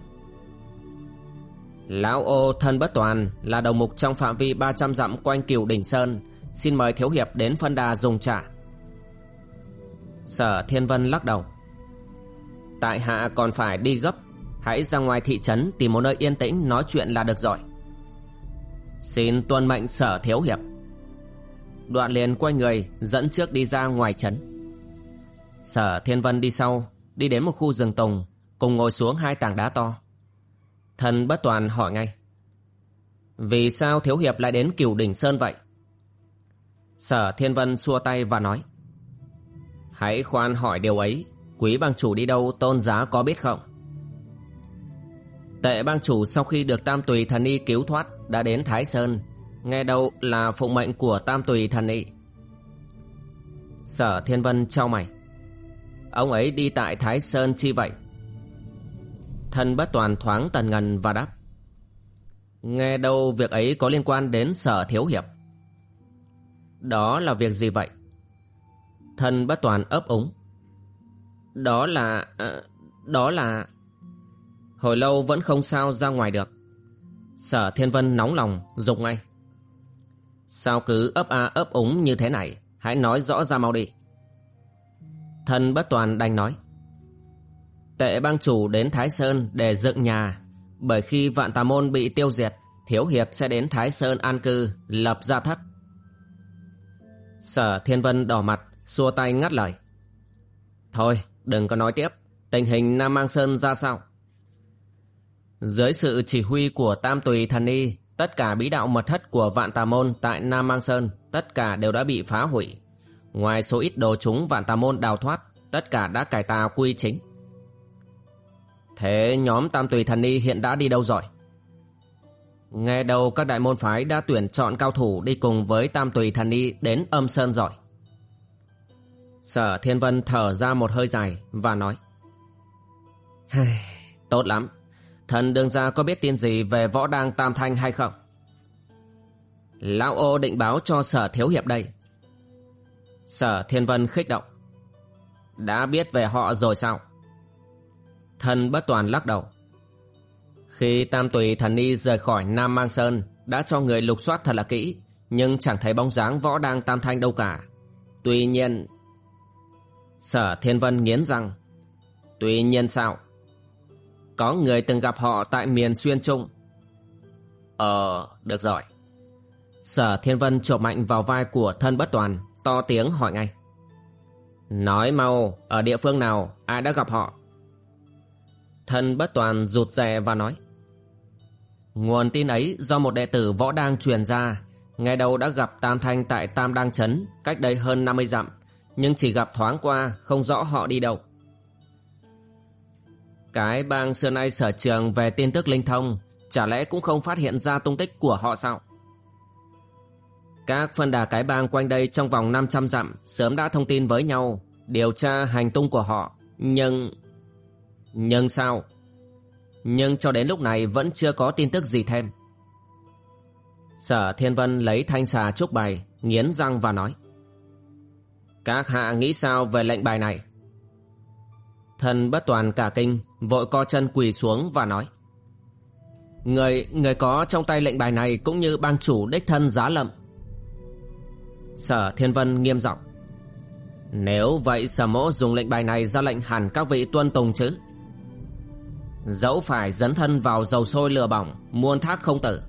Speaker 1: Lão ô thân bất toàn là đầu mục trong phạm vi 300 dặm quanh cửu đỉnh sơn. Xin mời thiếu hiệp đến phân đà dùng trả Sở Thiên Vân lắc đầu. Tại hạ còn phải đi gấp. Hãy ra ngoài thị trấn tìm một nơi yên tĩnh nói chuyện là được rồi. Xin tuân mệnh sở thiếu hiệp. Đoạn liền quay người dẫn trước đi ra ngoài trấn. Sở Thiên Vân đi sau Đi đến một khu rừng tùng Cùng ngồi xuống hai tảng đá to Thần bất toàn hỏi ngay Vì sao thiếu hiệp lại đến cửu đỉnh sơn vậy Sở Thiên Vân xua tay và nói Hãy khoan hỏi điều ấy Quý bang chủ đi đâu tôn giá có biết không Tệ bang chủ sau khi được Tam Tùy Thần Y cứu thoát đã đến Thái Sơn, nghe đâu là phụng mệnh của Tam Tùy Thần Y. Sở Thiên Vân trao mày. Ông ấy đi tại Thái Sơn chi vậy? Thân bất toàn thoáng tần ngần và đáp. Nghe đâu việc ấy có liên quan đến Sở Thiếu Hiệp. Đó là việc gì vậy? Thân bất toàn ấp úng. Đó là... À, đó là... Hồi lâu vẫn không sao ra ngoài được Sở Thiên Vân nóng lòng dục ngay Sao cứ ấp a ấp úng như thế này Hãy nói rõ ra mau đi Thân bất toàn đành nói. Tệ bang chủ đến Thái Sơn để dựng nhà Bởi khi vạn tà môn bị tiêu diệt Thiếu hiệp sẽ đến Thái Sơn an cư Lập gia thất. Sở Thiên Vân đỏ mặt Xua tay ngắt lời. Thôi đừng có nói tiếp Tình hình Nam Mang Sơn ra sao? Dưới sự chỉ huy của Tam Tùy Thần Y, tất cả bí đạo mật thất của Vạn Tà Môn tại Nam Mang Sơn, tất cả đều đã bị phá hủy. Ngoài số ít đồ chúng Vạn Tà Môn đào thoát, tất cả đã cải tà quy chính. Thế nhóm Tam Tùy Thần Y hiện đã đi đâu rồi? Nghe đầu các đại môn phái đã tuyển chọn cao thủ đi cùng với Tam Tùy Thần Y đến âm sơn rồi. Sở Thiên Vân thở ra một hơi dài và nói Tốt lắm, Thần đương gia có biết tin gì về võ đang tam thanh hay không? Lão ô định báo cho sở thiếu hiệp đây. Sở thiên vân khích động. Đã biết về họ rồi sao? Thần bất toàn lắc đầu. Khi tam tùy thần y rời khỏi Nam Mang Sơn đã cho người lục soát thật là kỹ nhưng chẳng thấy bóng dáng võ đang tam thanh đâu cả. Tuy nhiên... Sở thiên vân nghiến răng. Tuy nhiên sao? Có người từng gặp họ tại miền Xuyên Trung Ờ, được rồi Sở Thiên Vân chộp mạnh vào vai của thân bất toàn To tiếng hỏi ngay. Nói mau, ở địa phương nào, ai đã gặp họ? Thân bất toàn rụt rè và nói. Nguồn tin ấy do một đệ tử võ đang truyền ra. Ngày đầu đã gặp Tam Thanh tại Tam Đăng Trấn Cách đây hơn 50 dặm Nhưng chỉ gặp thoáng qua Không rõ họ đi đâu. Cái bang xưa nay sở trường về tin tức linh thông Chả lẽ cũng không phát hiện ra tung tích của họ sao? Các phân đà cái bang quanh đây trong vòng 500 dặm Sớm đã thông tin với nhau Điều tra hành tung của họ. Nhưng Nhưng sao? Nhưng cho đến lúc này vẫn chưa có tin tức gì thêm. Sở Thiên Vân lấy thanh xà trúc bài Nghiến răng và nói Các hạ nghĩ sao về lệnh bài này? Thần bất toàn cả kinh Vội co chân quỳ xuống và nói Người, người có trong tay lệnh bài này Cũng như bang chủ đích thân giá lậm Sở Thiên Vân nghiêm giọng. Nếu vậy sở mỗ dùng lệnh bài này ra lệnh hẳn các vị tuân tùng chứ? Dẫu phải dấn thân vào dầu sôi lửa bỏng Muôn thác không tử.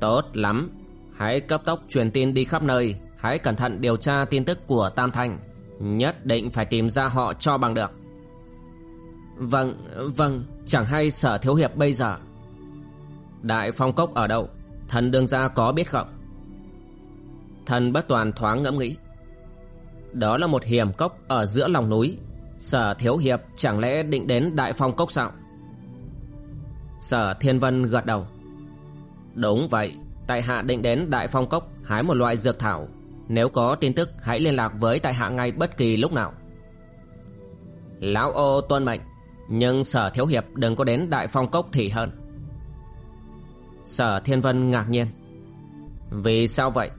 Speaker 1: Tốt lắm. Hãy cấp tốc truyền tin đi khắp nơi. Hãy cẩn thận điều tra tin tức của Tam Thanh Nhất định phải tìm ra họ cho bằng được. Vâng, vâng. Chẳng hay sở thiếu hiệp bây giờ. Đại phong cốc ở đâu? Thần đương gia có biết không? Thần bất toàn thoáng ngẫm nghĩ. Đó là một hiểm cốc ở giữa lòng núi. Sở thiếu hiệp chẳng lẽ định đến đại phong cốc sao? Sở thiên vân gật đầu. Đúng vậy, Tại hạ định đến đại phong cốc Hái một loại dược thảo. Nếu có tin tức, hãy liên lạc với tại hạ ngay bất kỳ lúc nào. Lão ô tuân mệnh, Nhưng sở thiếu hiệp đừng có đến đại phong cốc thì hơn. Sở thiên vân ngạc nhiên. Vì sao vậy?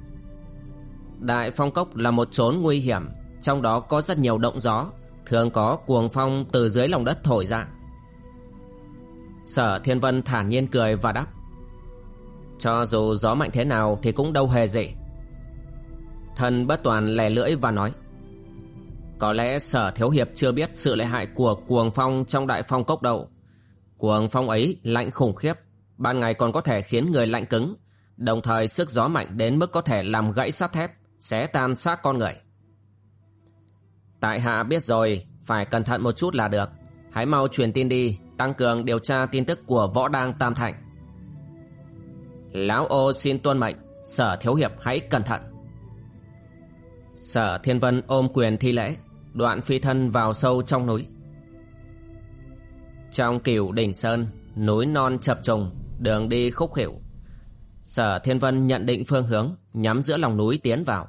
Speaker 1: Đại phong cốc là một chốn nguy hiểm, Trong đó có rất nhiều động gió, Thường có cuồng phong từ dưới lòng đất thổi ra. Sở thiên vân thản nhiên cười và đáp, Cho dù gió mạnh thế nào thì cũng đâu hề gì. Thần bất toàn lè lưỡi và nói, Có lẽ sở thiếu hiệp chưa biết sự lợi hại của cuồng phong trong đại phong cốc đâu. Cuồng phong ấy lạnh khủng khiếp, Ban ngày còn có thể khiến người lạnh cứng, Đồng thời sức gió mạnh đến mức có thể làm gãy sắt thép. Xé tan xác con người. Tại hạ biết rồi Phải cẩn thận một chút là được. Hãy mau truyền tin đi Tăng cường điều tra tin tức của võ đang tam thành Lão ô xin tuân mệnh Sở thiếu hiệp hãy cẩn thận. Sở Thiên Vân ôm quyền thi lễ Đoạn phi thân vào sâu trong núi. Trong cửu đỉnh sơn núi non chập trùng, đường đi khúc khỉu. Sở Thiên Vân nhận định phương hướng, nhắm giữa lòng núi tiến vào.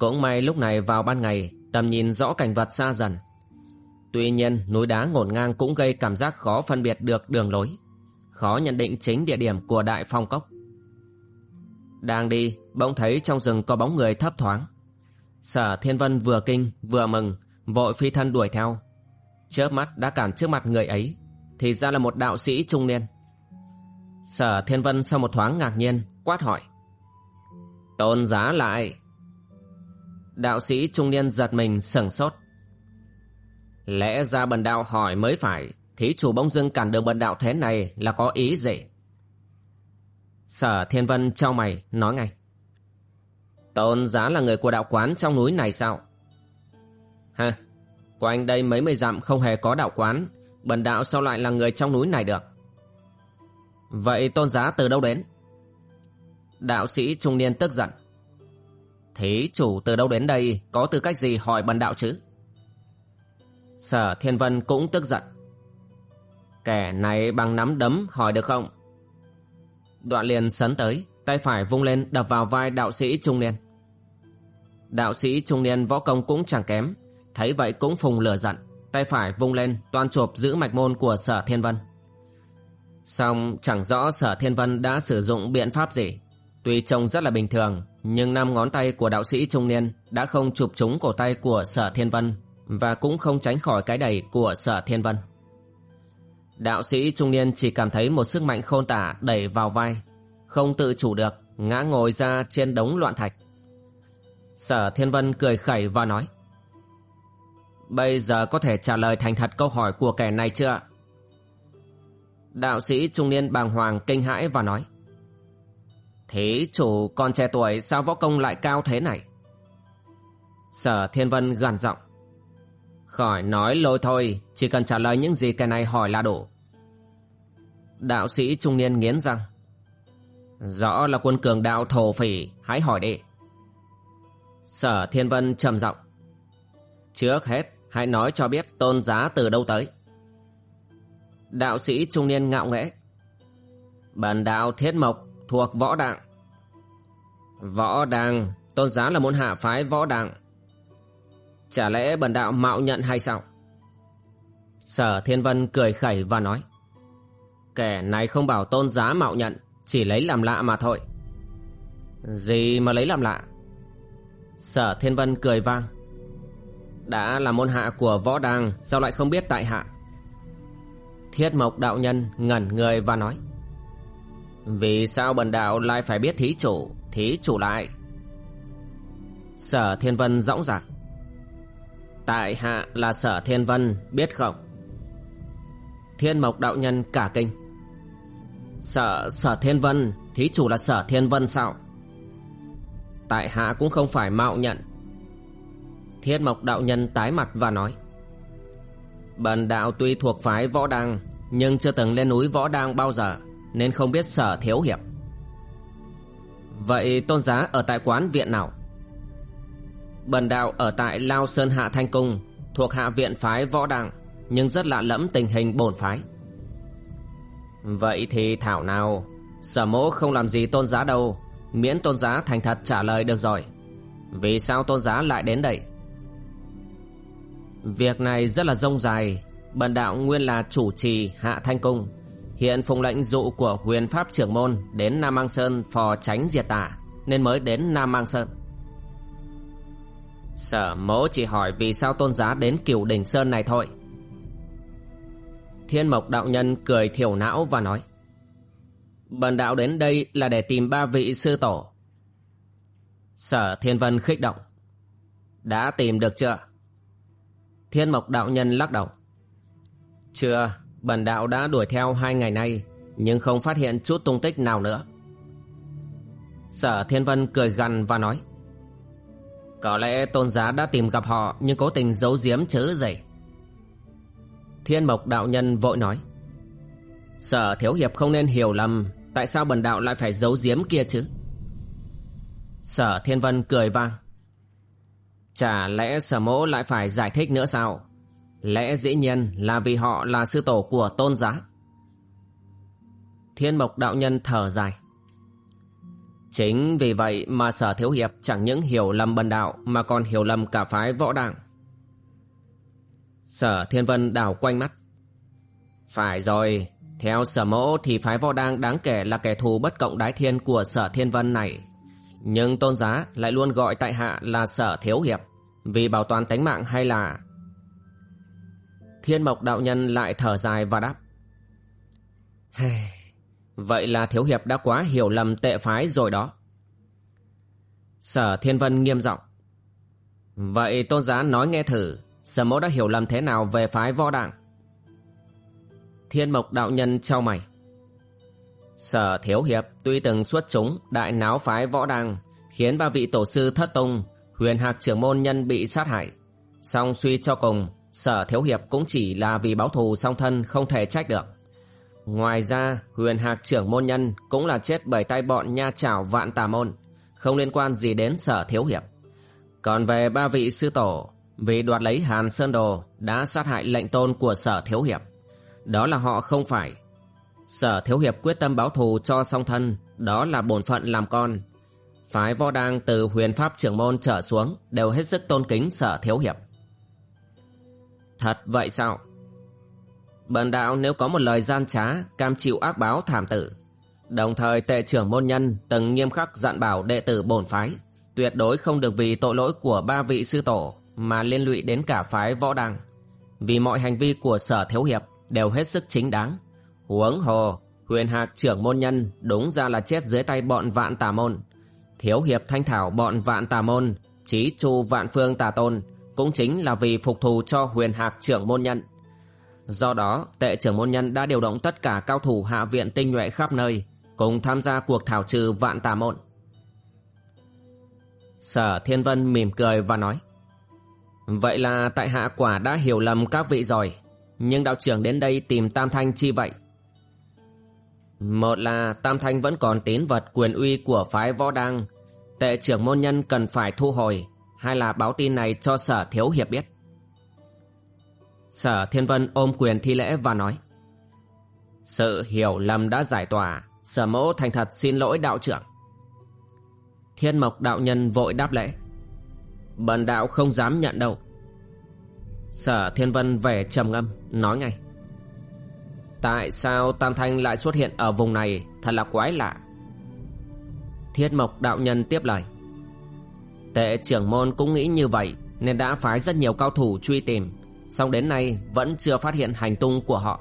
Speaker 1: Cũng may lúc này vào ban ngày, tầm nhìn rõ cảnh vật xa dần. Tuy nhiên, núi đá ngổn ngang cũng gây cảm giác khó phân biệt được đường lối. Khó nhận định chính địa điểm của đại phong cốc. Đang đi, bỗng thấy trong rừng có bóng người thấp thoáng. Sở Thiên Vân vừa kinh, vừa mừng, vội phi thân đuổi theo. Chớp mắt đã cản trước mặt người ấy, thì ra là một đạo sĩ trung niên. Sở Thiên Vân sau một thoáng ngạc nhiên, quát hỏi. Tôn giá lại. Đạo sĩ trung niên giật mình sừng sốt. Lẽ ra bần đạo hỏi mới phải, thí chủ bỗng dưng cản đường bần đạo thế này là có ý gì? Sở Thiên Vân trao mày, nói ngay. Tôn giá là người của đạo quán trong núi này sao? Hả? Quanh đây mấy mươi dặm không hề có đạo quán, bần đạo sao lại là người trong núi này được? Vậy tôn giá từ đâu đến? Đạo sĩ trung niên tức giận thế chủ từ đâu đến đây có tư cách gì hỏi bần đạo chứ? Sở Thiên Vân cũng tức giận. Kẻ này bằng nắm đấm hỏi được không? Đoạn liền sấn tới, tay phải vung lên đập vào vai đạo sĩ trung niên. Đạo sĩ trung niên võ công cũng chẳng kém, thấy vậy cũng phùng lửa giận, tay phải vung lên toàn chộp giữ mạch môn của Sở Thiên Vân. Xong chẳng rõ Sở Thiên Vân đã sử dụng biện pháp gì. Tuy trông rất là bình thường, nhưng năm ngón tay của đạo sĩ trung niên đã không chụp trúng cổ tay của Sở Thiên Vân và cũng không tránh khỏi cái đẩy của Sở Thiên Vân. Đạo sĩ trung niên chỉ cảm thấy một sức mạnh khôn tả đẩy vào vai, không tự chủ được, ngã ngồi ra trên đống loạn thạch. Sở Thiên Vân cười khẩy và nói Bây giờ có thể trả lời thành thật câu hỏi của kẻ này chưa? Đạo sĩ trung niên bàng hoàng kinh hãi và nói Thế chủ còn trẻ tuổi sao võ công lại cao thế này? Sở Thiên Vân gằn giọng Khỏi nói lôi thôi, chỉ cần trả lời những gì cái này hỏi là đủ. Đạo sĩ trung niên nghiến răng. Rõ là quân cường đạo thổ phỉ, hãy hỏi đi. Sở Thiên Vân trầm giọng. Trước hết, hãy nói cho biết tôn giá từ đâu tới. Đạo sĩ trung niên ngạo nghễ. Bần đạo thiết mộc thuộc võ đặng. Võ đặng, tôn giá là môn hạ phái võ đặng. Chả lẽ bần đạo mạo nhận hay sao? Sở Thiên Vân cười khẩy và nói Kẻ này không bảo tôn giá mạo nhận Chỉ lấy làm lạ mà thôi Gì mà lấy làm lạ Sở Thiên Vân cười vang Đã là môn hạ của võ đàng Sao lại không biết tại hạ Thiết mộc đạo nhân ngẩn người và nói vì sao bần đạo lại phải biết thí chủ Thí chủ lại? Sở Thiên Vân dõng dạc Tại hạ là sở thiên vân, biết không? Thiên mộc đạo nhân cả kinh. Sở sở thiên vân, Thí chủ là sở thiên vân sao? Tại hạ cũng không phải mạo nhận. Thiên mộc đạo nhân tái mặt và nói. Bần đạo tuy thuộc phái võ đăng, Nhưng chưa từng lên núi võ đăng bao giờ. Nên không biết sở thiếu hiệp. Vậy tôn giá ở tại quán viện nào? Bần đạo ở tại Lao Sơn Hạ Thanh Cung, Thuộc hạ viện phái võ đặng Nhưng rất lạ lẫm tình hình bổn phái. Vậy thì thảo nào? Sở mỗ không làm gì tôn giá đâu, Miễn tôn giá thành thật trả lời được rồi. Vì sao tôn giá lại đến đây? Việc này rất là rông dài, Bần đạo nguyên là chủ trì Hạ Thanh Cung. Hiện phụng lệnh dụ của huyền pháp trưởng môn Đến Nam Mang Sơn phò tránh diệt tà Nên mới đến Nam Mang Sơn. Sở mỗ chỉ hỏi vì sao tôn giá đến cửu đỉnh sơn này thôi. Thiên mộc đạo nhân cười thiểu não và nói Bần đạo đến đây là để tìm ba vị sư tổ. Sở thiên vân khích động Đã tìm được chưa? Thiên mộc đạo nhân lắc đầu Chưa, bần đạo đã đuổi theo hai ngày nay, Nhưng không phát hiện chút tung tích nào nữa. Sở thiên vân cười gằn và nói, có lẽ tôn giá đã tìm gặp họ, Nhưng cố tình giấu giếm chứ gì Thiên mộc đạo nhân vội nói, Sở thiếu hiệp không nên hiểu lầm, Tại sao bần đạo lại phải giấu giếm kia chứ? Sở thiên vân cười vang, Chả lẽ sở mỗ lại phải giải thích nữa sao? Lẽ dĩ nhiên là vì họ là sư tổ của tôn giá Thiên mộc đạo nhân thở dài. Chính vì vậy mà sở thiếu hiệp chẳng những hiểu lầm bần đạo mà còn hiểu lầm cả phái võ đảng. Sở thiên vân đảo quanh mắt. Phải rồi, theo sở mẫu thì phái võ đăng đáng kể là kẻ thù bất cộng đái thiên của sở thiên vân này. Nhưng tôn giá lại luôn gọi tại hạ là sở thiếu hiệp vì bảo toàn tánh mạng hay là... Thiên mộc đạo nhân lại thở dài và đáp. Vậy là thiếu hiệp đã quá hiểu lầm tệ phái rồi đó. Sở thiên vân nghiêm giọng Vậy tôn giá nói nghe thử, sở mẫu đã hiểu lầm thế nào về phái võ đảng? Thiên mộc đạo nhân trao mày. Sở thiếu hiệp tuy từng xuất chúng đại náo phái võ đăng khiến ba vị tổ sư thất tung, huyền hạc trưởng môn nhân bị sát hại. Song suy cho cùng, sở thiếu hiệp cũng chỉ là vì báo thù song thân không thể trách được. Ngoài ra, huyền hạc trưởng môn nhân cũng là chết bởi tay bọn nha chảo vạn tà môn, không liên quan gì đến sở thiếu hiệp. Còn về ba vị sư tổ, vì đoạt lấy Hàn Sơn Đồ đã sát hại lệnh tôn của sở thiếu hiệp. Đó là họ không phải. Sở thiếu hiệp quyết tâm báo thù cho song thân, đó là bổn phận làm con. Phái võ đang từ huyền pháp trưởng môn trở xuống đều hết sức tôn kính sở thiếu hiệp. Thật vậy sao? Bần đạo nếu có một lời gian trá, cam chịu ác báo thảm tử. Đồng thời tệ trưởng môn nhân từng nghiêm khắc dặn bảo đệ tử bổn phái, tuyệt đối không được vì tội lỗi của ba vị sư tổ mà liên lụy đến cả phái võ đăng. Vì mọi hành vi của sở thiếu hiệp đều hết sức chính đáng. Huống hồ, huyền hạc trưởng môn nhân đúng ra là chết dưới tay bọn vạn tà môn. Thiếu hiệp thanh thảo bọn vạn tà môn, trí chu vạn phương tà tôn, cũng chính là vì phục thù cho huyền hạc trưởng môn nhân. Do đó, tệ trưởng môn nhân đã điều động tất cả cao thủ hạ viện tinh nhuệ khắp nơi, cùng tham gia cuộc thảo trừ vạn tà môn. Sở Thiên Vân mỉm cười và nói Vậy là tại hạ quả đã hiểu lầm các vị rồi Nhưng đạo trưởng đến đây tìm Tam Thanh chi vậy Một là Tam Thanh vẫn còn tín vật quyền uy của phái võ đăng Tệ trưởng môn nhân cần phải thu hồi hay là báo tin này cho sở thiếu hiệp biết? Sở Thiên Vân ôm quyền thi lễ và nói, Sự hiểu lầm đã giải tỏa, Sở mẫu thành thật xin lỗi đạo trưởng. Thiên mộc đạo nhân vội đáp lễ, Bần đạo không dám nhận đâu. Sở Thiên Vân vẻ trầm ngâm, Nói ngay, Tại sao Tam Thanh lại xuất hiện ở vùng này? Thật là quái lạ. Thiết mộc đạo nhân tiếp lời Tệ trưởng môn cũng nghĩ như vậy, Nên đã phái rất nhiều cao thủ truy tìm. Song đến nay, vẫn chưa phát hiện hành tung của họ.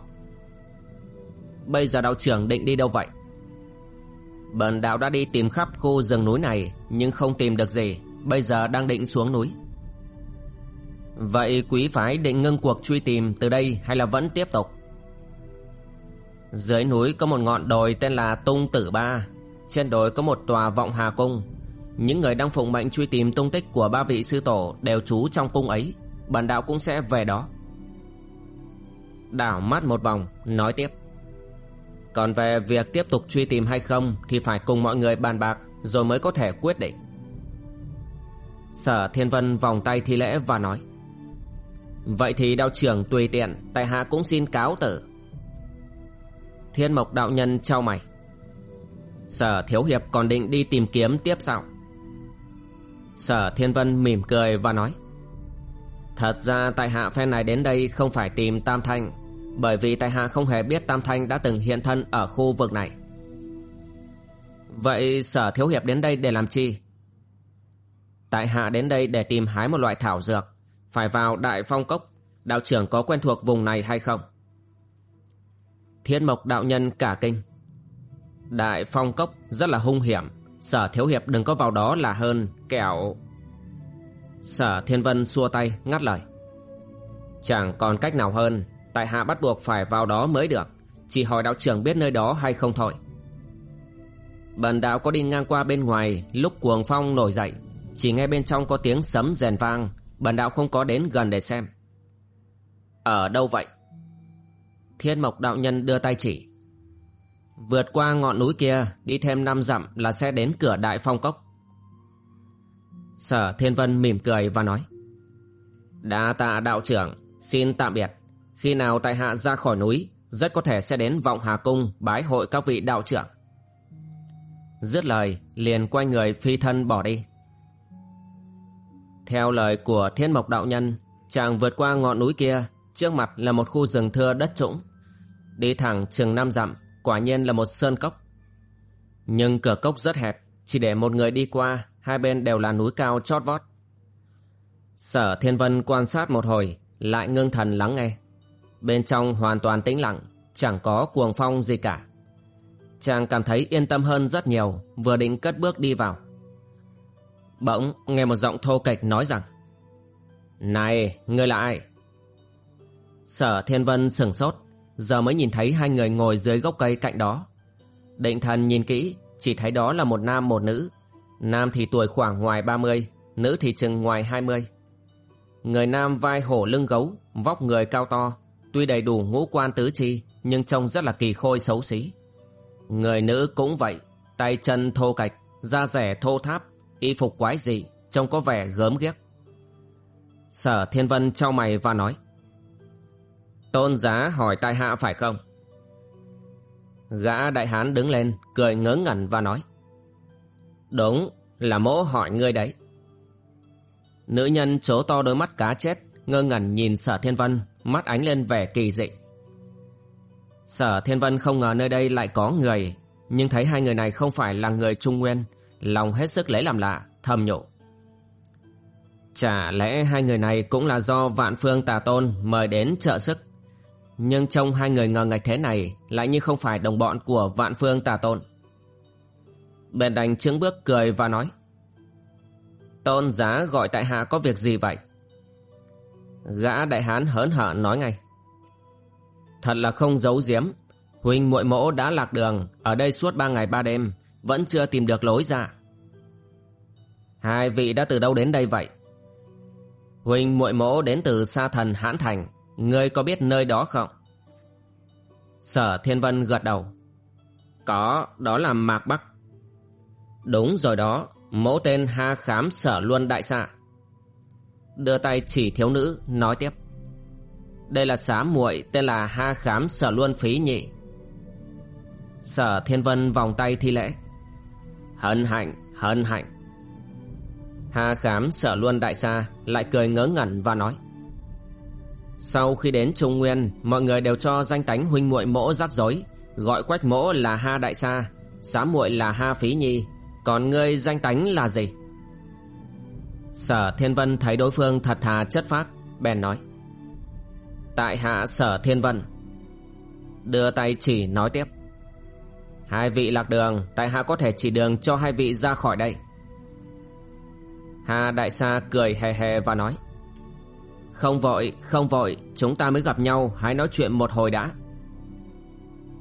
Speaker 1: Bây giờ đạo trưởng định đi đâu vậy? Bần đạo đã đi tìm khắp khu rừng núi này, Nhưng không tìm được gì. Bây giờ đang định xuống núi. Vậy quý phái định ngưng cuộc truy tìm từ đây hay là vẫn tiếp tục? Dưới núi có một ngọn đồi tên là Tung Tử Ba, Trên đồi có một tòa vọng hà cung. Những người đang phụng mệnh truy tìm tung tích của ba vị sư tổ đều trú trong cung ấy. Bản đạo cũng sẽ về đó. Đảo mắt một vòng, Nói tiếp. Còn về việc tiếp tục truy tìm hay không Thì phải cùng mọi người bàn bạc Rồi mới có thể quyết định. Sở Thiên Vân vòng tay thi lễ và nói. Vậy thì đạo trưởng tùy tiện, Tại hạ cũng xin cáo tử. Thiên Mộc đạo nhân trao mày. Sở Thiếu Hiệp còn định đi tìm kiếm tiếp sao Sở Thiên Vân mỉm cười và nói, Thật ra tại hạ phen này đến đây không phải tìm Tam Thanh, Bởi vì tại hạ không hề biết Tam Thanh đã từng hiện thân ở khu vực này Vậy sở thiếu hiệp đến đây để làm chi? Tại hạ đến đây để tìm hái một loại thảo dược, Phải vào đại phong cốc, Đạo trưởng có quen thuộc vùng này hay không? Thiên mộc đạo nhân cả kinh, Đại phong cốc rất là hung hiểm Sở thiếu hiệp đừng có vào đó là hơn Kẻo. Sở Thiên Vân xua tay, ngắt lời. Chẳng còn cách nào hơn, Tại hạ bắt buộc phải vào đó mới được. Chỉ hỏi đạo trưởng biết nơi đó hay không thôi. Bần đạo có đi ngang qua bên ngoài, Lúc cuồng phong nổi dậy, Chỉ nghe bên trong có tiếng sấm rèn vang, Bần đạo không có đến gần để xem. Ở đâu vậy? Thiên mộc đạo nhân đưa tay chỉ. Vượt qua ngọn núi kia, Đi thêm năm dặm là sẽ đến cửa đại phong cốc. Sở Thiên Vân mỉm cười và nói, Đa tạ đạo trưởng, Xin tạm biệt. Khi nào tại hạ ra khỏi núi, Rất có thể sẽ đến vọng Hà Cung bái hội các vị đạo trưởng. Dứt lời, liền quay người phi thân bỏ đi. Theo lời của thiên mộc đạo nhân, Chàng vượt qua ngọn núi kia, Trước mặt là một khu rừng thưa đất trũng. Đi thẳng chừng năm dặm Quả nhiên là một sơn cốc. Nhưng cửa cốc rất hẹp Chỉ để một người đi qua Hai bên đều là núi cao chót vót. Sở Thiên Vân quan sát một hồi Lại ngưng thần lắng nghe. Bên trong hoàn toàn tĩnh lặng Chẳng có cuồng phong gì cả. Chàng cảm thấy yên tâm hơn rất nhiều Vừa định cất bước đi vào. Bỗng nghe một giọng thô kệch nói rằng Này, ngươi là ai? Sở Thiên Vân sửng sốt. Giờ mới nhìn thấy hai người ngồi dưới gốc cây cạnh đó. Định thần nhìn kỹ, Chỉ thấy đó là một nam, một nữ. Nam thì tuổi khoảng ngoài 30 Nữ thì chừng ngoài 20 Người nam vai hổ lưng gấu, Vóc người cao to, Tuy đầy đủ ngũ quan tứ chi, Nhưng trông rất là kỳ khôi xấu xí. Người nữ cũng vậy, Tay chân thô cạch, Da rẻ thô tháp, Y phục quái dị, Trông có vẻ gớm ghiếc. Sở Thiên Vân trao mày và nói Tôn giá hỏi tại hạ phải không? Gã đại hán đứng lên, Cười ngớ ngẩn và nói, Đúng, là mỗ hỏi ngươi đấy. Nữ nhân chố to đôi mắt cá chết, Ngơ ngẩn nhìn sở thiên vân, Mắt ánh lên vẻ kỳ dị. Sở thiên vân không ngờ nơi đây lại có người, Nhưng thấy hai người này không phải là người Trung Nguyên, Lòng hết sức lấy làm lạ, Thầm nhủ. Chả lẽ hai người này cũng là do vạn phương tà tôn mời đến trợ sức? Nhưng trông hai người ngờ ngạch thế này Lại như không phải đồng bọn của vạn phương tà tôn Bèn đành chững bước cười và nói Tôn giá gọi tại hạ có việc gì vậy? Gã đại hán hớn hở nói ngay. Thật là không giấu giếm. Huynh muội mỗ đã lạc đường ở đây suốt ba ngày ba đêm, vẫn chưa tìm được lối ra. Hai vị đã từ đâu đến đây vậy? Huynh muội mỗ đến từ Sa Thần Hãn Thành, ngươi có biết nơi đó không? Sở Thiên Vân gật đầu. Có, đó là Mạc Bắc. Đúng rồi đó, Mẫu tên Ha Khám Sở Luân Đại Xạ Đưa tay chỉ thiếu nữ Nói tiếp Đây là xá muội tên là Ha Khám Sở Luân Phí Nhị Sở Thiên Vân vòng tay thi lễ Hân hạnh, hân hạnh Ha Khám Sở Luân Đại Sa Lại cười ngớ ngẩn và nói sau khi đến Trung Nguyên, Mọi người đều cho danh tánh huynh muội mỗ rắc rối. Gọi quách mỗ là Ha Đại Sa, Xá muội là Ha Phí Nhi. Còn ngươi danh tánh là gì? Sở Thiên Vân thấy đối phương thật thà chất phác Bèn nói. Tại hạ Sở Thiên Vân. Đưa tay chỉ nói tiếp. Hai vị lạc đường, Tại hạ có thể chỉ đường cho hai vị ra khỏi đây. Hà Đại Sa cười hề hề và nói. Không vội, không vội Chúng ta mới gặp nhau Hãy nói chuyện một hồi đã.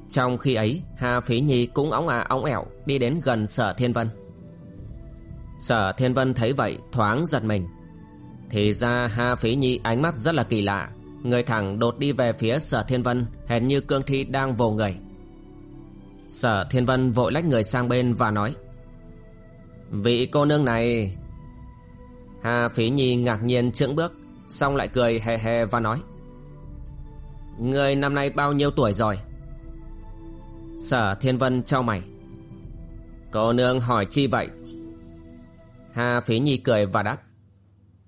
Speaker 1: Trong khi ấy Hà Phí Nhi cũng óng à óng ẻo Đi đến gần Sở Thiên Vân. Sở Thiên Vân thấy vậy thoáng giật mình. Thì ra Hà Phí Nhi ánh mắt rất là kỳ lạ Người thẳng đột đi về phía Sở Thiên Vân hệt như cương thi đang vồ người. Sở Thiên Vân vội lách người sang bên và nói Vị cô nương này. Hà Phí Nhi ngạc nhiên trưỡng bước. Xong lại cười hề hề và nói, Người năm nay bao nhiêu tuổi rồi? Sở Thiên Vân trao mày, Cô nương hỏi chi vậy? Hà Phí Nhi cười và đáp,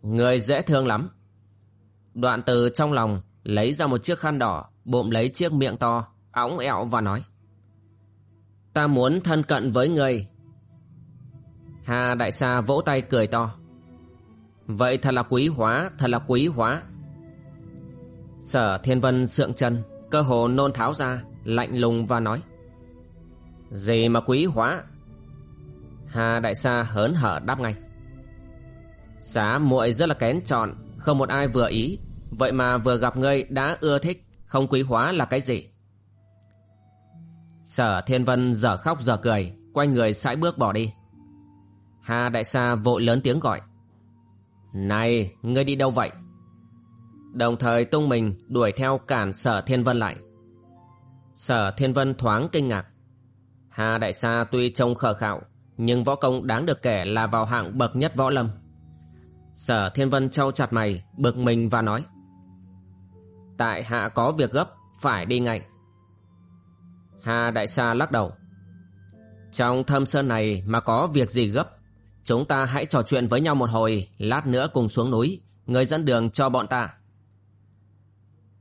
Speaker 1: Người dễ thương lắm. Đoạn từ trong lòng Lấy ra một chiếc khăn đỏ Bụm lấy chiếc miệng to, Óng ẹo và nói, Ta muốn thân cận với người. Hà Đại Sa vỗ tay cười to Vậy thật là quý hóa, Thật là quý hóa. Sở Thiên Vân sượng chân, Cơ hồ nôn tháo ra, Lạnh lùng và nói, gì mà quý hóa? Hà Đại Sa hớn hở đáp ngay, Xá muội rất là kén chọn, Không một ai vừa ý. Vậy mà vừa gặp ngươi đã ưa thích, Không quý hóa là cái gì? Sở Thiên Vân giờ khóc giờ cười, Quay người sải bước bỏ đi. Hà Đại Sa vội lớn tiếng gọi này ngươi đi đâu vậy? Đồng thời tung mình đuổi theo cản Sở Thiên Vân lại. Sở Thiên Vân thoáng kinh ngạc. Hà Đại Sa tuy trông khờ khạo Nhưng võ công đáng được kể là vào hạng bậc nhất võ lâm. Sở Thiên Vân trao chặt mày Bực mình và nói Tại hạ có việc gấp Phải đi ngay. Hà Đại Sa lắc đầu. Trong thâm sơn này mà có việc gì gấp, chúng ta hãy trò chuyện với nhau một hồi, lát nữa cùng xuống núi, người dẫn đường cho bọn ta.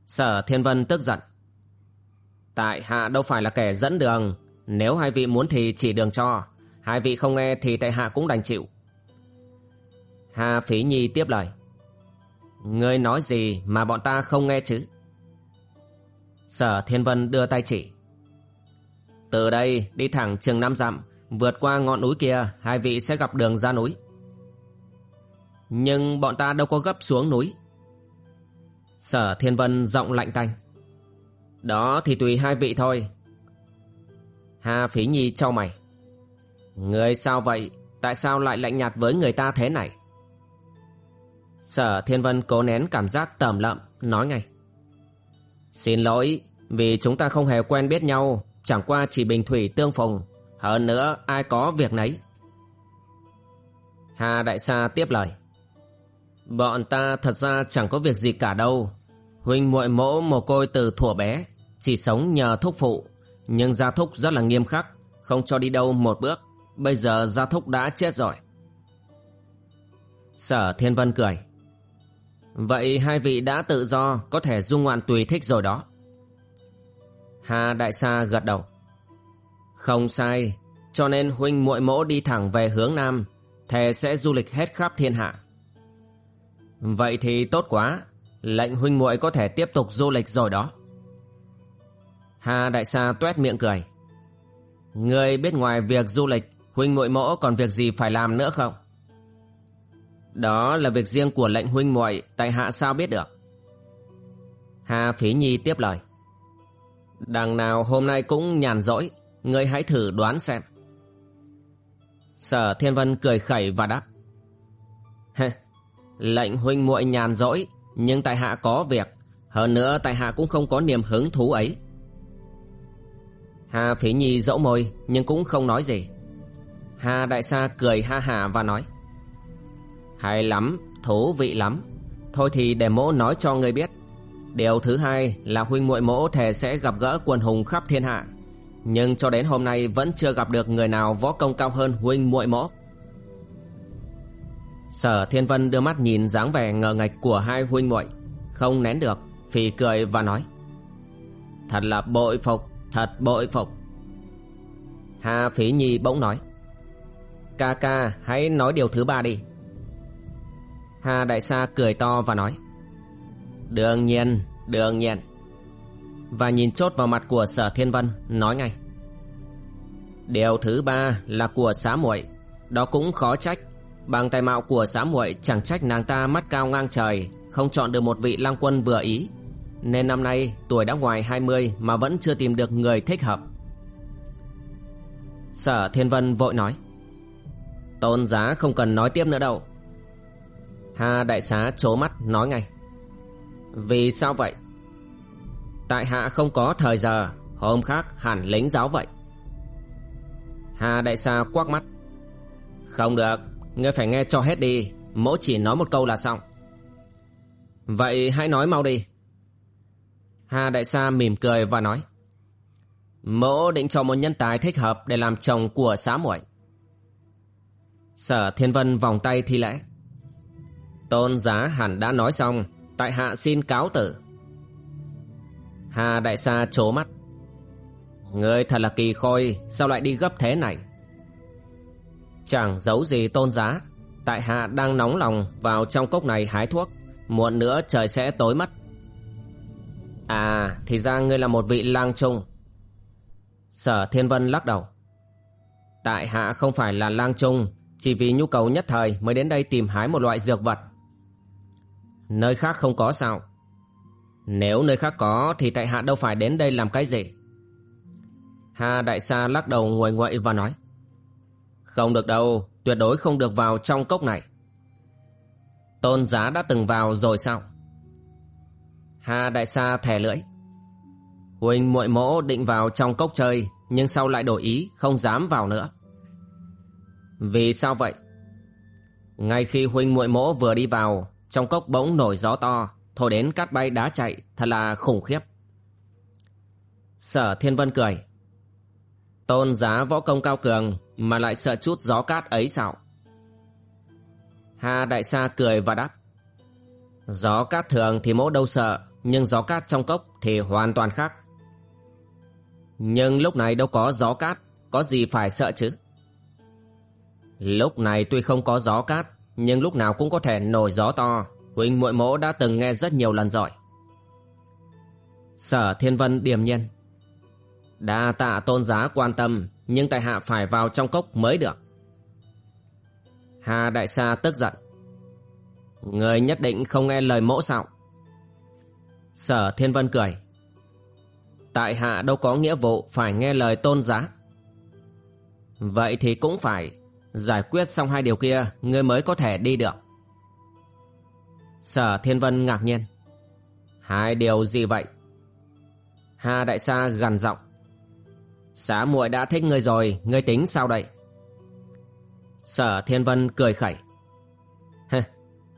Speaker 1: Sở Thiên Vân tức giận. Tại hạ đâu phải là kẻ dẫn đường, nếu hai vị muốn thì chỉ đường cho, hai vị không nghe thì tại hạ cũng đành chịu. Hà Phí Nhi tiếp lời. Ngươi nói gì mà bọn ta không nghe chứ? Sở Thiên Vân đưa tay chỉ. Từ đây đi thẳng chừng năm dặm, vượt qua ngọn núi kia, hai vị sẽ gặp đường ra núi. Nhưng bọn ta đâu có gấp xuống núi. Sở Thiên Vân giọng lạnh tanh. Đó thì tùy hai vị thôi. Hà Phí Nhi cho mày. Người sao vậy? Tại sao lại lạnh nhạt với người ta thế này? Sở Thiên Vân cố nén cảm giác tởm lợm, nói ngay. Xin lỗi, vì chúng ta không hề quen biết nhau, chẳng qua chỉ bình thủy tương phùng. Hơn nữa, ai có việc nấy. Hà Đại Sa tiếp lời. Bọn ta thật ra chẳng có việc gì cả đâu. Huynh muội mỗ mồ côi từ thuở bé, chỉ sống nhờ thúc phụ. Nhưng gia thúc rất là nghiêm khắc, không cho đi đâu một bước. Bây giờ gia thúc đã chết rồi. Sở Thiên Vân cười. Vậy hai vị đã tự do có thể dung ngoạn tùy thích rồi đó. Hà Đại Sa gật đầu. Không sai, cho nên huynh muội mỗ đi thẳng về hướng Nam, thề sẽ du lịch hết khắp thiên hạ. Vậy thì tốt quá, lệnh huynh muội có thể tiếp tục du lịch rồi đó. Hà Đại Sa tuét miệng cười. Ngươi biết ngoài việc du lịch, huynh muội mỗ còn việc gì phải làm nữa không? Đó là việc riêng của lệnh huynh muội, tại hạ sao biết được? Hà Phí Nhi tiếp lời. Đằng nào hôm nay cũng nhàn rỗi, ngươi hãy thử đoán xem. Sở Thiên Vân cười khẩy và đáp. Hê, lệnh huynh muội nhàn rỗi, nhưng tại hạ có việc, hơn nữa tại hạ cũng không có niềm hứng thú ấy. Hà Phí Nhi dẫu môi nhưng cũng không nói gì. Hà Đại Sa cười ha hà và nói. Hay lắm, thú vị lắm. Thôi thì để mỗ nói cho ngươi biết. Điều thứ hai là huynh muội mỗ thề sẽ gặp gỡ quần hùng khắp thiên hạ. Nhưng cho đến hôm nay vẫn chưa gặp được người nào võ công cao hơn huynh muội mỗ. Sở Thiên Vân đưa mắt nhìn dáng vẻ ngờ ngạch của hai huynh muội, không nén được, phì cười và nói: "Thật là bội phục, thật bội phục." Hà Phí Nhi bỗng nói: "Ca ca, hãy nói điều thứ ba đi." Hà Đại Sa cười to và nói Đương nhiên, đương nhiên và nhìn chốt vào mặt của sở thiên vân Nói ngay. Điều thứ ba là của xá muội. Đó cũng khó trách. Bằng tài mạo của xá muội, chẳng trách nàng ta mắt cao ngang trời, Không chọn được một vị lang quân vừa ý. Nên năm nay, tuổi đã ngoài 20 Mà vẫn chưa tìm được người thích hợp. Sở Thiên Vân vội nói. Tôn giá không cần nói tiếp nữa đâu. Hà đại xá trố mắt, nói ngay. Vì sao vậy? Tại hạ không có thời giờ, Hôm khác hẳn lính giáo vậy. Hà đại Sa quắc mắt. Không được, Ngươi phải nghe cho hết đi, Mỗi chỉ nói một câu là xong. Vậy hãy nói mau đi. Hà đại sa mỉm cười và nói. Mỗ định cho một nhân tài thích hợp Để làm chồng của xá muội. Sở Thiên Vân vòng tay thi lễ. Tôn giá hẳn đã nói xong, Tại hạ xin cáo tử. Hà đại sa trố mắt. Ngươi thật là kỳ khôi, Sao lại đi gấp thế này? Chẳng giấu gì tôn giá, Tại hạ đang nóng lòng Vào trong cốc này hái thuốc, Muộn nữa trời sẽ tối mất. À thì ra ngươi là một vị lang trung. Sở Thiên Vân lắc đầu. Tại hạ không phải là lang trung, Chỉ vì nhu cầu nhất thời mới đến đây tìm hái một loại dược vật. Nơi khác không có sao. Nếu nơi khác có, Thì tại hạ đâu phải đến đây làm cái gì? Hà Đại Sa lắc đầu nguội nguậy và nói, Không được đâu, Tuyệt đối không được vào trong cốc này. Tôn giá đã từng vào rồi sao? Hà Đại Sa thẻ lưỡi, Huỳnh muội mỗ định vào trong cốc chơi, Nhưng sau lại đổi ý, Không dám vào nữa. Vì sao vậy? Ngay khi huynh muội mỗ vừa đi vào, trong cốc bỗng nổi gió to. Thổi đến cát bay đá chạy Thật là khủng khiếp Sở Thiên Vân cười Tôn giá võ công cao cường mà lại sợ chút gió cát ấy sao? Hà Đại Sa cười và đáp. Gió cát thường thì mỗ đâu sợ, nhưng gió cát trong cốc thì hoàn toàn khác. Nhưng lúc này đâu có gió cát, có gì phải sợ chứ? Lúc này tuy không có gió cát, nhưng lúc nào cũng có thể nổi gió to. Huynh muội mỗ đã từng nghe rất nhiều lần giỏi Sở Thiên Vân điềm nhiên. Đa tạ tôn giá quan tâm, nhưng tại hạ phải vào trong cốc mới được. Hà Đại Sa tức giận. Người nhất định không nghe lời mỗ sao? Sở Thiên Vân cười. Tại hạ đâu có nghĩa vụ phải nghe lời tôn giá. Vậy thì cũng phải, giải quyết xong hai điều kia, ngươi mới có thể đi được. Sở Thiên Vân ngạc nhiên. Hai điều gì vậy? Hà Đại Sa gằn giọng. Xá muội đã thích ngươi rồi, ngươi tính sao đây? Sở Thiên Vân cười khẩy. Hê,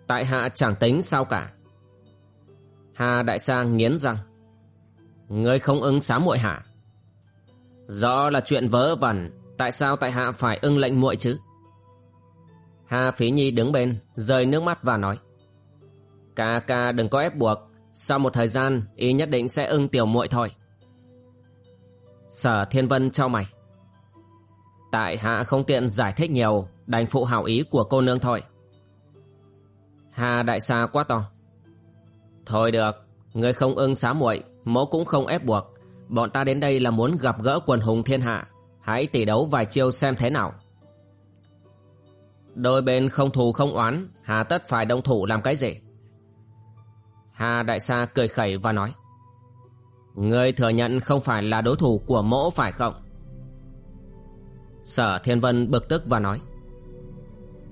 Speaker 1: tại hạ chẳng tính sao cả. Hà Đại Sa nghiến răng. Ngươi không ứng xá muội hả? Rõ là chuyện vớ vẩn, tại sao tại hạ phải ưng lệnh muội chứ? Hà Phí Nhi đứng bên, rơi nước mắt và nói. Ca ca đừng có ép buộc, sau một thời gian y nhất định sẽ ưng tiểu muội thôi. Sở Thiên Vân cho mày. Tại hạ không tiện giải thích nhiều, đành phụ hảo ý của cô nương thôi. Hà đại xa quá to. Thôi được, người không ưng xá muội, mẫu cũng không ép buộc. Bọn ta đến đây là muốn gặp gỡ quần hùng thiên hạ, hãy tỷ đấu vài chiêu xem thế nào. Đôi bên không thù không oán, hà tất phải đông thủ làm cái gì? Hà đại sa cười khẩy và nói. Ngươi thừa nhận không phải là đối thủ của mỗ phải không? Sở Thiên Vân bực tức và nói.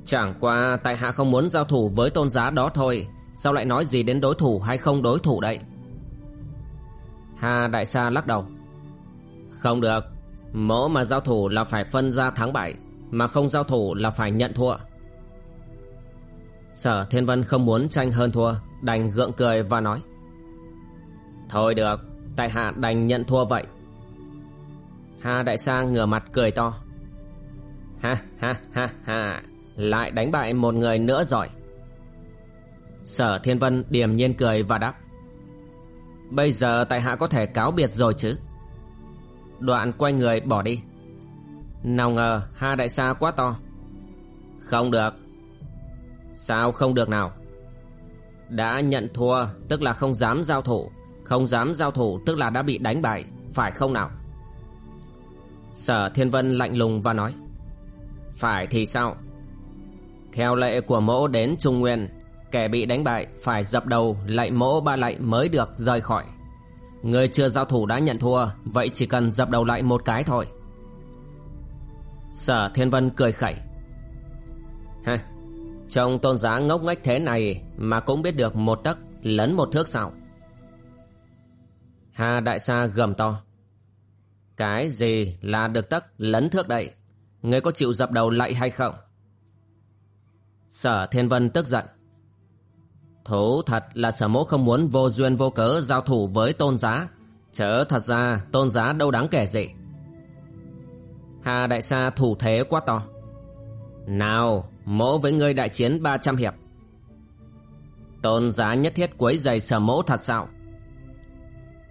Speaker 1: Chẳng qua tại hạ không muốn giao thủ với tôn giá đó thôi, Sao lại nói gì đến đối thủ hay không đối thủ đây Hà Đại Sa lắc đầu, Không được, Mỗ mà giao thủ là phải phân ra thắng bại, Mà không giao thủ là phải nhận thua Sở Thiên Vân không muốn tranh hơn thua Đành gượng cười và nói, Thôi được, Tại hạ đành nhận thua vậy. Hà Đại Sa ngửa mặt cười to, Ha ha ha ha, lại đánh bại một người nữa rồi. Sở Thiên Vân điềm nhiên cười và đáp, Bây giờ tại hạ có thể cáo biệt rồi chứ? Đoạn quay người bỏ đi. Nào ngờ Hà Đại Sa quá to, Không được. Sao không được nào? Đã nhận thua, tức là không dám giao thủ. Không dám giao thủ, tức là đã bị đánh bại, Phải không nào? Sở Thiên Vân lạnh lùng và nói, Phải thì sao? Theo lệ của mẫu đến Trung Nguyên, Kẻ bị đánh bại phải dập đầu, lạy mẫu ba lạy mới được rời khỏi. Người chưa giao thủ đã nhận thua, Vậy chỉ cần dập đầu lại một cái thôi. Sở Thiên Vân cười khẩy Trông tôn giá ngốc nghếch thế này Mà cũng biết được một tấc lấn một thước sao Hà Đại Sa gầm to Cái gì là được tấc lấn thước đây Người có chịu dập đầu lại hay không Sở Thiên Vân tức giận. Thú thật là sở mỗ không muốn vô duyên vô cớ giao thủ với tôn giá. Chớ thật ra tôn giá đâu đáng kể gì. Hà đại sa thủ thế quá to. Nào, mỗ với ngươi đại chiến 300 hiệp. Tôn giá nhất thiết quấy giày sở mỗ thật sao?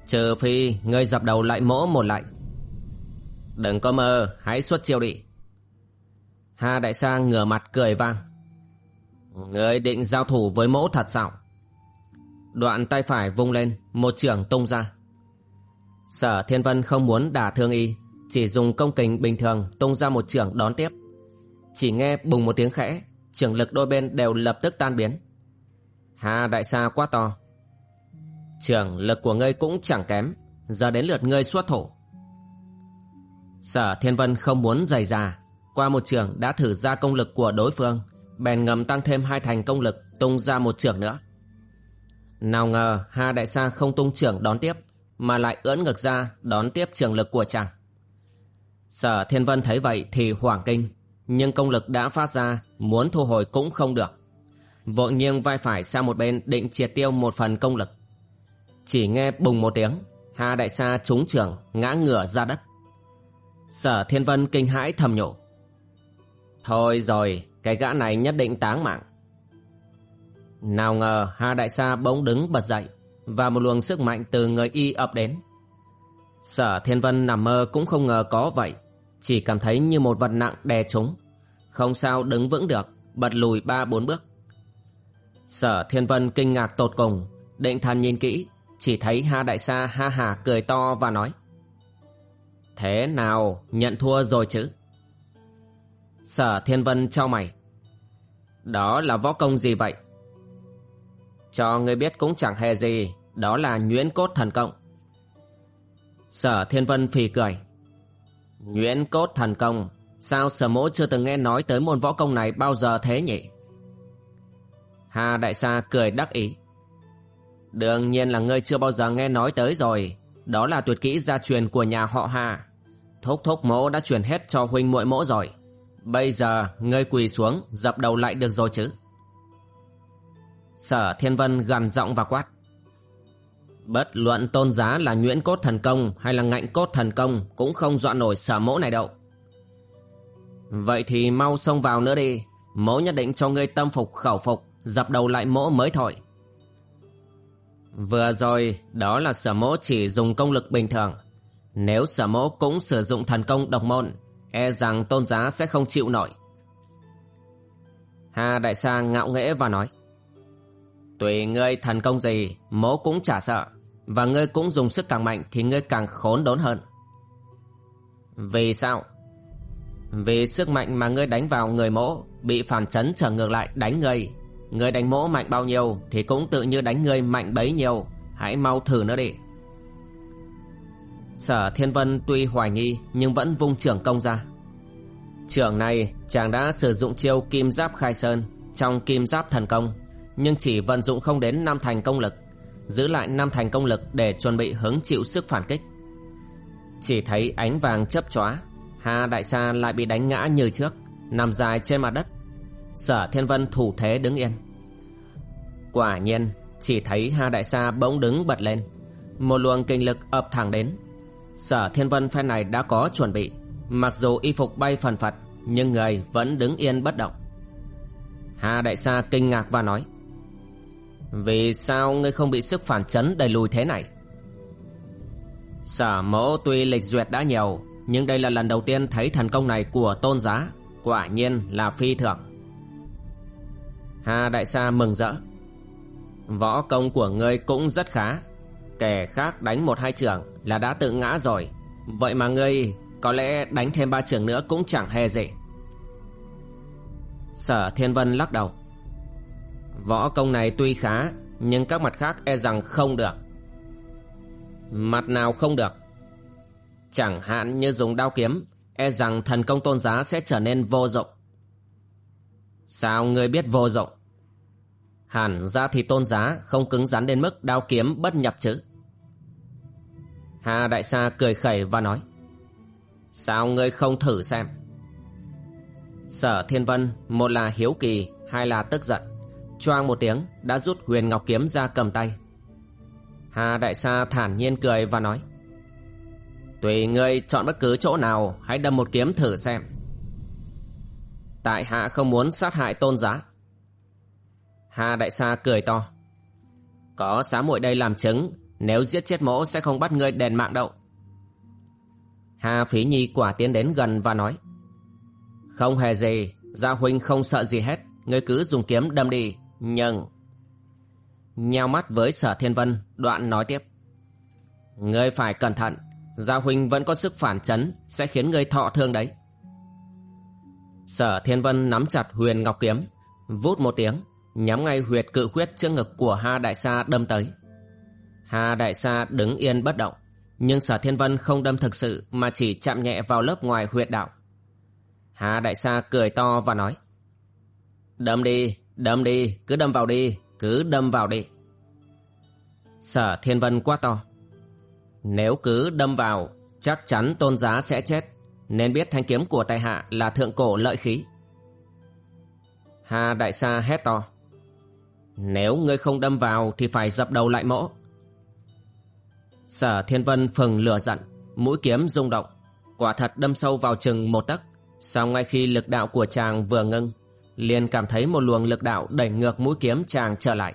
Speaker 1: Trừ phi ngươi dập đầu lại mỗ một lại. Đừng có mơ, hãy xuất chiêu đi. Hà đại sa ngửa mặt cười vang. ngươi định giao thủ với mẫu thật sao? Đoạn tay phải vung lên, một trưởng tung ra. Sở Thiên Vân không muốn đả thương y, chỉ dùng công kình bình thường tung ra một trưởng đón tiếp. Chỉ nghe bùng một tiếng khẽ, trường lực đôi bên đều lập tức tan biến. Hà đại sa quá to. trường lực của ngươi cũng chẳng kém, giờ đến lượt ngươi xuất thủ. Sở Thiên Vân không muốn dày già, qua một trường đã thử ra công lực của đối phương, bèn ngầm tăng thêm hai thành công lực tung ra một trường nữa nào ngờ hà đại sa không tung trưởng đón tiếp mà lại ưỡn ngực ra đón tiếp trường lực của chàng sở thiên vân thấy vậy thì hoảng kinh nhưng công lực đã phát ra muốn thu hồi cũng không được vội nghiêng vai phải sang một bên định triệt tiêu một phần công lực chỉ nghe bùng một tiếng hà đại sa trúng trưởng ngã ngửa ra đất Sở Thiên Vân kinh hãi thầm nhủ. Thôi rồi, cái gã này nhất định táng mạng. Nào ngờ Hà Đại Sa bỗng đứng bật dậy và một luồng sức mạnh từ người y ập đến. Sở Thiên Vân nằm mơ cũng không ngờ có vậy, chỉ cảm thấy như một vật nặng đè trúng. Không sao đứng vững được, bật lùi ba bốn bước. Sở Thiên Vân kinh ngạc tột cùng, định thần nhìn kỹ, chỉ thấy ha Đại Sa ha hà cười to và nói. Thế nào, nhận thua rồi chứ? Sở Thiên Vân cho mày. Đó là võ công gì vậy? Cho người biết cũng chẳng hề gì, đó là nhuyễn cốt thần công. Sở Thiên Vân phì cười. Nhuyễn cốt thần công, sao sở mỗ chưa từng nghe nói tới môn võ công này bao giờ thế nhỉ? Hà Đại Sa cười đắc ý. Đương nhiên là ngươi chưa bao giờ nghe nói tới rồi, đó là tuyệt kỹ gia truyền của nhà họ Hà. Thúc thúc mỗ đã truyền hết cho huynh muội mỗ rồi. Bây giờ ngươi quỳ xuống dập đầu lại được rồi chứ. Sở Thiên Vân gằn giọng và quát. Bất luận tôn giá là nhuyễn cốt thần công hay là ngạnh cốt thần công cũng không dọa nổi sở mỗ này đâu. Vậy thì mau xông vào nữa đi, mỗ nhất định cho ngươi tâm phục khẩu phục, dập đầu lại mỗ mới thôi. Vừa rồi, đó là sở mỗ chỉ dùng công lực bình thường. Nếu sở mỗ cũng sử dụng thần công độc môn, e rằng tôn giá sẽ không chịu nổi. Hà Đại Sa ngạo nghễ và nói. Tùy ngươi thần công gì, mỗ cũng chả sợ. Và ngươi cũng dùng sức càng mạnh thì ngươi càng khốn đốn hơn. Vì sao? Vì sức mạnh mà ngươi đánh vào người mỗ, bị phản chấn trở ngược lại đánh ngươi. Ngươi đánh mỗ mạnh bao nhiêu thì cũng tự như đánh ngươi mạnh bấy nhiêu. Hãy mau thử nữa đi. Sở Thiên Vân tuy hoài nghi nhưng vẫn vung trưởng công ra. Trưởng này, chàng đã sử dụng chiêu kim giáp khai sơn trong kim giáp thần công, nhưng chỉ vận dụng không đến năm thành công lực, giữ lại năm thành công lực để chuẩn bị hứng chịu sức phản kích chỉ thấy ánh vàng chấp chóa hà đại sa lại bị đánh ngã như trước nằm dài trên mặt đất. Sở thiên vân thủ thế đứng yên. Quả nhiên chỉ thấy hà đại sa bỗng đứng bật lên. Một luồng kinh lực ập thẳng đến. Sở thiên vân phen này đã có chuẩn bị. Mặc dù y phục bay phần phật nhưng người vẫn đứng yên bất động. Hà đại sa kinh ngạc và nói vì sao ngươi không bị sức phản chấn đẩy lùi thế này? Sở mẫu tuy lịch duyệt đã nhiều, nhưng đây là lần đầu tiên thấy thần công này của tôn giá, quả nhiên là phi thường. Hà Đại Sa mừng rỡ. Võ công của ngươi cũng rất khá, kẻ khác đánh một hai trưởng là đã tự ngã rồi, vậy mà ngươi có lẽ đánh thêm ba trưởng nữa cũng chẳng hề gì. Sở Thiên Vân lắc đầu. Võ công này tuy khá Nhưng các mặt khác e rằng không được Mặt nào không được Chẳng hạn như dùng đao kiếm E rằng thần công tôn giá sẽ trở nên vô dụng. Sao ngươi biết vô dụng? Hẳn ra thì tôn giá Không cứng rắn đến mức đao kiếm bất nhập chứ? Hà Đại Sa cười khẩy và nói, Sao ngươi không thử xem? Sở Thiên Vân, Một là hiếu kỳ, Hai là tức giận. Choang một tiếng, đã rút huyền ngọc kiếm ra cầm tay. Hà đại sa thản nhiên cười và nói tùy ngươi chọn bất cứ chỗ nào hãy đâm một kiếm thử xem. Tại hạ không muốn sát hại tôn giá. Hà đại sa cười to. Có xá muội đây làm chứng nếu giết chết mỗ sẽ không bắt ngươi đền mạng đâu. Hà phí nhi quả tiến đến gần và nói. Không hề gì gia huynh không sợ gì hết ngươi cứ dùng kiếm đâm đi nhưng... Nheo mắt với sở thiên vân, đoạn nói tiếp. Ngươi phải cẩn thận, Dạ Gia Huynh vẫn có sức phản chấn, sẽ khiến ngươi thọ thương đấy. Sở thiên vân nắm chặt huyền ngọc kiếm, vút một tiếng, nhắm ngay huyệt cự khuyết trước ngực của Ha Đại Sa đâm tới. Ha Đại Sa đứng yên bất động, nhưng sở thiên vân không đâm thực sự mà chỉ chạm nhẹ vào lớp ngoài huyệt đạo. hà Đại Sa cười to và nói. Đâm đi, Đâm đi, cứ đâm vào đi, cứ đâm vào đi. Sở Thiên Vân quá to. Nếu cứ đâm vào, chắc chắn tôn giá sẽ chết, nên biết thanh kiếm của tài hạ là thượng cổ lợi khí. Hà Đại Sa hét to. Nếu ngươi không đâm vào thì phải dập đầu lại mỗ. Sở Thiên Vân phừng lửa giận, mũi kiếm rung động. quả thật đâm sâu vào chừng một tấc sau ngay khi lực đạo của chàng vừa ngưng liền cảm thấy một luồng lực đạo đẩy ngược mũi kiếm chàng trở lại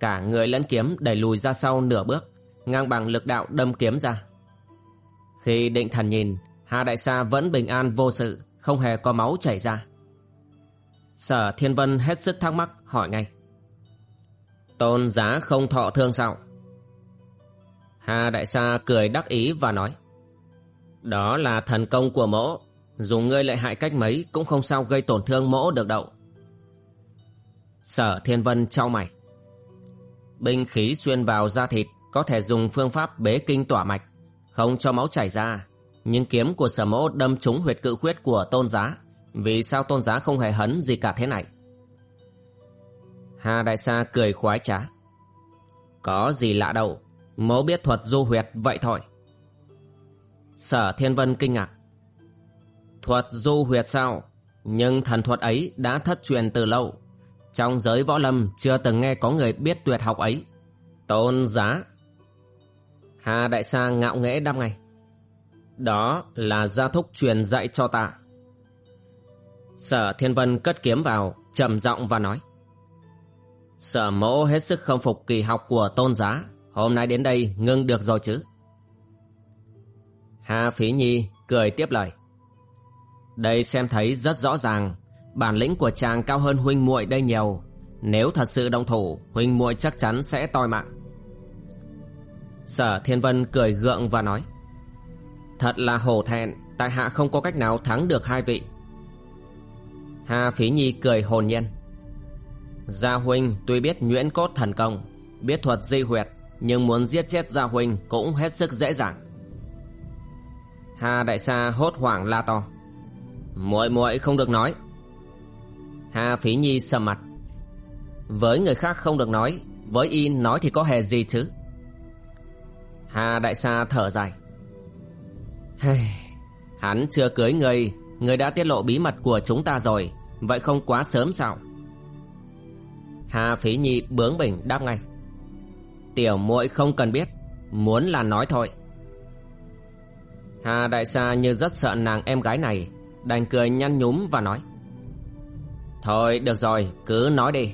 Speaker 1: cả người lẫn kiếm đẩy lùi ra sau nửa bước ngang bằng lực đạo đâm kiếm ra. Khi định thần nhìn hà đại sa vẫn bình an vô sự, không hề có máu chảy ra. Sở thiên vân hết sức thắc mắc hỏi ngay. Tôn giá không thọ thương sao? Hà đại sa cười đắc ý và nói. Đó là thần công của mỗ, Dù ngươi lại hại cách mấy Cũng không sao gây tổn thương mỗ được đâu. Sở Thiên Vân trao mày. Binh khí xuyên vào da thịt có thể dùng phương pháp bế kinh tỏa mạch, Không cho máu chảy ra Nhưng kiếm của sở mẫu đâm trúng huyệt cự khuyết của tôn giá Vì sao tôn giá không hề hấn gì cả thế này Hà Đại Sa cười khoái trá Có gì lạ đâu, mẫu biết thuật du huyệt vậy thôi Sở Thiên Vân kinh ngạc. Thuật du huyệt sao? Nhưng thần thuật ấy đã thất truyền từ lâu. Trong giới võ lâm chưa từng nghe có người biết tuyệt học ấy. Tôn giá. Hà Đại Sa ngạo nghễ đáp ngay. Đó là gia thúc truyền dạy cho ta. Sở Thiên Vân cất kiếm vào, trầm giọng và nói. Sở mẫu hết sức không phục kỳ học của tôn giá. Hôm nay đến đây ngưng được rồi chứ. Hà Phí Nhi cười tiếp lời. Đây xem thấy rất rõ ràng, bản lĩnh của chàng cao hơn huynh muội đây nhiều. Nếu thật sự đồng thủ, huynh muội chắc chắn sẽ toi mạng. Sở Thiên Vân cười gượng và nói. Thật là hổ thẹn, tại hạ không có cách nào thắng được hai vị. Hà Phí Nhi cười hồn nhiên. Gia Huynh tuy biết nhuyễn cốt thần công, biết thuật di huyệt, nhưng muốn giết chết Gia Huynh cũng hết sức dễ dàng. Hà Đại Sa hốt hoảng la to. muội muội không được nói. Hà Phí Nhi sầm mặt. Với người khác không được nói, với y nói thì có hề gì chứ. Hà Đại Sa thở dài. Hắn chưa cưới người, người đã tiết lộ bí mật của chúng ta rồi, vậy không quá sớm sao? Hà Phí Nhi bướng bỉnh đáp ngay. Tiểu muội không cần biết, muốn là nói thôi. Hà Đại Sa như rất sợ nàng em gái này Đành cười nhăn nhúm và nói Thôi được rồi cứ nói đi